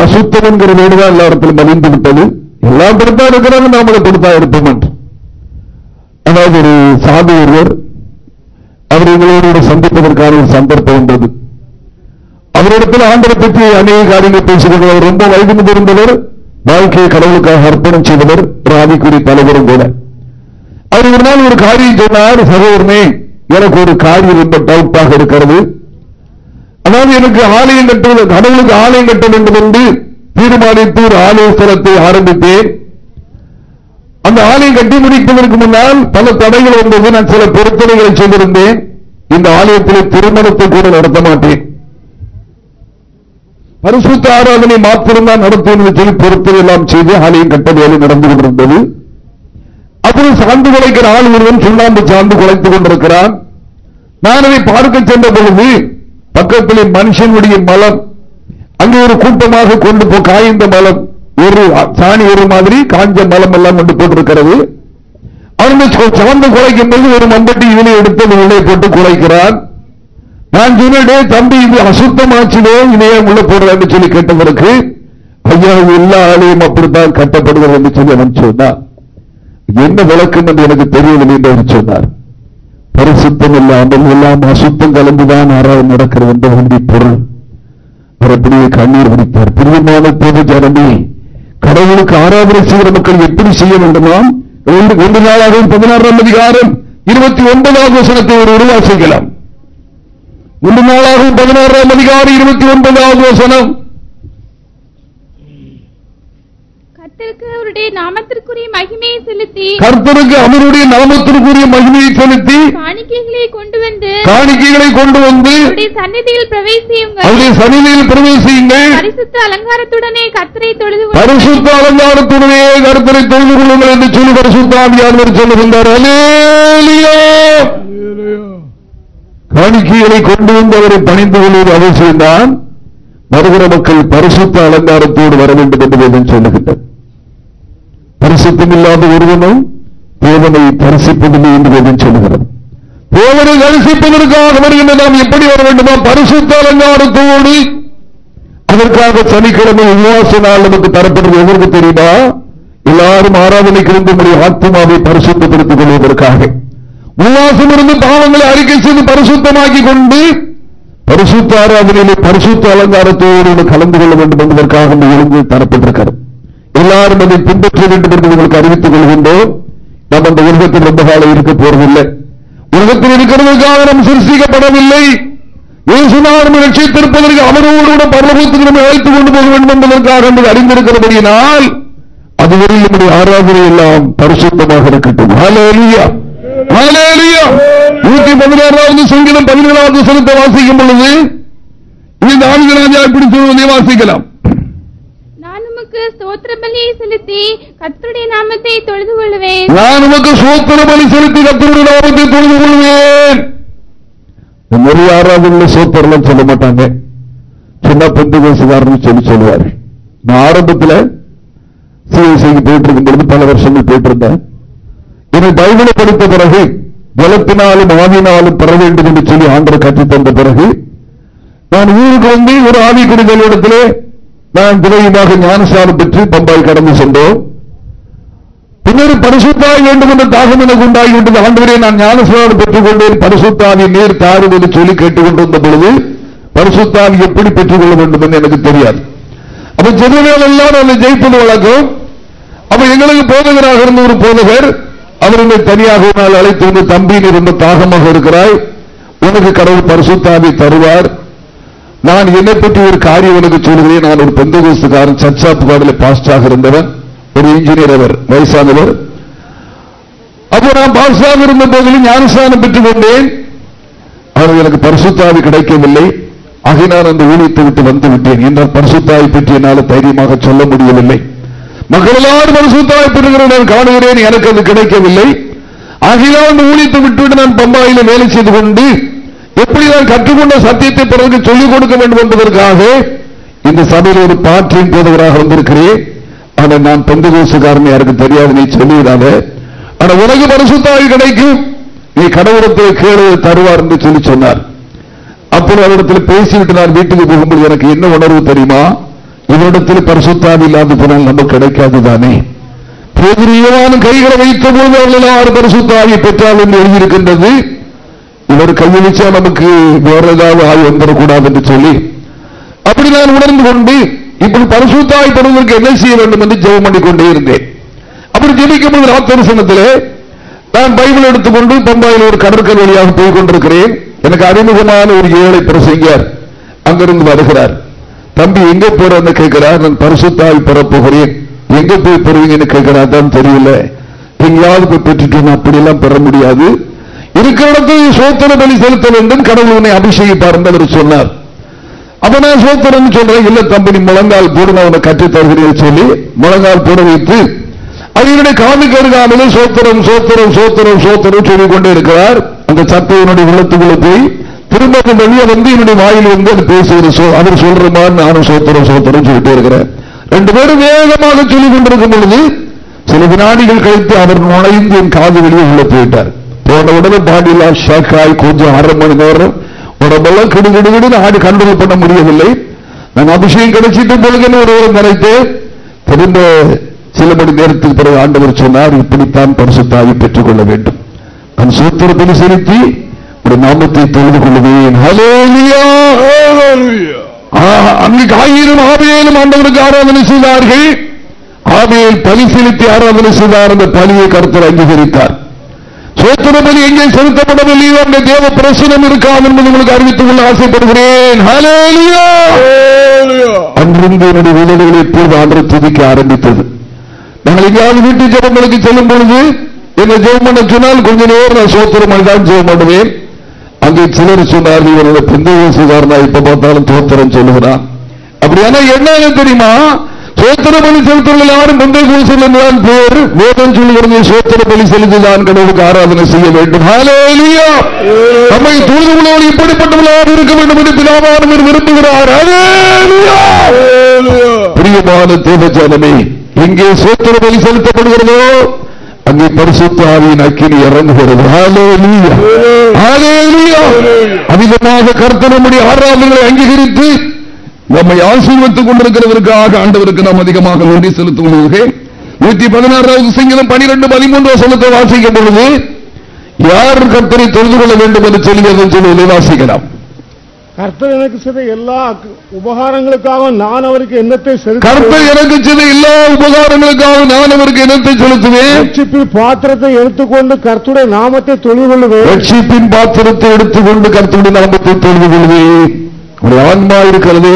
அசுத்தம் என்கிற வேடுதான் எல்லா இடத்திலும் மலிந்து விட்டது. எல்லாம் பொறுத்தா இருக்கிறாங்க நாமளை பொறுத்தா இருப்போம் என்று. அதாவது ஒரு சாமி ஒருவர் அவர் எங்களோடு சந்திப்பதற்கான ஒரு சந்தர்ப்பம் வந்தது அவரிடத்தில் ஆண்டரை பற்றி அநேக காரியங்கள் பேசுகிறவர் ரொம்ப வயது முதிர்ந்தவர் வாழ்க்கையை கடவுளுக்காக அர்ப்பணம் செய்தவர் ராதிக்குடி தலைவரும் கூட அவர் ஒரு நாள் ஒரு காரியம் சொன்னார் சகோதரனே எனக்கு ஒரு காரியம் ரொம்ப டவுட்டாக இருக்கிறது. அதாவது எனக்கு ஆலயம் கட்டுவது கடவுளுக்கு ஆலயம் கட்ட வேண்டும் என்று தீர்மானித்து ஒரு ஆலோசனத்தை ஆரம்பித்தேன். அந்த ஆலயம் கட்டி முடிப்பதற்கு முன்னால் பல தடைகள் வந்தது. நான் சில பொருத்தனைகளை செய்திருந்தேன். இந்த ஆலயத்தில் திருமணத்தை கூட நடத்த மாட்டேன். பரிசுத்த ஆராதனை மாத்திரம்தான் நடத்தும் சொல்லி பொருத்தனை எல்லாம் செய்து ஆலயம் கட்ட வேலை நடந்து கொண்டிருந்தது. அப்புறம் சார்ந்து குலைக்கிற ஆள் ஒருவன் சுண்ணாம்பு சார்ந்து குலைத்துக் கொண்டிருக்கிறான். நான் அதை பார்க்க சென்ற பொழுது பக்கத்திலே மனுஷனுடைய மலம் அங்கே ஒரு கூட்டமாக கொண்டு போ காய்ந்த மலம் ஒரு சாணி ஒரு மாதிரி காஞ்ச மலம் எல்லாம் கொண்டு போட்டிருக்கிறது. அவன் சார்ந்து குலைக்கும் போது ஒரு மம்பட்டி இவனை எடுத்து உள்ளே போட்டு குலைக்கிறான். நான் சொன்னே தம்பி இது அசுத்தமாச்சுதோ இதையே உள்ள போடுற சொல்லி கேட்டவருக்கு ஐயா எல்லா ஆலயம் அப்படித்தான் கட்டப்படுகிறது என்று சொல்லி அவன் சொன்னான். என்ன விளக்கம் என்று எனக்கு தெரியவில்லை என்று சொன்னார். பரிசுத்தம் இல்லாமல் எல்லாம் அசுத்தம் கலந்துதான் ஆறாவது நடக்கிறது என்ற பொருள். அவர் அப்படியே கண்ணீர் வடித்தார் பிரியமான தேவ ஜனமே கடவுளுக்கு ஆராதனை செய்கிற மக்கள் எப்படி செய்ய வேண்டுமா ஒன்று நாளாக பதினாறாம் அதிகாரம் இருபத்தி ஒன்பதாவது வசனத்தை ஒரு உருவாசிக்கலாம் ஒன்று நாளாகவும் பதினாறாம் அதிகாரம் இருபத்தி ஒன்பதாவது வசனம். கர்த்தருக்கு அவருடைய நாமத்திற்குரிய மகிமையை செலுத்தி கர்த்தருக்கு அவருடைய நாமத்திற்குரிய மகிமையை செலுத்தி காணிக்கைகளை கொண்டு வந்து காணிக்கைகளை கொண்டு வந்து அவருடைய சந்நிதியில் பிரவேசியுங்கள். அவருடைய பிரவேசியுங்கள். பரிசுத்த அலங்காரத்துடனே கர்த்தரை தொழுது பரிசுத்த அலங்காரத்துடனே கருத்தரை தொழுது கொள்ளுங்கள் என்று சொல்லி பரிசுத்த ஆவியானவர் சொல்லுகின்றார். காணிக்கைகளை கொண்டு வந்து அவரை பணிந்து கொள்வது அவசியம்தான். வருகிற மக்கள் பரிசுத்த அலங்காரத்தோடு வர வேண்டும் என்று வேதம் சொல்லுகின்றார் பரிசுத்தம் இல்லாத ஒருவனும் தேவனை பரிசிப்பதில்லை என்று வேதம் சொல்லுகிறது. தேவனை தரிசிப்பதற்காக வருகின்ற நாம் எப்படி வர வேண்டுமா? பரிசுத்த அலங்காரத்தோடு அதற்காக சனிக்கிழமை உல்லாச நாள் நமக்கு தரப்படுவது எதற்கு தெரியுமா? எல்லாரும் ஆராதனைக்கு வந்து நம்முடைய ஆத்மாவை பரிசுத்தப்படுத்திக் கொள்வதற்காக. உல்லாசம் இருந்து பாவங்களை அறிக்கை செய்து பரிசுத்தமாக்கி கொண்டு பரிசுத்த ஆராதனையிலே பரிசுத்த அலங்காரத்தோடு கலந்து கொள்ள வேண்டும் என்பதற்காக எழுந்து தரப்பட்டிருக்கிறது. எல்லாரும் அதை பின்பற்ற வேண்டும் என்று உங்களுக்கு அறிவித்துக் கொள்கின்றோம். நாம் அந்த உலகத்தில் ரொம்ப காலம் இருக்க போறதில்லை. உலகத்தில் இருக்கிறதுக்காக நாம் சிருஷ்டிக்கப்படவில்லை. இயேசுநாதன் ரட்சித்திருப்பதற்கு அவரோடு கூட பரலோகத்துக்கு நம்ம அழைத்துக் கொண்டு போக வேண்டும் என்பதற்காக என்று அறிந்திருக்கிறபடியினால் அதுவரை நம்முடைய ஆராதனை எல்லாம் பரிசுத்தமாக இருக்கட்டும். நூற்றி பதினாறாவது சங்கீதம் பதினேழாவது சனத்தை வாசிக்கும் பொழுது இந்த ஆதிராஜா இப்படி சொல்வதை வாசிக்கலாம். ஸ்தோத்திர பலியை செலுத்தி கர்த்தருடைய நாமத்தை தொழுது கொள்வேன் நான் உமக்கு சோத்திர பலி செலுத்தி கத்தருடைய நாமத்தை தொழுது கொள்வேன். நிறைய ஆராதனை சோத்திரம் சொல்ல மாட்டாங்க. சின்ன பெண்டு பேசுகாரன் சொல்லி சொல்லுவார். நான் ஆரம்பத்தில் சிஎஸ்ஐக்கு போயிட்டு இருக்கும் பொழுது பல வருஷங்கள் போயிட்டு இருந்தேன். இதை பைபிளை படித்த பிறகு ஜலத்தினாலும் ஆவினாலும் பெற வேண்டும் என்று சொல்லி ஆண்டர் கற்றுத் தந்த பிறகு நான் ஊருக்கு வந்து ஒரு ஆவிக்குடிகளிடத்திலே நான் துணையுமாக ஞானசாரம் பெற்று பம்பாய் கடந்து சென்றோம். பின்னர் பரிசுத்தாய் வேண்டும் என்ற தாகம் எனக்கு உண்டாகிவிட்டது ஆண்டவரே நான் ஞானசாலம் பெற்றுக் கொண்டேன் பரிசுத்தாவி நீர் தாரும் என்று சொல்லி கேட்டுக்கொண்டிருந்த பொழுது பரிசுத்தாவி எப்படி பெற்றுக் கொள்ள வேண்டும் என்று எனக்கு தெரியாது. அப்ப ஜெனரல் எல்லாம் அதை ஜெயிப்பது வழக்கம். அப்ப எங்களுக்கு போதகராக இருந்த ஒரு போதகர் அவர் என்னை தனியாக அழைத்து வந்து தம்பி இருந்த ரொம்ப தாகமாக இருக்கிறாய். உனக்கு கடவுள் பரிசுத்தாவி தருவார். நான் என்னை பற்றி ஒரு காரியம் உனக்கு சொல்கிறேன் நான் ஒரு பெந்தகோஸ்துக்காரன் சர்ச்சாப்பு காடல பாஸ்டாக இருந்தவன் ஒரு இன்ஜினியர் அவர் வயசானவர். அப்போ நான் பாஸ்டாக இருந்த போதிலும் ஞானஸ்தானம் பெற்றுக் கொண்டேன் அவர் எனக்கு பரிசுத்தாவி கிடைக்கவில்லை. ஆகினால் அந்த ஊழியத்தை விட்டு வந்து விட்டேன். என்றால் பரிசுத்தாவை பற்றி என்னால் தைரியமாக சொல்ல முடியவில்லை. மக்கள் எல்லாரும் பரிசுத்தாவை பெறுகிறேன் நான் காணுகிறேன். எனக்கு அது கிடைக்கவில்லை. ஆகினால் அந்த ஊழியத்தை விட்டுவிட்டு நான் பம்பாயில வேலை செய்து கொண்டு எப்படி நான் கற்றுக்கொண்ட சத்தியத்தை பிறகு சொல்லிக் கொடுக்க வேண்டும் என்பதற்காக இந்த சபையில் ஒரு பாற்றின் போதவராக வந்திருக்கிறேன். ஆனால் நான் பந்து கோசுக்காரன் யாருக்கு தெரியாது நீ சொல்லிவிடாத ஆனா உனக்கு பரிசுத்தாய் கிடைக்கும். நீ கடவுளத்தில் கேளு தருவார் என்று சொல்லி சொன்னார். அப்படி அவரிடத்தில் பேசிவிட்டு நான் வீட்டுக்கு போகும்போது எனக்கு என்ன உணர்வு தெரியுமா? இவரிடத்தில் பரிசுத்தாவி இல்லாத போனால் நமக்கு கிடைக்காது தானே. பேதிரியமான கைகளை வைத்த போது அவர்கள் ஆறு பரிசுத்தாவியை பெற்றால் என்று எழுதியிருக்கின்றது? இவர் கையளிச்சா நமக்கு வேற ஏதாவது ஆய்வு வந்துடக்கூடாது என்று சொல்லி அப்படி நான் உணர்ந்து கொண்டு இப்படி பரிசுத்தாய் பெறுவதற்கு என்ன செய்ய வேண்டும் என்று ஜெபம் பண்ணி கொண்டே இருந்தேன். அப்படி ஜெபிக்கும் போது ராத்தரிசனத்திலே நான் பைபிள் எடுத்துக்கொண்டு பம்பாயில் ஒரு கடற்கரை வழியாக போய் கொண்டிருக்கிறேன். எனக்கு அறிமுகமான ஒரு ஏழை பிரசங்கர் அங்கிருந்து வருகிறார். தம்பி எங்க போறன்னு கேட்கிறார். நான் பரிசுத்தாய் பெறப்போகிறேன் எங்க போய் பெறுவீங்கன்னு கேட்கிறார். தான் தெரியல. எங்கேயாவது போய் பெற்றுட்டு அப்படியெல்லாம் பெற முடியாது. இருக்கிற இடத்தில் சோத்திர பலி செலுத்த வேண்டும். கடவுள் உன்னை அபிஷேகிப்பார் என்று சொன்னார். அப்ப நான் சோத்திரம் சொல்றேன். இல்ல தம்பி முழங்கால் போடு நான் உனக்கு கற்றுத் தருகிறேன் சொல்லி முழங்கால் போட வைத்து அதனுடைய காது கருகாமலே சோத்திரம் சோத்திரம் சோத்திரம் சோத்திரம் சொல்லிக் கொண்டே இருக்கிறார். அந்த சத்தையினுடைய உள்ளத்துக்குள்ள போய் திரும்ப வெளியே வந்து என்னுடைய வாயில் வந்து அது பேசுகிற அவர் சொல்ற மாதிரி நானும் சோத்திரம் சோத்திரம் சொல்லிட்டு இருக்கிறேன். ரெண்டு பேரும் வேகமாக சொல்லிக் கொண்டிருக்கும் பொழுது சில வினாடிகள் கழித்து அவர் நுழைந்து என் காது வெளியே உள்ள போயிட்டார். போன உடனே பாடியெல்லாம் ஷேக்காய் கொஞ்சம் அரை மணி நேரம் உடம்பெல்லாம் கிடு கிடு கிடு ஆடி கண்ட்ரோல் பண்ண முடியவில்லை. நான் அபிஷேகம் கிடைச்சிட்டு பொழுதுன்னு ஒருவரும் நினைத்து திரும்ப சில மணி நேரத்துக்கு பிறகு ஆண்டவர் சொன்னார் இப்படித்தான் பரிசுத்தாவி பெற்றுக் கொள்ள வேண்டும். நான் சூத்திரத்தில் செலுத்தி ஒரு நாமத்தை தொழுது கொள்வேன் அன்னைக்கு ஆயிரம் ஆபையிலும் ஆண்டவருக்கு ஆராதனை செய்தார்கள். ஆபையில் பலி செலுத்தி ஆராதனை செய்தார். அந்த பலியை கருத்தர் அங்கீகரித்தார். சோத்திர பலி எங்கே செலுத்தப்படவில்லையோ அங்கே தேவ பிரசனம் இருக்காது என்பது உங்களுக்கு அறிவித்துக் கொள்ள ஆசைப்படுகிறேன் அன்றிருந்து என்னுடைய உதவிகளை எப்போது ஆண்டு துதிக்க ஆரம்பித்தது. நாங்கள் எங்கேயாவது வீட்டு ஜபங்களுக்கு செல்லும் பொழுது என்ன ஜெபம் பண்ண சொன்னால் கொஞ்ச நேரம் நான் சோத்திரம் தான் ஜெபம் பண்ணுவேன். அங்கே சிலர் சொன்னார் இவரோட பிந்தைய சுதாரணா இப்ப பார்த்தாலும் தோத்திரம் சொல்லுகிறான். அப்படியான என்ன தெரியுமா? சோத்திர பலி செலுத்தவர்கள் யாரும் முந்தைய கோசல் என்றுதான் பேர் வேதம் சொல்லுகிறது சோத்திர பலி செலுத்திதான் கடவுளுக்கு ஆராதனை செய்ய வேண்டும். நம்மை தூதுகளோடு இப்படிப்பட்டவர்களாக இருக்க வேண்டும் என்று பிதாவானவர் விரும்புகிறார். பிரியமான தேவஜானமே எங்கே சோத்திர பலி செலுத்தப்படுகிறதோ அங்கே பரிசுத்த ஆவியின் அக்கினி இறங்குகிறது. அதிகமாக கர்த்தனமுடைய ஆராதனை அங்கீகரித்து நம்மை ஆசீர்வத்துக் கொண்டிருக்கிறவருக்காக ஆண்டவருக்கு நாம் அதிகமாக நன்றி செலுத்துவது நூத்தி பதினாறாவது சிங்கம் பனிரெண்டு பதிமூன்று சொல்லத்தை வாசிக்கும் பொழுது யார் கர்த்தரை தொழுது கொள்ள வேண்டும் என்று சொல்லி அதன் சொல்லுவதை வாசிக்கலாம். கர்த்தர் எனக்கு செய்த எல்லா உபகாரங்களுக்காக நான் அவருக்கு எண்ணத்தை கர்த்தர் எனக்கு செய்த எல்லா உபகாரங்களுக்காக நான் அவருக்கு எண்ணத்தை செலுத்துவேன். ரட்சிப்பின் பாத்திரத்தை எடுத்துக்கொண்டு கர்த்துடைய நாமத்தை தொழில் கொள்ளுவேன். ரட்சிப்பின் பாத்திரத்தை எடுத்துக்கொண்டு கர்த்துடைய நாமத்தை தொழில் கொள்வேன். ஒரு ஆன்மா இருக்கிறது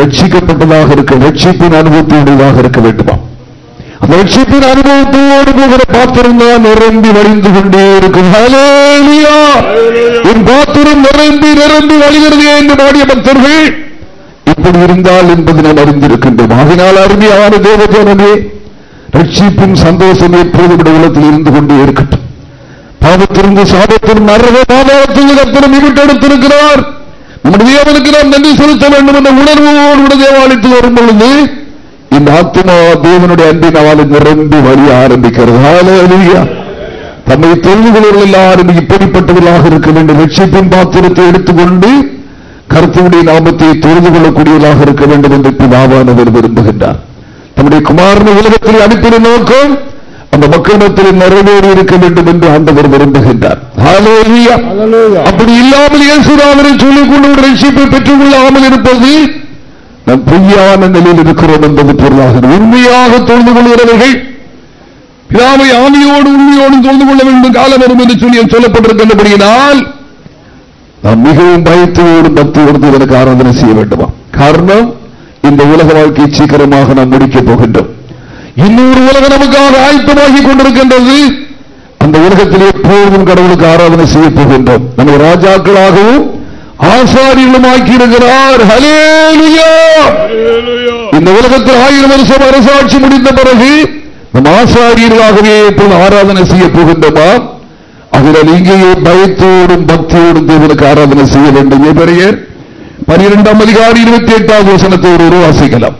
ரட்சிக்கப்பட்டதாக இருக்க ரட்சிப்பின் அனுபவத்தினுடையதாக இருக்க வேண்டுமா? அந்த ரட்சிப்பின் அனுபவத்தோடு போகிற பாத்திரம் தான் நிரம்பி வழிந்து கொண்டே இருக்கும். என் பாத்திரம் நிரம்பி நிரம்பி வழிகிறது என்று பாடிய பக்தர்கள் இப்படி இருந்தால் என்பது நாம் அறிந்திருக்கின்றோம் ஆகினால் அருமையான தேவஜனமே ரட்சிப்பின் சந்தோஷம் எப்போது உள்ளத்தில் இருந்து கொண்டே இருக்கட்டும். பாவத்திலிருந்து சாபத்திலும் நரக பாதாளத்தில் கத்திரம் எடுத்திருக்கிறார். நம்முடைய தேவனுக்கு நாம் நன்றி செலுத்த வேண்டும் என்ற உணர்வோடு தேவாலயத்தில் வரும் பொழுது இந்த ஆத்மா தேவனுடைய அன்பினால் நிரம்பி வழிய ஆரம்பிக்கிறது. தம்மை கொள்வர்கள் எல்லாரும் இப்படிப்பட்டவர்களாக இருக்க வேண்டும். லட்சியத்தின் பாத்திரத்தை எடுத்துக்கொண்டு கருத்துடைய நாமத்தை தெரிந்து கொள்ளக்கூடியவர்களாக இருக்க வேண்டும் என்று பிதாவானவர் விரும்புகின்றார். தம்முடைய குமாரன் உலகத்தில் அனுப்பின நோக்கம் அந்த மக்களிடத்தில் நிறைவேறி இருக்க வேண்டும் என்று ஆண்டவர் விரும்புகின்றார். அப்படி இல்லாமல் இயேசுராமரை சொல்லிக் கொண்டு ஒரு ரட்சிப்பை பெற்றுக் கொள்ளாமல் இருப்பது நம் பொய்யான நிலையில் இருக்கிறோம் என்பது பொருளாக உண்மையாக தொழுது கொள்கிறவர்கள் பிதாவை ஆமியோடு உண்மையோடு தொழுது கொள்ள வேண்டும் காலம் வரும் என்று சொல்லி சொல்லப்பட்டிருக்கின்றபடியினால் நாம் மிகவும் பயத்தோடு பக்தியோடு இதற்கு ஆராதனை செய்ய வேண்டுமா? காரணம் இந்த உலக வாழ்க்கை சீக்கிரமாக நாம் முடிக்கப் போகின்றோம். இன்னொரு உலகம் நமக்காக ஆயத்தமாகி கொண்டிருக்கின்றது. அந்த உலகத்தில் எப்போதும் கடவுளுக்கு ஆராதனை செய்ய போகின்றோம். நம்மை ராஜாக்களாகவும் ஆசாரிகளும் ஆக்கியிருக்கிறார். இந்த உலகத்தில் ஆயிரம் வருஷம் அரசாட்சி முடிந்த பிறகு நம் ஆசாரியர்களாகவே இப்போது ஆராதனை செய்ய போகின்றோமா? அதில் இங்கேயே பயத்தோடும் பக்தியோடும் தேவனுக்கு ஆராதனை செய்ய வேண்டும். பெரிய பனிரெண்டாம் அதிகாரி இருபத்தி எட்டாவது வசனத்தை ஒரு வாசிக்கலாம்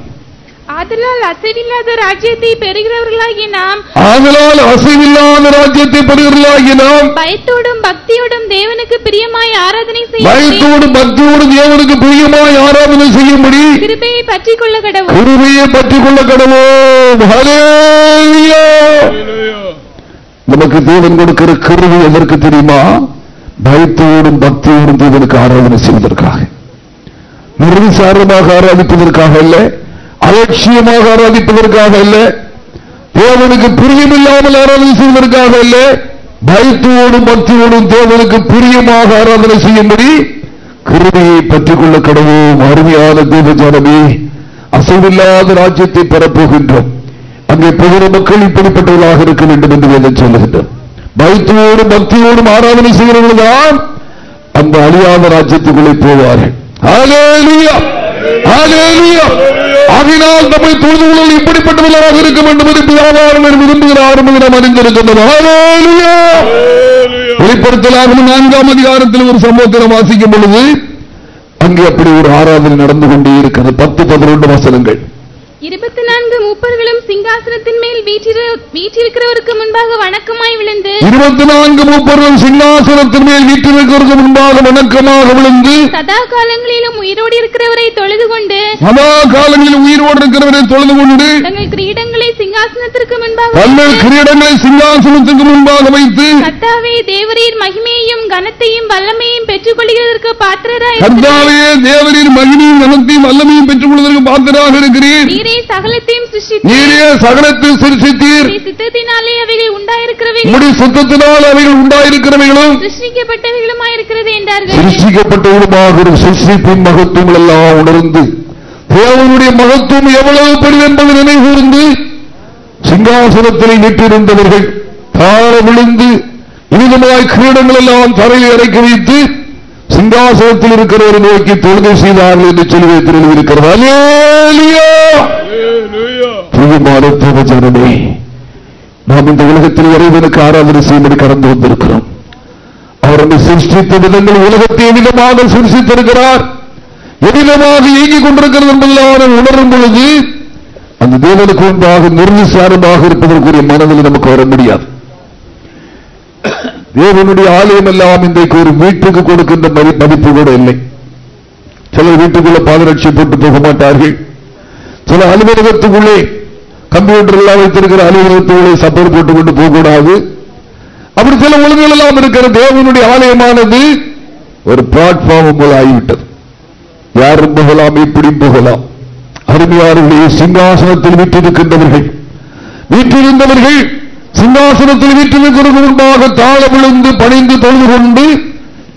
ஆதலால் அசைவில்லாத ராஜ்யத்தை பெறுகிறவர்களாகி நாம் ஆதலால் அசைவில்லாத ராஜ்யத்தை பெறுகிறாகி நாம் பயத்தோடும் பக்தியோடும் தேவனுக்கு பிரியமாய் ஆராதனை செய்ய பயத்தோடு பக்தியோடு தேவனுக்கு பிரியமாய் ஆராதனை செய்யும்படி கிருபையை பற்றிக் கொள்ள கடவுள். குருவையை பற்றிக் கொள்ள ஹalleluya. நமக்கு தேவன் கொடுக்கிற கருவி எதற்கு தெரியுமா? பயத்தோடும் பக்தியோடும் தேவனுக்கு ஆராதனை செய்வதற்காக. நிர்விசாரமாக ஆராதிப்பதற்காக அல்ல. அலட்சியமாக ஆராதிப்பதற்காக அல்ல. தேவனுக்கு பிரியமில்லாமல் ஆராதனை செய்வதற்காக அல்ல. பயத்தோடும் பக்தியோடும் தேவனுக்கு பிரியமாக ஆராதனை செய்யும்படி கிருமியை பற்றிக் கொள்ள கடவும் அருமையான தேவஜானமே அசைவில்லாத ராஜ்யத்தை பெறப்போகின்றோம். அங்கே புகழ மக்கள் இப்படிப்பட்டவர்களாக இருக்க வேண்டும் என்று வேதம் சொல்லுகின்றோம் பயத்தோடும் பக்தியோடும் ஆராதனை செய்கிறவர்கள்தான் அந்த அழியாத ராஜ்யத்துக்குள்ளே போவார்கள். ஹalleluya ஹalleluya ஆகினால் நம்மை தொழுதுகள் இப்படிப்பட்டவர்களாக இருக்க வேண்டும் என்று பிதாவாரம் விரும்புகிற ஆரம்பம் நாம் அறிந்திருக்கின்றோம். வெளிப்படுத்தலாக நான்காம் அதிகாரத்தில் ஒரு சம்பவத்தை வாசிக்கும் பொழுது அங்கே அப்படி ஒரு ஆராதனை நடந்து கொண்டே இருக்கிறது. பத்து பதினொன்று வசனங்கள். இருபத்தி நான்கு மூப்பர்களும் சிங்காசனத்தின் மேல் வீற்றிரு- வீற்றிருக்கிறவருக்கு முன்பாக வணக்கமாய் விழுந்து இருபத்தி நான்கு மூப்பர்களும் சிங்காசனத்தின் மேல் வீட்டிற்கு முன்பாக வணக்கமாக விழுந்து சதா காலங்களிலும் உயிரோடு இருக்கிறவரை தொழுது கொண்டு சதா காலங்களில் உயிரோடு இருக்கிறவரை தொழுது கொண்டு தங்கள் கிரீடங்களை சிங்காசனத்திற்கு முன்பாக தங்கள் கிரீடங்களை சிங்காசனத்துக்கு முன்பாக வைத்து கர்த்தாவே தேவரீர் மகிமையையும் கனத்தையும் வல்லமையும் பெற்றுக் கொள்கிறதற்கு பாத்திரராய் கர்த்தாவே தேவரின் மகிமையும் கனத்தையும் வல்லமையும் பெற்றுக் கொள்வதற்கு பாத்திராக இருக்கிறீர் நீரே சகலத்தையும் நீரே சிருஷ்டித்தீர். சித்தத்தினாலே அவைகள் உண்டாயிருக்கிறவைகள் உம்முடைய சுத்தத்தினால் அவைகள் உண்டாயிருக்கிறவைகளும். சிருஷ்டிக்கப்பட்டவைகளுமாயிருக்கிறது என்றார்கள். சிருஷ்டிக்கப்பட்டவருமாக ஒரு சிருஷ்டிப்பின் மகத்துவம் எல்லாம் உணர்ந்து தேவனுடைய மகத்துவம் எவ்வளவு பெரிது என்பதை நினைகூர்ந்து சிங்காசனத்தில் நிட்டிருந்தவர்கள் தாழ விழுந்து இனிதமாய் கிரீடங்கள் எல்லாம் தரையில் இறக்கி வைத்து சிங்காசனத்தில் இருக்கிறவரை நோக்கி தொழுகை செய்தார்கள் என்று சொல்லி வைத்திருக்கிறது இருக்கிறது நாம் இந்த உலகத்தில் இறைவனுக்கு ஆராதனை செய்யும்படி கடந்து வந்திருக்கிறோம். அவர் நம்மை சிருஷ்டித்த விதங்கள் உலகத்தை எவ்விதமாக சிருஷ்டித்திருக்கிறார்? எவ்விதமாக இயங்கிக் கொண்டிருக்கிறது என்பதெல்லாம் உணரும் பொழுது அந்த தேவனுக்கு முன்பாக நிர்விசாரமாக இருப்பதற்குரிய மனதில் நமக்கு வர முடியாது. தேவனுடைய ஆலயம் எல்லாம் இன்றைக்கு ஒரு வீட்டுக்கு கொடுக்கின்ற மதிப்பு கூட இல்லை. சிலர் வீட்டுக்குள்ள பாதரட்சி போட்டு போக மாட்டார்கள். சில அலுவலகத்துக்குள்ளே கம்ப்யூட்டர் எல்லாம் வைத்திருக்கிற அலுவலகத்துக்குள்ளே சப்போர்ட் போட்டுக் கொண்டு போகக்கூடாது. அப்படி சில ஒழுங்குகள் எல்லாம் இருக்கிற தேவனுடைய ஆலயமானது ஒரு பிளாட்ஃபார்ம் போல ஆகிவிட்டது. யாரும் புகழாம் இப்படி புகழாம் அருமையாருடைய சிங்காசனத்தில் வீட்டிருக்கின்றவர்கள் வீட்டிருந்தவர்கள் சிங்காசனத்தில் வீட்டிருக்கிறது முன்பாக தாழ விழுந்து பணிந்து தொழுது கொண்டு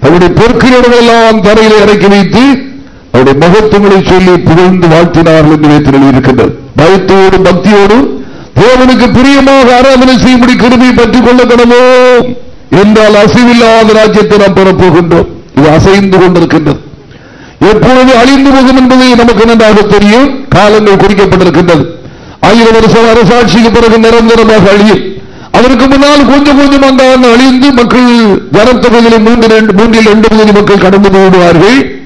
அவருடைய பொற்கிரங்கள் எல்லாம் தரையில் இறக்கி வைத்து அவருடைய மகத்துவங்களை சொல்லி புகழ்ந்து வாழ்த்தினார்கள் என்று வைத்து இருக்கின்றது பயத்தோடும் பக்தியோடும் தேவனுக்கு பிரியமாக ஆராதனை செய்யும்படி கருமையை பற்றிக் கொள்ள கடமோ என்றால் அசைவில்லாத ராஜ்யத்தை நாம் பெறப்போகின்றோம் இது அசைந்து கொண்டிருக்கின்றது. எப்பொழுது அழிந்து போகும் என்பதை நமக்கு நன்றாக தெரியும். காலங்கள் குறிக்கப்பட்டிருக்கின்றது. ஆயிரம் வருஷம் அரசாட்சிக்கு பிறகு நிரந்தரமாக அழியும். அதற்கு முன்னால் கொஞ்சம் கொஞ்சம் அந்த அழிந்து மக்கள் ஜனத்தொகையில் மூன்று ரெண்டு- மூன்றில் இரண்டு பகுதி மக்கள் கடந்து போடுவார்கள்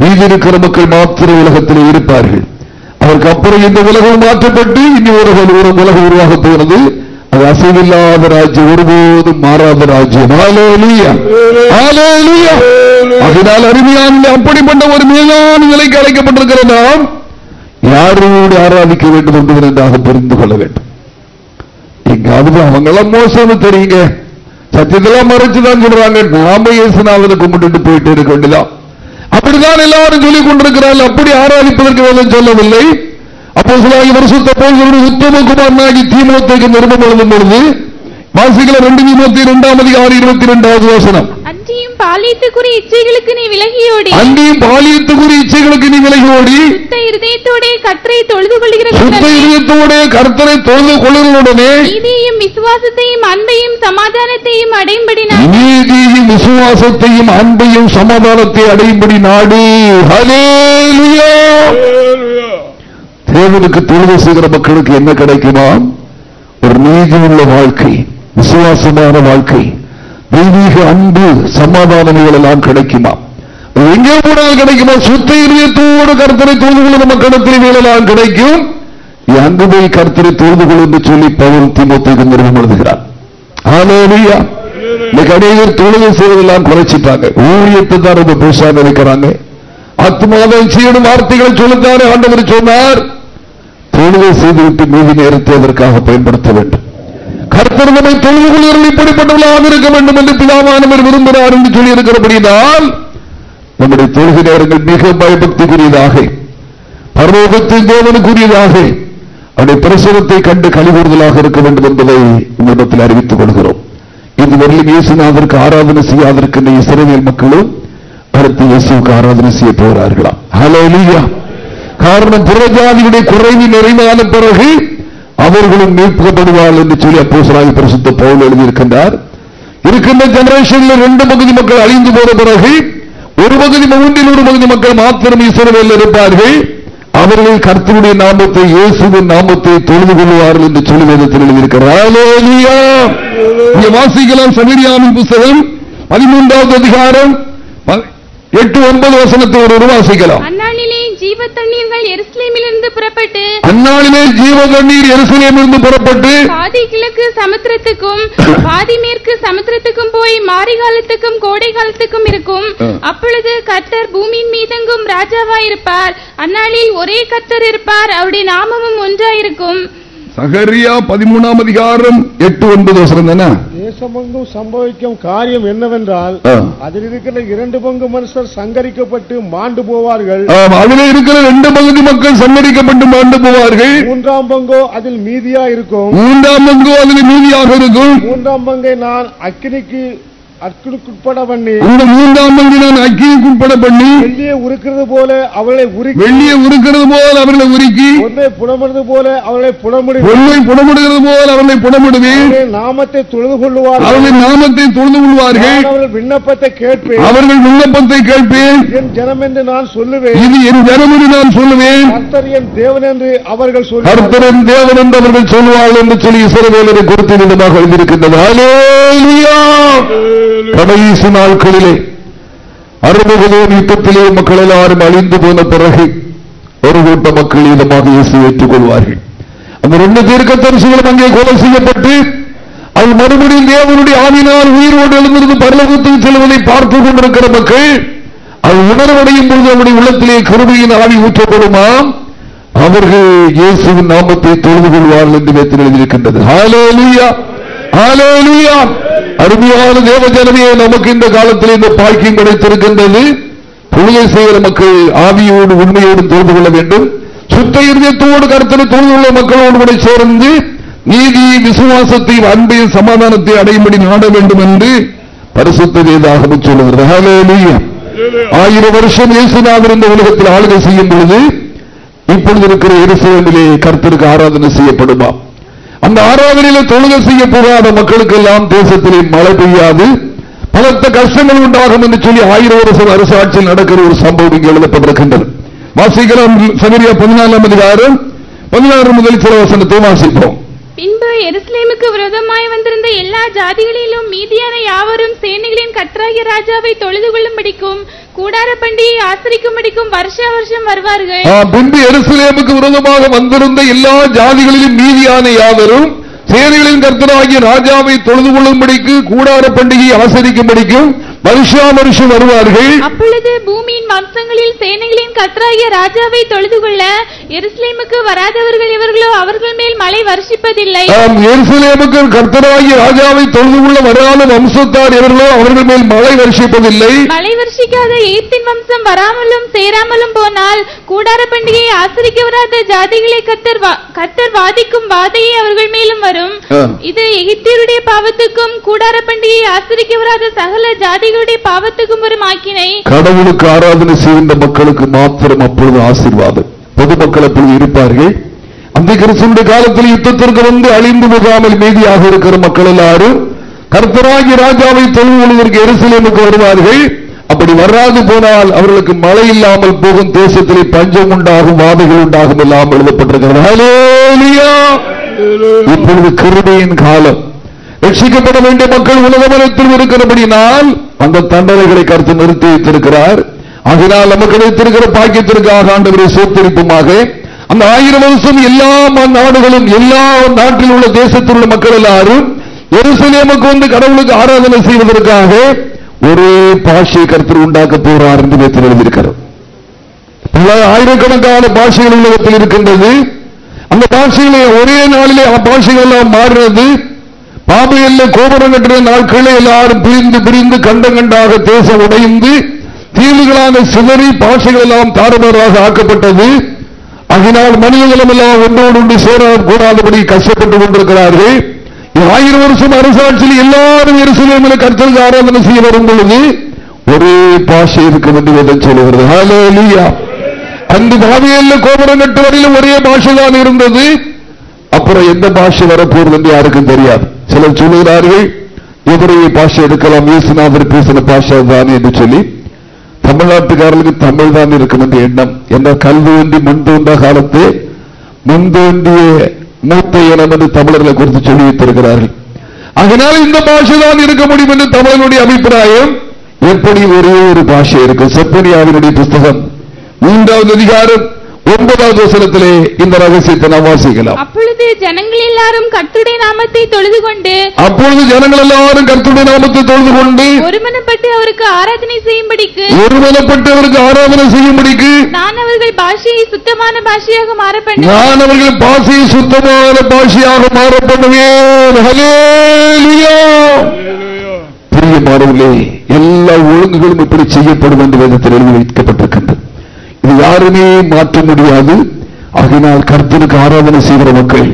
மீதி இருக்கிற மக்கள் மாத்திர உலகத்தில் இருப்பார்கள். அதற்கு அப்புறம் இந்த உலகம் மாற்றப்பட்டு இனி ஒரு ஒரு உலகம் உருவாக போகிறது. அது அசைவில்லாத ராஜ்யம் ஒருபோதும் மாறாத ராஜ்யம். அதனால் அருமையான அப்படிப்பட்ட ஒரு மேலான நிலைக்கு அழைக்கப்பட்டிருக்கிற நாம் யாரோடு ஆராதிக்க வேண்டும் என்பதை நன்றாக புரிந்து கொள்ள வேண்டும். இங்க அது அவங்களாம் மோசம்னு தெரியுங்க. சத்தியத்தெல்லாம் மறைச்சுதான் சொல்றாங்க. நாம இயேசுநாதனை கும்பிட்டு போயிட்டு இருக்க வேண்டியதான் அப்படிதான் எல்லாரும் சொல்லிக் கொண்டிருக்கிறார்கள். அப்படி ஆராதிப்பதற்கு வேதம் சொல்லவில்லை. அப்போ சிலாகி வருஷத்தை போல் உத்தம குமாரனாகி தீமோத்தேக்கு நிருபம் எழுதும் பொழுது வாசிக்கல ரெண்டு தீமோத்தி இரண்டாம் அதிகாரி இருபத்தி இரண்டாவது வசனம். அன்றியும் பாலியத்துக்குரிய இச்சைகளுக்கு நீ விலகியோடி. அன்றியும் பாலியத்துக்குரிய இச்சைகளுக்கு நீ விலகி ஓடி சுத்த இருதயத்தோடே கற்றை தொழுது சுத்த கொள்கிறவர்களே இதயத்தோட கர்த்தரை தொழுது கொள்ளுடனே நீதியையும் விசுவாசத்தையும் அன்பையும் சமாதானத்தையும் அடையும்படி நான் நீதியும் விசுவாசத்தையும் அன்பையும் சமாதானத்தை அடையும்படி நாடு. ஹalleluya. தேவனுக்கு தொழுகை செய்கிற மக்களுக்கு என்ன கிடைக்குமா? ஒரு நீதியுள்ள வாழ்க்கை விசுவாசமான வாழ்க்கை. தெய்வீக அன்பு சமாதானங்கள் எல்லாம் கிடைக்குமா? எங்கே போனால் கிடைக்குமா? சுத்த இதயத்தோடு கருத்தரை தொழுது கொள்ளும் மக்களிடத்தில் இவைகளெல்லாம் கிடைக்கும். நீ அங்கு போய் கர்த்தரை தொழுது கொள் என்று சொல்லி பவுல் திமுக நிறுவனம் எழுதுகிறார். ஆலோலியா இன்னைக்கு அநேகர் தொழுகை செய்வதெல்லாம் குறைச்சிட்டாங்க. ஊழியத்தை தான் ரொம்ப பெருசா நினைக்கிறாங்க. ஆத்மாதம் செய்யணும் வார்த்தைகளை சொல்லுத்தானே ஆண்டவர் சொன்னார். தொழுகை செய்துவிட்டு மீதி நேரத்தை அதற்காக பயன்படுத்த வேண்டும். கற்பனை நம்மை தொழுது கொள்வர்கள் இப்படிப்பட்டவர்களாக இருக்க வேண்டும் என்று பிதாமானவர் விரும்புகிறார் என்று சொல்லியிருக்கிறபடியால் நம்முடைய தொழுகை நேரங்கள் மிக பயபக்திக்குரியதாக பரலோகத்தின் தேவனுக்குரியதாக அவருடைய பிரசவத்தை கண்டு கழிவுறுதலாக இருக்க வேண்டும் என்பதை உங்களிடத்தில் அறிவித்துக் கொள்கிறோம். இதுவரையில் இயேசுநாதருக்கு ஆராதனை செய்யாதிருக்கின்ற இஸ்ரேல் மக்களும் அடுத்து இயேசுக்கு ஆராதனை செய்ய போகிறார்களாம் ஹலோ காரணம் புறஜாதியுடைய குறைவு நிறைவான பிறகு அவர்களும் மீட்கப்படுவார்கள் என்று சொல்லி அப்போசராக பிரசுத்த பவுல் எழுதியிருக்கின்றார். இருக்கின்ற ஜெனரேஷன்ல ரெண்டு பகுதி மக்கள் அழிந்து போன பிறகு ஒரு பகுதி மூன்றில் ஒரு பகுதி மக்கள் மாத்திரம் இஸ்ரவேல் இருப்பார்கள். அவர்கள் கர்த்தருடைய நாமத்தை இயேசுவின் நாமத்தை தொழுது கொள்வார்கள் என்று சொல்லி வேதத்தில் எழுதியிருக்கிறார். வாசிக்கலாம் சமீரியாவின் புஸ்தகம் பதிமூன்றாவது அதிகாரம் எட்டு ஒன்பது வசனத்தை ஒரு வாசிக்கலாம். அந்நாளிலே ஜீவ தண்ணீர்கள் எருசலேமிலிருந்து புறப்பட்டு அந்நாளிலே ஜீவ தண்ணீர் எருசலேமிலிருந்து புறப்பட்டு பாதி கிழக்கு சமுத்திரத்துக்கும் பாதி மேற்கு சமுத்திரத்துக்கும் போய் மாரி காலத்துக்கும் கோடை காலத்துக்கும் இருக்கும். அப்பொழுது கர்த்தர் பூமியின் மீதெங்கும் ராஜாவாயிருப்பார். அந்நாளில் ஒரே கர்த்தர் இருப்பார். அவருடைய நாமமும் ஒன்றாயிருக்கும். சகரியா பதிமூணாம் அதிகாரம் எட்டு ஒன்பது வசனம் தானே? தேசமெங்கும் சம்பவிக்கும் காரியம் என்னவென்றால். அதில் இருக்கிற இரண்டு பங்கு மனுஷர் சங்கரிக்கப்பட்டு மாண்டு போவார்கள். அதிலே இருக்கிற ரெண்டு பகுதி மக்கள் சம்மதிக்கப்பட்டு மாண்டு போவார்கள். மூன்றாம் பங்கோ அதில் மீதியா இருக்கும். மூன்றாம் பங்கு அதில் மீதியாக இருக்கும். மூன்றாம் பங்கை நான் அக்கினிக்கு அக்கினுக்குட்பட பண்ணி இந்த மூன்றாம் பங்கு நான் அக்கினிக்கு உட்பட பண்ணி வெள்ளியை உருக்கிறது போல அவளை உருக்கி வெள்ளியை உருக்கிறது போல் அவர்களை உருக்கி பொன்னை புடமிடுறது போல அவளை புடமிடு பொன்னை புடமிடுகிறது போல் அவர்களை புடமிடுவேன். நாமத்தை தொழுது கொள்ளுவார்கள் அவர்களின் நாமத்தை தொழுது கொள்வார்கள் அவர்கள் விண்ணப்பத்தை கேட்பேன். அவர்கள் விண்ணப்பத்தை கேட்பேன். என் ஜனம் என்று நான் சொல்லுவேன். இது என் ஜனமணி நான் சொல்லுவேன். கர்த்தர் என் தேவன் என்று அவர்கள் சொல்லுவார்கள். கர்த்தரின் தேவன் என்று அவர்கள் என்று சொல்லி இசைவேலரை குறித்து விதமாக எழுதியிருக்கின்றது ஹalleluya. கடைசி நாட்களிலே அறுபதும் யுத்தத்திலே மக்கள் எல்லாரும் அழிந்து போன பிறகு ஒரு கூட்ட மக்கள் இதமாக இயேசு ஏற்றுக் கொள்வார்கள் அந்த ரெண்டு தீர்க்க தரிசிகளும் அங்கே கொலை செய்யப்பட்டு அது மறுபடியும் தேவனுடைய ஆவினால் உயிரோடு எழுந்திருந்து பரலோகத்துக்கு செல்வதை பார்த்துக் கொண்டிருக்கிற மக்கள் அது உணர்வடையும் பொழுது அவருடைய உள்ளத்திலே கருமையின் ஆவி ஊற்றப்படுமா அவர்கள் இயேசுவின் நாமத்தை தொழுது கொள்வார்கள் என்று வேத்தில் எழுதியிருக்கின்றது ஹalleluya. ஹalleluya. அருமையான தேவஜனமே நமக்கு இந்த காலத்தில் இந்த பாக்கியம் கிடைத்திருக்கின்றது. தொழுகை செய்கிற மக்கள் ஆவியோடு உண்மையோடு தொடர்பு கொள்ள வேண்டும். சுத்த இருதயத்தோடு கருத்தனை தொழுது மக்களோடு கூட சேர்ந்து நீதி விசுவாசத்தையும் அன்பையும் சமாதானத்தை அடையும்படி நாட வேண்டும் என்று பரிசுத்ததாக சொல்லுகிறது. ஆயிரம் வருஷம் இயேசுநாதர் இந்த உலகத்தில் ஆளுகை செய்யும் பொழுது இப்பொழுது இருக்கிற எருசலேமிலே கருத்திற்கு ஆராதனை செய்யப்படுமா? அந்த ஆராதனையில தொழுகை செய்ய போகாத மக்களுக்கெல்லாம் தேசத்திலே மழை பெய்யாது. பலத்த கஷ்டங்கள் உண்டாகும் என்று சொல்லி ஆயிரம் வருஷம் அரசாட்சியில் நடக்கிற ஒரு சம்பவம் இங்கே எழுதப்பட்டிருக்கின்றது. வாசிக்கலாம் சமரியா பதினாலாம் அதிகாரம் பதினாறு முதல் சில வசனத்தை வாசிப்போம். பின்பு எருசலேமுக்கு விரோதமாய் வந்திருந்த எல்லா ஜாதிகளிலும் மீதியான யாவரும் சேனைகளின் கர்த்தராகிய ராஜாவை தொழுது கொள்ளும்படிக்கும் கூடார பண்டிகையை ஆசரிக்கும்படிக்கும் வருஷ வருஷம் வருவார்கள் பின்பு எருசலேமுக்கு விரோதமாக வந்திருந்த எல்லா ஜாதிகளிலும் மீதியான யாவரும் சேனைகளின் கர்த்தராகிய ராஜாவை தொழுது கொள்ளும்படிக்கு கூடார பண்டிகையை ஆசரிக்கும்படிக்கும் வருஷம் வருவார்கள். அப்பொழுது பூமியின் வம்சங்களில் சேனைகளின் கர்த்தராகிய ராஜாவை தொழுது கொள்ள எருசலேமுக்கு வராதவர்கள் இவர்களோ அவர்கள் மேல் மழை வருஷிப்பதில்லை. எருசலேமுக்கு கர்த்தராகிய ராஜாவை தொழுது கொள்ள வராத வம்சத்தார் எவர்களோ அவர்கள் மேல் மழை வருஷிப்பதில்லை. மழை வருஷிக்காத எகிப்தின் வம்சம் வராமலும் சேராமலும் போனால் கூடார பண்டிகையை ஆசரிக்க வராத ஜாதிகளை கத்தர் கத்தர் வாதிக்கும் வாதையை அவர்கள் மேலும் வரும். இது எகிப்தியருடைய பாவத்துக்கும் கூடார பண்டிகையை ஆசரிக்க வராத சகல ஜாதிகளுடைய பாவத்துக்கும் வரும் ஆக்கினை கடவுளுக்கு ஆராதனை செய்கின்ற மக்களுக்கு மாத்திரம் அப்பொழுது ஆசீர்வாதம். பொதுமக்கள் அப்பொழுது இருப்பார்கள். அந்த கிறிஸ்துடைய காலத்தில் யுத்தத்திற்கு வந்து அழிந்து போகாமல் மீதியாக இருக்கிற மக்கள் எல்லாரும் கர்த்தராகி ராஜாவை தொழில் கொள்வதற்கு எருசலேமுக்கு வருவார்கள். அப்படி வராது போனால் அவர்களுக்கு மழை இல்லாமல் போகும் தேசத்திலே பஞ்சம் உண்டாகும் வாதைகள் உண்டாகும் எல்லாம் எழுதப்பட்டிருக்கிறது. இப்பொழுது கிருபையின் காலம். ரட்சிக்கப்பட வேண்டிய மக்கள் உலகமரத்தில் இருக்கிறபடினால் அந்த தண்டனைகளை கருத்து நிறுத்தி வைத்திருக்கிறார். அதனால் நமக்கு கிடைத்திருக்கிற பாக்கியத்திற்காக ஆண்டவரை சோத்தரிப்புமாக. அந்த ஆயிரம் வருஷம் எல்லா நாடுகளும் எல்லா நாட்டில் உள்ள தேசத்தில் உள்ள மக்கள் எல்லாரும் எருசலேமுக்கு வந்து கடவுளுக்கு ஆராதனை செய்வதற்காக ஒரே பாஷை கருத்து உண்டாக்க போறார் என்று பேச்சு எழுதியிருக்கிறார் ஆயிரக்கணக்கான பாஷைகள் உலகத்தில் இருக்கின்றது. அந்த பாஷைகளை ஒரே நாளிலே பாஷைகள் எல்லாம் மாறினது பாபையில் கோபுரம் கட்டுற நாட்களில் எல்லாரும் பிரிந்து பிரிந்து கண்ட கண்டாக தேசம் உடைந்து தீவுகளான சிதறி பாஷைகள் எல்லாம் தாறுமாறாக ஆக்கப்பட்டது. அதனால் மனிதர்களும் எல்லாம் ஒன்றோடு ஒன்று சேர கூடாதபடி கஷ்டப்பட்டுக் கொண்டிருக்கிறார்கள். ஆயிரம் வருஷம் அரசாட்சியில் எல்லாரும் எரிசிலேமில் கருத்தலுக்கு ஆராதனை செய்ய வரும் பொழுது ஒரே பாஷை இருக்க வேண்டும் சொல்லுகிறது. அந்த பாவியல்ல கோபுரம் கட்டு வரையிலும் ஒரே பாஷை தான் இருந்தது. அப்புறம் எந்த பாஷை வரப்போறது என்று யாருக்கும் தெரியாது. சிலர் சொல்லுகிறார்கள் எதிரைய பாஷை எடுக்கலாம் இயேசுநாதர் பேசின பாஷை தான் என்று சொல்லி தமிழ்நாட்டுக்காரர்களுக்கு தமிழ் தான் இருக்கும் என்ற எண்ணம். என்றால் கல்வி ஒன்றி முன் தோன்ற காலத்தே முன் தோன்றிய மூத்த இனம் என்று தமிழர்களை குறித்து சொல்லி வைத்திருக்கிறார்கள் அதனால் இந்த பாஷை தான் இருக்க முடியும் என்று தமிழனுடைய அபிப்பிராயம். எப்படி ஒரே ஒரு பாஷை இருக்கும் செப்பனியாவினுடைய புஸ்தகம் மூன்றாவது அதிகாரம் ஒன்பதாவது வசனத்திலே இந்த ரகசியத்தை நாம் வாசிக்கலாம். அப்பொழுது ஜனங்கள் எல்லாரும் கர்த்துடைய நாமத்தை தொழுது கொண்டு அப்பொழுது ஜனங்கள் எல்லாரும் கர்த்துடைய நாமத்தை தொழுது கொண்டு ஒருமனப்பட்டு அவருக்கு ஆராதனை செய்யும்படிக்கு ஒருமனப்பட்டு அவருக்கு ஆராதனை செய்யும்படிக்கு நான் அவர்கள் பாஷையை சுத்தமான பாஷையாக மாற பண்ணி நான் அவர்கள் பாஷையை சுத்தமான பாஷையாக மாற பண்ணுவேன் பிரியமானவர்களே எல்லா ஒழுங்குகளும் இப்படி செய்யப்படும் என்று வேதத்தில் எழுதி வைக்கப்பட்டிருக்கின்றது. இது யாருமே மாற்ற முடியாது. ஆகினால் கர்த்தனுக்கு ஆராதனை செய்கிற மக்கள்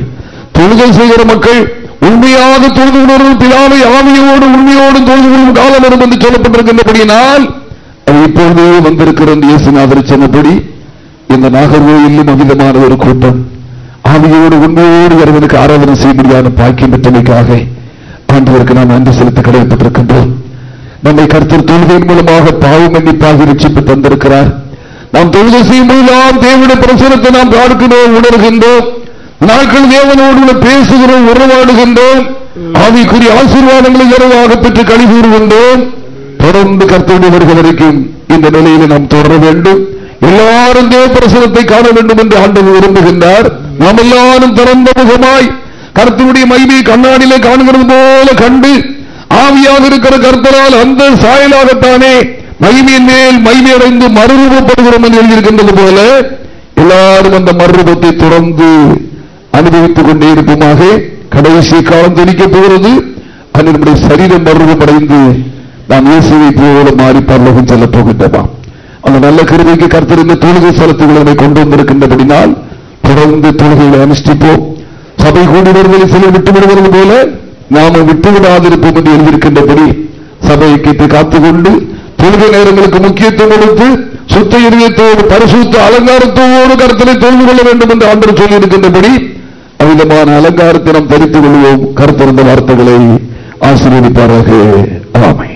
தொழுகை செய்கிற மக்கள் உண்மையாக தொழுது உணர்வு பிதாவை ஆவியோடு உண்மையோடு தொழுது கொள்ளும் காலம் வரும் என்று சொல்லப்பட்டிருக்கின்றபடியினால் அது இப்பொழுதே வந்திருக்கிற இயேசுநாதர் சொன்னபடி இந்த நாகர்கோயிலும் அமிதமான ஒரு கூட்டம் ஆவியோடு உண்மையோடு வருவதற்கு ஆராதனை செய்ய முடியாத பாக்கியம் பெற்றமைக்காக ஆண்டவருக்கு நாம் நன்றி செலுத்த கடமைப்பட்டிருக்கின்றோம். நம்மை கருத்தர் தொழுகையின் மூலமாக பாவம் மன்னிப்பாக ரட்சிப்பு தந்திருக்கிறார். நாம் தொழுகை செய்யும் போதுதான் தேவனுடைய பிரசுரத்தை நாம் பார்க்கிறோம் உணர்கின்றோம் நாட்கள் தேவனோடு பேசுகிறோம் உறவாடுகின்றோம். ஆவிக்குரிய ஆசீர்வாதங்களை இரவாக பெற்று கழி கூறுகின்றோம் தொடர்ந்து கருத்துடைய வருக வரைக்கும் இந்த நிலையில நாம் தொடர வேண்டும். எல்லாரும் தேவ பிரசுரத்தை காண வேண்டும் என்று ஆண்டவர் விரும்புகின்றார். நாம் எல்லாரும் திறந்த முகமாய் கருத்துடைய மைமை கண்ணாடியிலே காணுகிறது போல கண்டு ஆவியாக இருக்கிற கருத்தரால் அந்த சாயலாகத்தானே மகிமையின் மேல் மகிமையடைந்து மறுரூபப்படுகிறோம் என்று எழுதியிருக்கின்றது போல எல்லாரும் அந்த மறுரூபத்தை தொடர்ந்து அனுபவித்துக் கொண்டே இருப்போமாக. கடைசி காலம் தெரிவிக்கப் போகிறது. நம்முடைய சரீரம் மறுரூபமடைந்து நாம் இயேசுவை போல மாறி பரலோகம் செல்ல போகின்றமா அந்த நல்ல கருவிக்கு கருத்திருந்த தொழுகை சலத்துகளை கொண்டு வந்திருக்கின்றபடினால் தொடர்ந்து தொழுகைகளை அனுஷ்டிப்போம். சபை கூடி வருவதை சிலர் விட்டு விடுவது போல நாம விட்டுவிடாதிருப்போம் என்று எழுதியிருக்கின்றபடி சபையை கேட்டு காத்துக்கொண்டு தொழுகை நேரங்களுக்கு முக்கியத்துவம் கொடுத்து சுத்த இதயத்தோடு பரிசுத்த அலங்காரத்தோடு கருத்தனை தொழுது கொள்ள வேண்டும் என்று ஆண்டர் சொல்லியிருக்கின்றபடி அவ்விதமான அலங்காரத்தை நாம் தரித்துக் கொள்வோம். கருத்திருந்த வார்த்தைகளை ஆசீர்வதிப்பார்கள் ஆமை